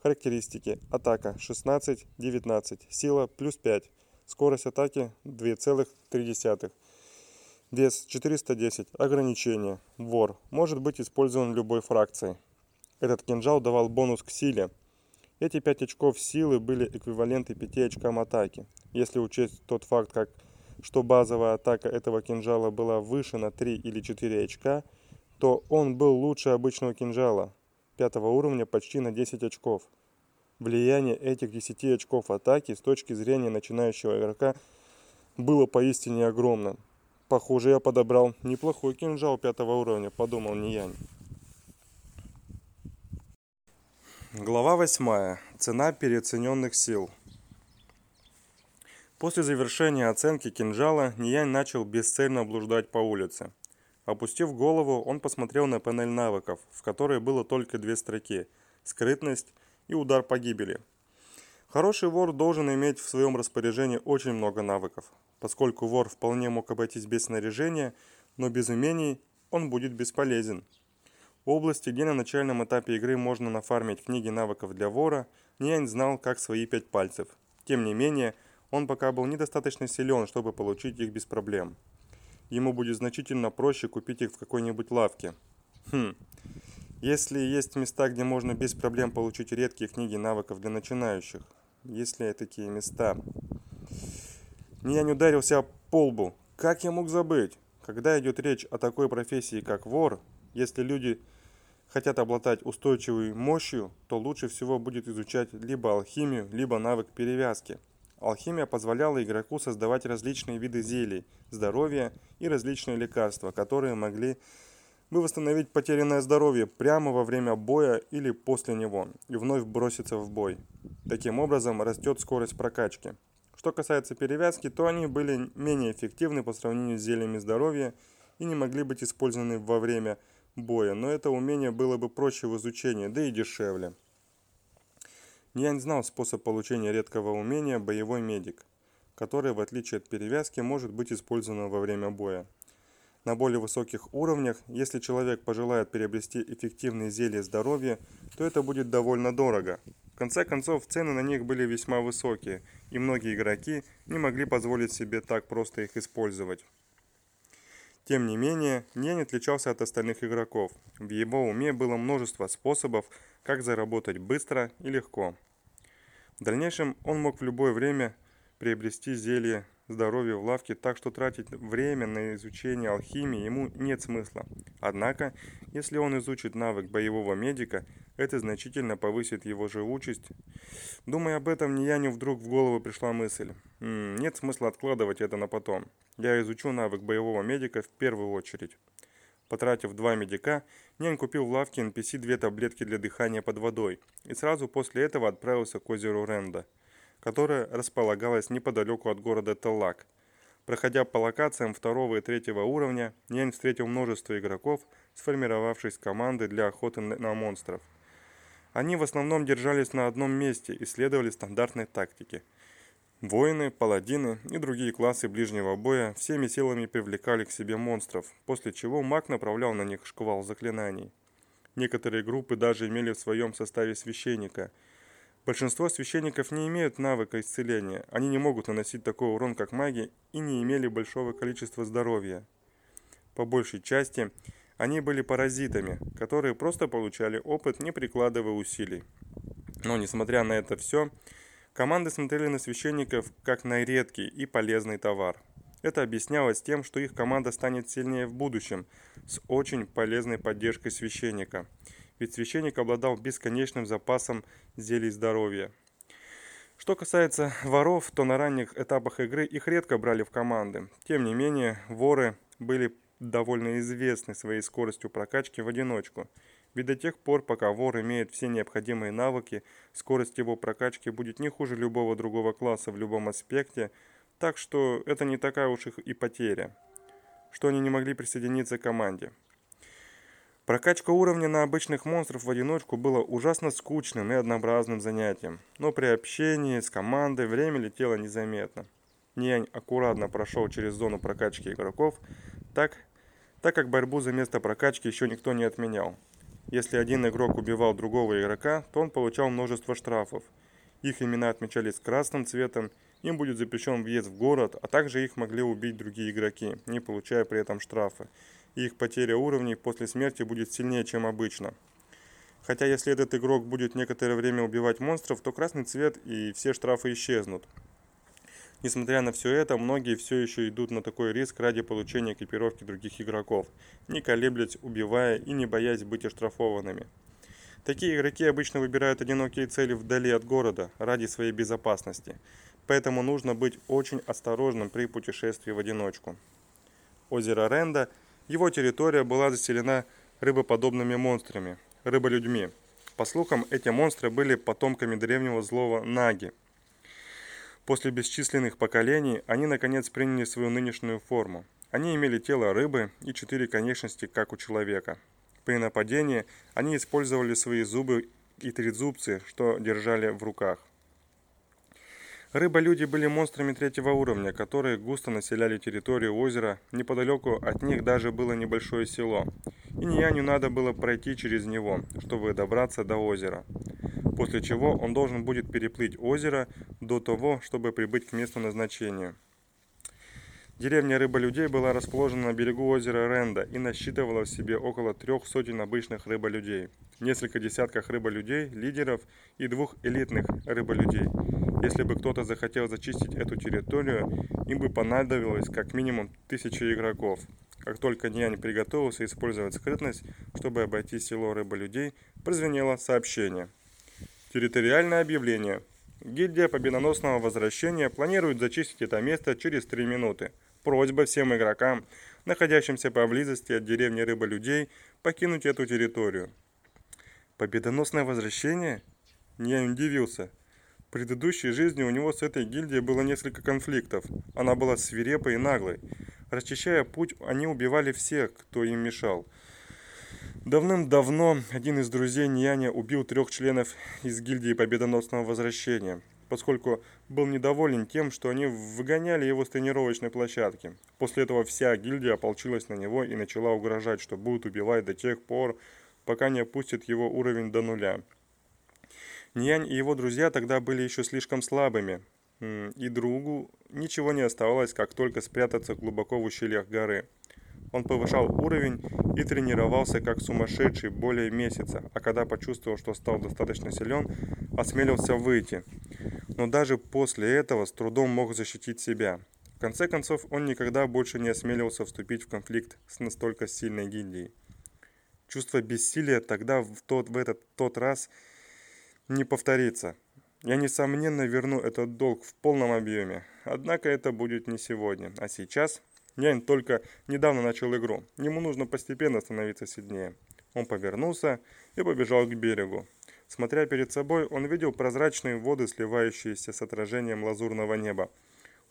[SPEAKER 2] Характеристики. Атака 16-19. Сила плюс 5. Скорость атаки 2,3. Вес 410. Ограничение. Вор. Может быть использован любой фракцией. Этот кинжал давал бонус к силе. Эти 5 очков силы были эквиваленты 5 очкам атаки. Если учесть тот факт, как, что базовая атака этого кинжала была выше на 3 или 4 очка, то он был лучше обычного кинжала, пятого уровня почти на 10 очков. Влияние этих 10 очков атаки с точки зрения начинающего игрока было поистине огромным. Похоже, я подобрал неплохой кинжал пятого уровня, подумал Ниянь. Глава 8. Цена переоцененных сил. После завершения оценки кинжала Ниянь начал бесцельно блуждать по улице. Опустив голову, он посмотрел на панель навыков, в которой было только две строки – скрытность и удар погибели. Хороший вор должен иметь в своем распоряжении очень много навыков. Поскольку вор вполне мог обойтись без снаряжения, но без умений он будет бесполезен. В области, где на начальном этапе игры можно нафармить книги навыков для вора, Ниянь знал как свои пять пальцев. Тем не менее, он пока был недостаточно силен, чтобы получить их без проблем. Ему будет значительно проще купить их в какой-нибудь лавке. Хм. Если есть места, где можно без проблем получить редкие книги навыков для начинающих. Если такие места. Я не ударился по лбу. Как я мог забыть? Когда идет речь о такой профессии, как вор, если люди хотят обладать устойчивой мощью, то лучше всего будет изучать либо алхимию, либо навык перевязки – Алхимия позволяла игроку создавать различные виды зелий, здоровья и различные лекарства, которые могли бы восстановить потерянное здоровье прямо во время боя или после него и вновь броситься в бой. Таким образом растет скорость прокачки. Что касается перевязки, то они были менее эффективны по сравнению с зельями здоровья и не могли быть использованы во время боя, но это умение было бы проще в изучении, да и дешевле. Нянь знал способ получения редкого умения «Боевой медик», который, в отличие от перевязки, может быть использован во время боя. На более высоких уровнях, если человек пожелает приобрести эффективные зелья здоровья, то это будет довольно дорого. В конце концов, цены на них были весьма высокие, и многие игроки не могли позволить себе так просто их использовать. Тем не менее, Нянь отличался от остальных игроков. В его уме было множество способов, как заработать быстро и легко. В дальнейшем он мог в любое время приобрести зелье здоровья в лавке, так что тратить время на изучение алхимии ему нет смысла. Однако, если он изучит навык боевого медика, это значительно повысит его живучесть. Думая об этом, Нияню вдруг в голову пришла мысль. Нет смысла откладывать это на потом. Я изучу навык боевого медика в первую очередь. Потратив два медика, Нянь купил в лавке NPC две таблетки для дыхания под водой и сразу после этого отправился к озеру Ренда – которая располагалась неподалеку от города Теллак. Проходя по локациям второго и третьего уровня, Нянь встретил множество игроков, сформировавшись команды для охоты на монстров. Они в основном держались на одном месте и следовали стандартной тактике. Воины, паладины и другие классы ближнего боя всеми силами привлекали к себе монстров, после чего маг направлял на них шквал заклинаний. Некоторые группы даже имели в своем составе священника – Большинство священников не имеют навыка исцеления, они не могут наносить такой урон, как маги, и не имели большого количества здоровья. По большей части, они были паразитами, которые просто получали опыт, не прикладывая усилий. Но, несмотря на это все, команды смотрели на священников как на редкий и полезный товар. Это объяснялось тем, что их команда станет сильнее в будущем, с очень полезной поддержкой священника – ведь священник обладал бесконечным запасом зелий здоровья. Что касается воров, то на ранних этапах игры их редко брали в команды. Тем не менее, воры были довольно известны своей скоростью прокачки в одиночку. Ведь до тех пор, пока вор имеет все необходимые навыки, скорость его прокачки будет не хуже любого другого класса в любом аспекте, так что это не такая уж их и потеря, что они не могли присоединиться к команде. Прокачка уровня на обычных монстров в одиночку было ужасно скучным и однообразным занятием, но при общении с командой время летело незаметно. Нянь аккуратно прошел через зону прокачки игроков, так, так как борьбу за место прокачки еще никто не отменял. Если один игрок убивал другого игрока, то он получал множество штрафов. Их имена отмечались красным цветом, им будет запрещен въезд в город, а также их могли убить другие игроки, не получая при этом штрафы и их потеря уровней после смерти будет сильнее, чем обычно. Хотя если этот игрок будет некоторое время убивать монстров, то красный цвет и все штрафы исчезнут. Несмотря на все это, многие все еще идут на такой риск ради получения экипировки других игроков, не колеблясь, убивая и не боясь быть оштрафованными. Такие игроки обычно выбирают одинокие цели вдали от города ради своей безопасности, поэтому нужно быть очень осторожным при путешествии в одиночку. Озеро Ренда – его территория была заселена рыбоподобными монстрами, рыболюдьми. По слухам, эти монстры были потомками древнего злого Наги. После бесчисленных поколений они наконец приняли свою нынешнюю форму. Они имели тело рыбы и четыре конечности, как у человека. При нападении они использовали свои зубы и трезубцы, что держали в руках. Рыба-люди были монстрами третьего уровня, которые густо населяли территорию озера. Неподалеку от них даже было небольшое село. И Нияню надо было пройти через него, чтобы добраться до озера. После чего он должен будет переплыть озеро до того, чтобы прибыть к месту назначения. Деревня рыболюдей была расположена на берегу озера Ренда и насчитывала в себе около трех сотен обычных рыболюдей, несколько десятков рыболюдей, лидеров и двух элитных рыболюдей. Если бы кто-то захотел зачистить эту территорию, им бы понадобилось как минимум тысяча игроков. Как только Нянь приготовился использовать скрытность, чтобы обойти село рыболюдей, прозвенело сообщение. Территориальное объявление. Гильдия победоносного возвращения планирует зачистить это место через 3 минуты. Просьба всем игрокам, находящимся поблизости от деревни рыболюдей, покинуть эту территорию. Победоносное возвращение? Я удивился. Предыдущей жизни у него с этой гильдией было несколько конфликтов. Она была свирепой и наглой. Расчищая путь, они убивали всех, кто им мешал. Давным-давно один из друзей Ньяня убил трех членов из гильдии Победоносного Возвращения поскольку был недоволен тем, что они выгоняли его с тренировочной площадки. После этого вся гильдия ополчилась на него и начала угрожать, что будет убивать до тех пор, пока не опустит его уровень до нуля. Ньянь и его друзья тогда были еще слишком слабыми, и другу ничего не оставалось, как только спрятаться глубоко в ущельях горы. Он повышал уровень и тренировался как сумасшедший более месяца, а когда почувствовал, что стал достаточно силен, осмелился выйти. Но даже после этого с трудом мог защитить себя. В конце концов, он никогда больше не осмеливался вступить в конфликт с настолько сильной гильдией. Чувство бессилия тогда в тот, в этот тот раз не повторится. Я, несомненно, верну этот долг в полном объеме. Однако это будет не сегодня. А сейчас Нянь только недавно начал игру. Ему нужно постепенно становиться сильнее. Он повернулся и побежал к берегу. Смотря перед собой, он видел прозрачные воды, сливающиеся с отражением лазурного неба.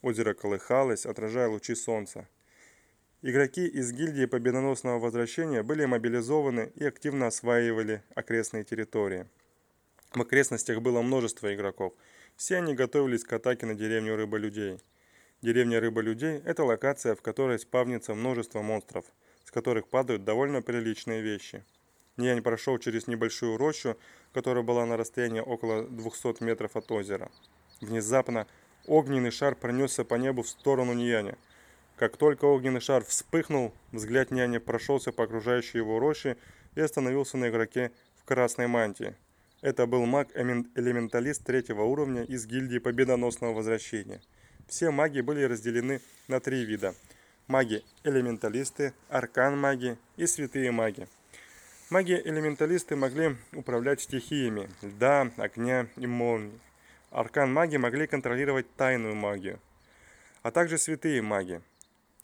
[SPEAKER 2] Озеро колыхалось, отражая лучи солнца. Игроки из гильдии победоносного возвращения были мобилизованы и активно осваивали окрестные территории. В окрестностях было множество игроков. Все они готовились к атаке на деревню рыболюдей. Деревня рыболюдей – это локация, в которой спавнится множество монстров, с которых падают довольно приличные вещи. Нянь прошел через небольшую рощу, которая была на расстоянии около 200 метров от озера. Внезапно огненный шар пронесся по небу в сторону Нияня. Как только огненный шар вспыхнул, взгляд няни прошелся по окружающей его роще и остановился на игроке в красной мантии. Это был маг-элементалист третьего уровня из гильдии Победоносного Возвращения – все маги были разделены на три вида. Маги-элементалисты, аркан-маги и святые маги. Маги-элементалисты могли управлять стихиями льда, огня и молнии. Аркан-маги могли контролировать тайную магию, а также святые маги.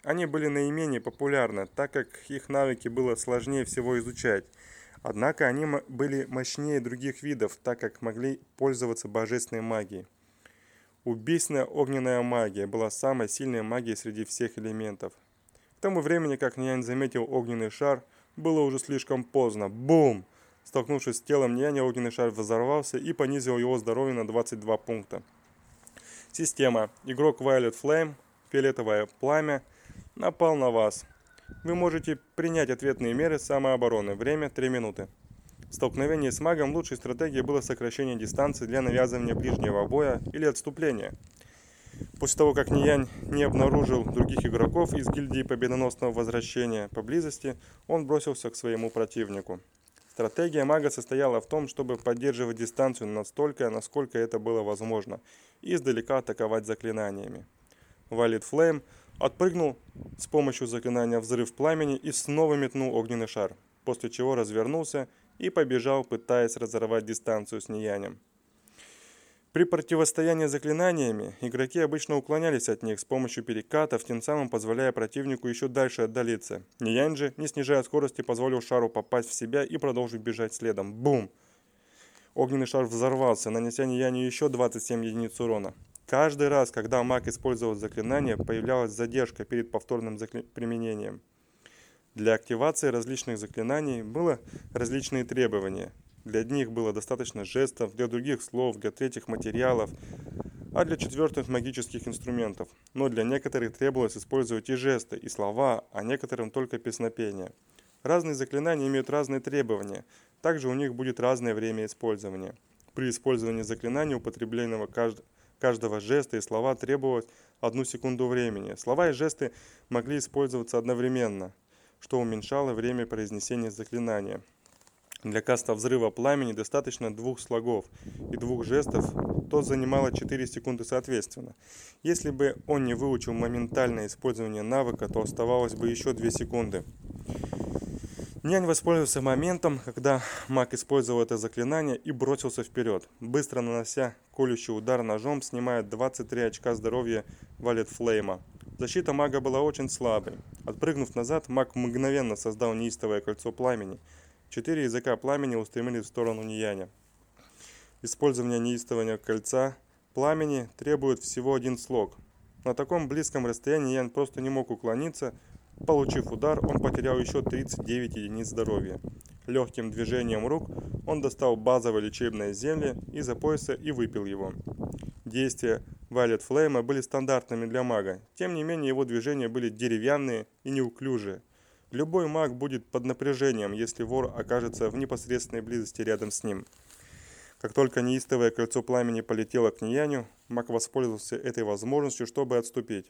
[SPEAKER 2] Они были наименее популярны, так как их навыки было сложнее всего изучать. Однако они были мощнее других видов, так как могли пользоваться божественной магией. Убийственная огненная магия была самой сильной магией среди всех элементов. К тому времени, как Нянь заметил огненный шар, было уже слишком поздно. Бум! Столкнувшись с телом Няня, огненный шар взорвался и понизил его здоровье на 22 пункта. Система. Игрок Violet Flame, фиолетовое пламя, напал на вас. Вы можете принять ответные меры самообороны. Время 3 минуты. В столкновении с магом лучшей стратегией было сокращение дистанции для навязывания ближнего боя или отступления. После того, как Ниянь не обнаружил других игроков из гильдии победоносного возвращения поблизости, он бросился к своему противнику. Стратегия мага состояла в том, чтобы поддерживать дистанцию настолько, насколько это было возможно, и издалека атаковать заклинаниями. Валид Флейм отпрыгнул с помощью заклинания «Взрыв пламени» и снова метнул огненный шар, после чего развернулся и побежал, пытаясь разорвать дистанцию с Ниянем. При противостоянии заклинаниями игроки обычно уклонялись от них с помощью перекатов, тем самым позволяя противнику еще дальше отдалиться. Ниянь же, не снижая скорости, позволил шару попасть в себя и продолжить бежать следом. Бум! Огненный шар взорвался, нанеся Нияню еще 27 единиц урона. Каждый раз, когда маг использовал заклинание, появлялась задержка перед повторным закли... применением. Для активации различных заклинаний было различные требования. Для одних было достаточно жестов, для других слов, для третьих материалов, а для четвертых магических инструментов. Но для некоторых требовалось использовать и жесты, и слова, а некоторым только песнопение. Разные заклинания имеют разные требования, также у них будет разное время использования. При использовании заклинания употребленного каждого жеста и слова требовалось одну секунду времени. Слова и жесты могли использоваться одновременно – что уменьшало время произнесения заклинания. Для каста взрыва пламени достаточно двух слогов и двух жестов, то занимало 4 секунды соответственно. Если бы он не выучил моментальное использование навыка, то оставалось бы еще 2 секунды. Нянь воспользовался моментом, когда маг использовал это заклинание и бросился вперед, быстро нанося колющий удар ножом, снимая 23 очка здоровья Валет Флейма. Защита мага была очень слабой. Отпрыгнув назад, маг мгновенно создал неистовое кольцо пламени. Четыре языка пламени устремились в сторону Нияня. Использование неистового кольца пламени требует всего один слог. На таком близком расстоянии Ян просто не мог уклониться. Получив удар, он потерял еще 39 единиц здоровья. Легким движением рук он достал базовое лечебное зелье из-за пояса и выпил его. Действия Вайлет Флейма были стандартными для мага, тем не менее его движения были деревянные и неуклюжие. Любой маг будет под напряжением, если вор окажется в непосредственной близости рядом с ним. Как только неистовое кольцо пламени полетело к Нияню, маг воспользовался этой возможностью, чтобы отступить.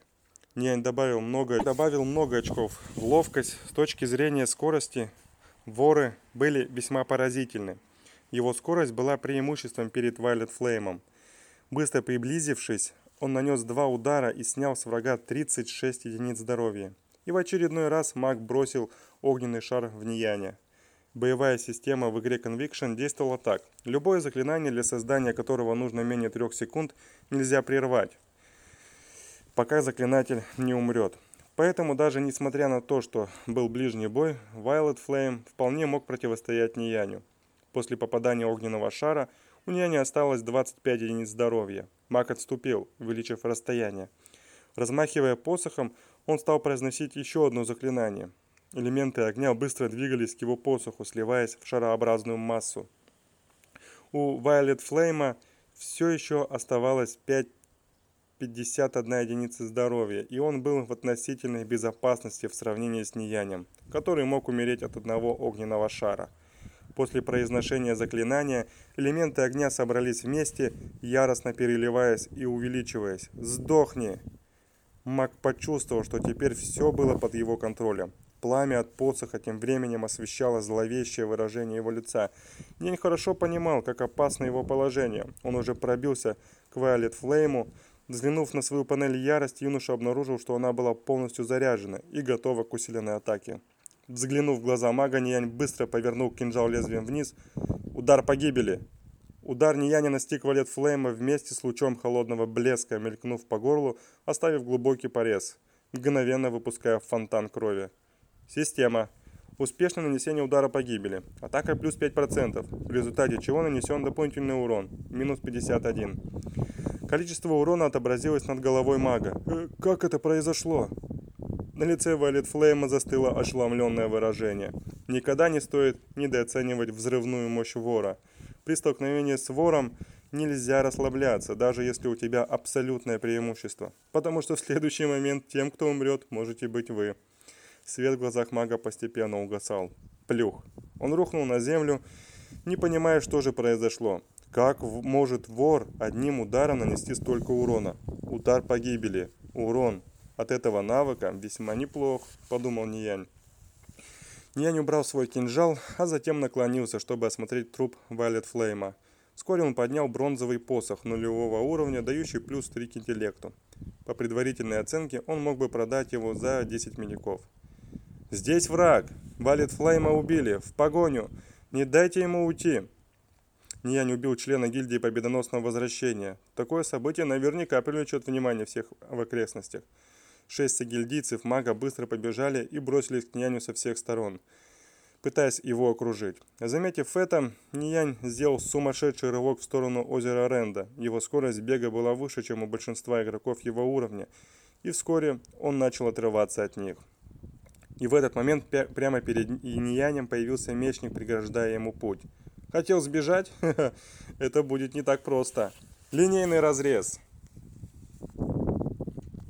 [SPEAKER 2] Нянь добавил много, добавил много очков ловкость. С точки зрения скорости воры были весьма поразительны. Его скорость была преимуществом перед Violet Flame. Быстро приблизившись, он нанес два удара и снял с врага 36 единиц здоровья. И в очередной раз маг бросил огненный шар в Нияне. Боевая система в игре Conviction действовала так. Любое заклинание, для создания которого нужно менее 3 секунд, нельзя прервать пока заклинатель не умрет. Поэтому даже несмотря на то, что был ближний бой, Violet Flame вполне мог противостоять Нияню. После попадания огненного шара у Нияни осталось 25 единиц здоровья. Маг отступил, увеличив расстояние. Размахивая посохом, он стал произносить еще одно заклинание. Элементы огня быстро двигались к его посоху, сливаясь в шарообразную массу. У Violet Flame все еще оставалось 5 51 единица здоровья, и он был в относительной безопасности в сравнении с Ниянем, который мог умереть от одного огненного шара. После произношения заклинания элементы огня собрались вместе, яростно переливаясь и увеличиваясь. «Сдохни!» Маг почувствовал, что теперь все было под его контролем. Пламя от посоха тем временем освещало зловещее выражение его лица. День хорошо понимал, как опасно его положение. Он уже пробился к Вайолет Флейму, Взглянув на свою панель ярость, юноша обнаружил, что она была полностью заряжена и готова к усиленной атаке. Взглянув в глаза мага, Ниянь быстро повернул кинжал лезвием вниз. Удар погибели. Удар Нияня настиг валет Флейма вместе с лучом холодного блеска, мелькнув по горлу, оставив глубокий порез, мгновенно выпуская фонтан крови. Система. Успешное нанесение удара погибели. Атака плюс 5%, в результате чего нанесен дополнительный урон, минус 51. Количество урона отобразилось над головой мага. «Э, «Как это произошло?» На лице Валет Флейма застыло ошеломленное выражение. Никогда не стоит недооценивать взрывную мощь вора. При столкновении с вором нельзя расслабляться, даже если у тебя абсолютное преимущество. Потому что в следующий момент тем, кто умрет, можете быть вы. Свет в глазах мага постепенно угасал. Плюх. Он рухнул на землю, не понимая, что же произошло. Как может вор одним ударом нанести столько урона? Удар погибели. Урон от этого навыка весьма неплох, подумал Ниянь. Ниянь убрал свой кинжал, а затем наклонился, чтобы осмотреть труп Вайлет Флейма. Вскоре он поднял бронзовый посох нулевого уровня, дающий плюс 3 к интеллекту. По предварительной оценке он мог бы продать его за 10 медиков. «Здесь враг! Валет Флейма убили! В погоню! Не дайте ему уйти!» Ниянь убил члена гильдии победоносного возвращения. Такое событие наверняка привлечет внимание всех в окрестностях. Шесть гильдийцев мага быстро побежали и бросились к Нияню со всех сторон, пытаясь его окружить. Заметив это, Ниянь сделал сумасшедший рывок в сторону озера Ренда. Его скорость бега была выше, чем у большинства игроков его уровня, и вскоре он начал отрываться от них. И в этот момент прямо перед Ниянем появился мечник, преграждая ему путь. Хотел сбежать? (laughs) Это будет не так просто. Линейный разрез.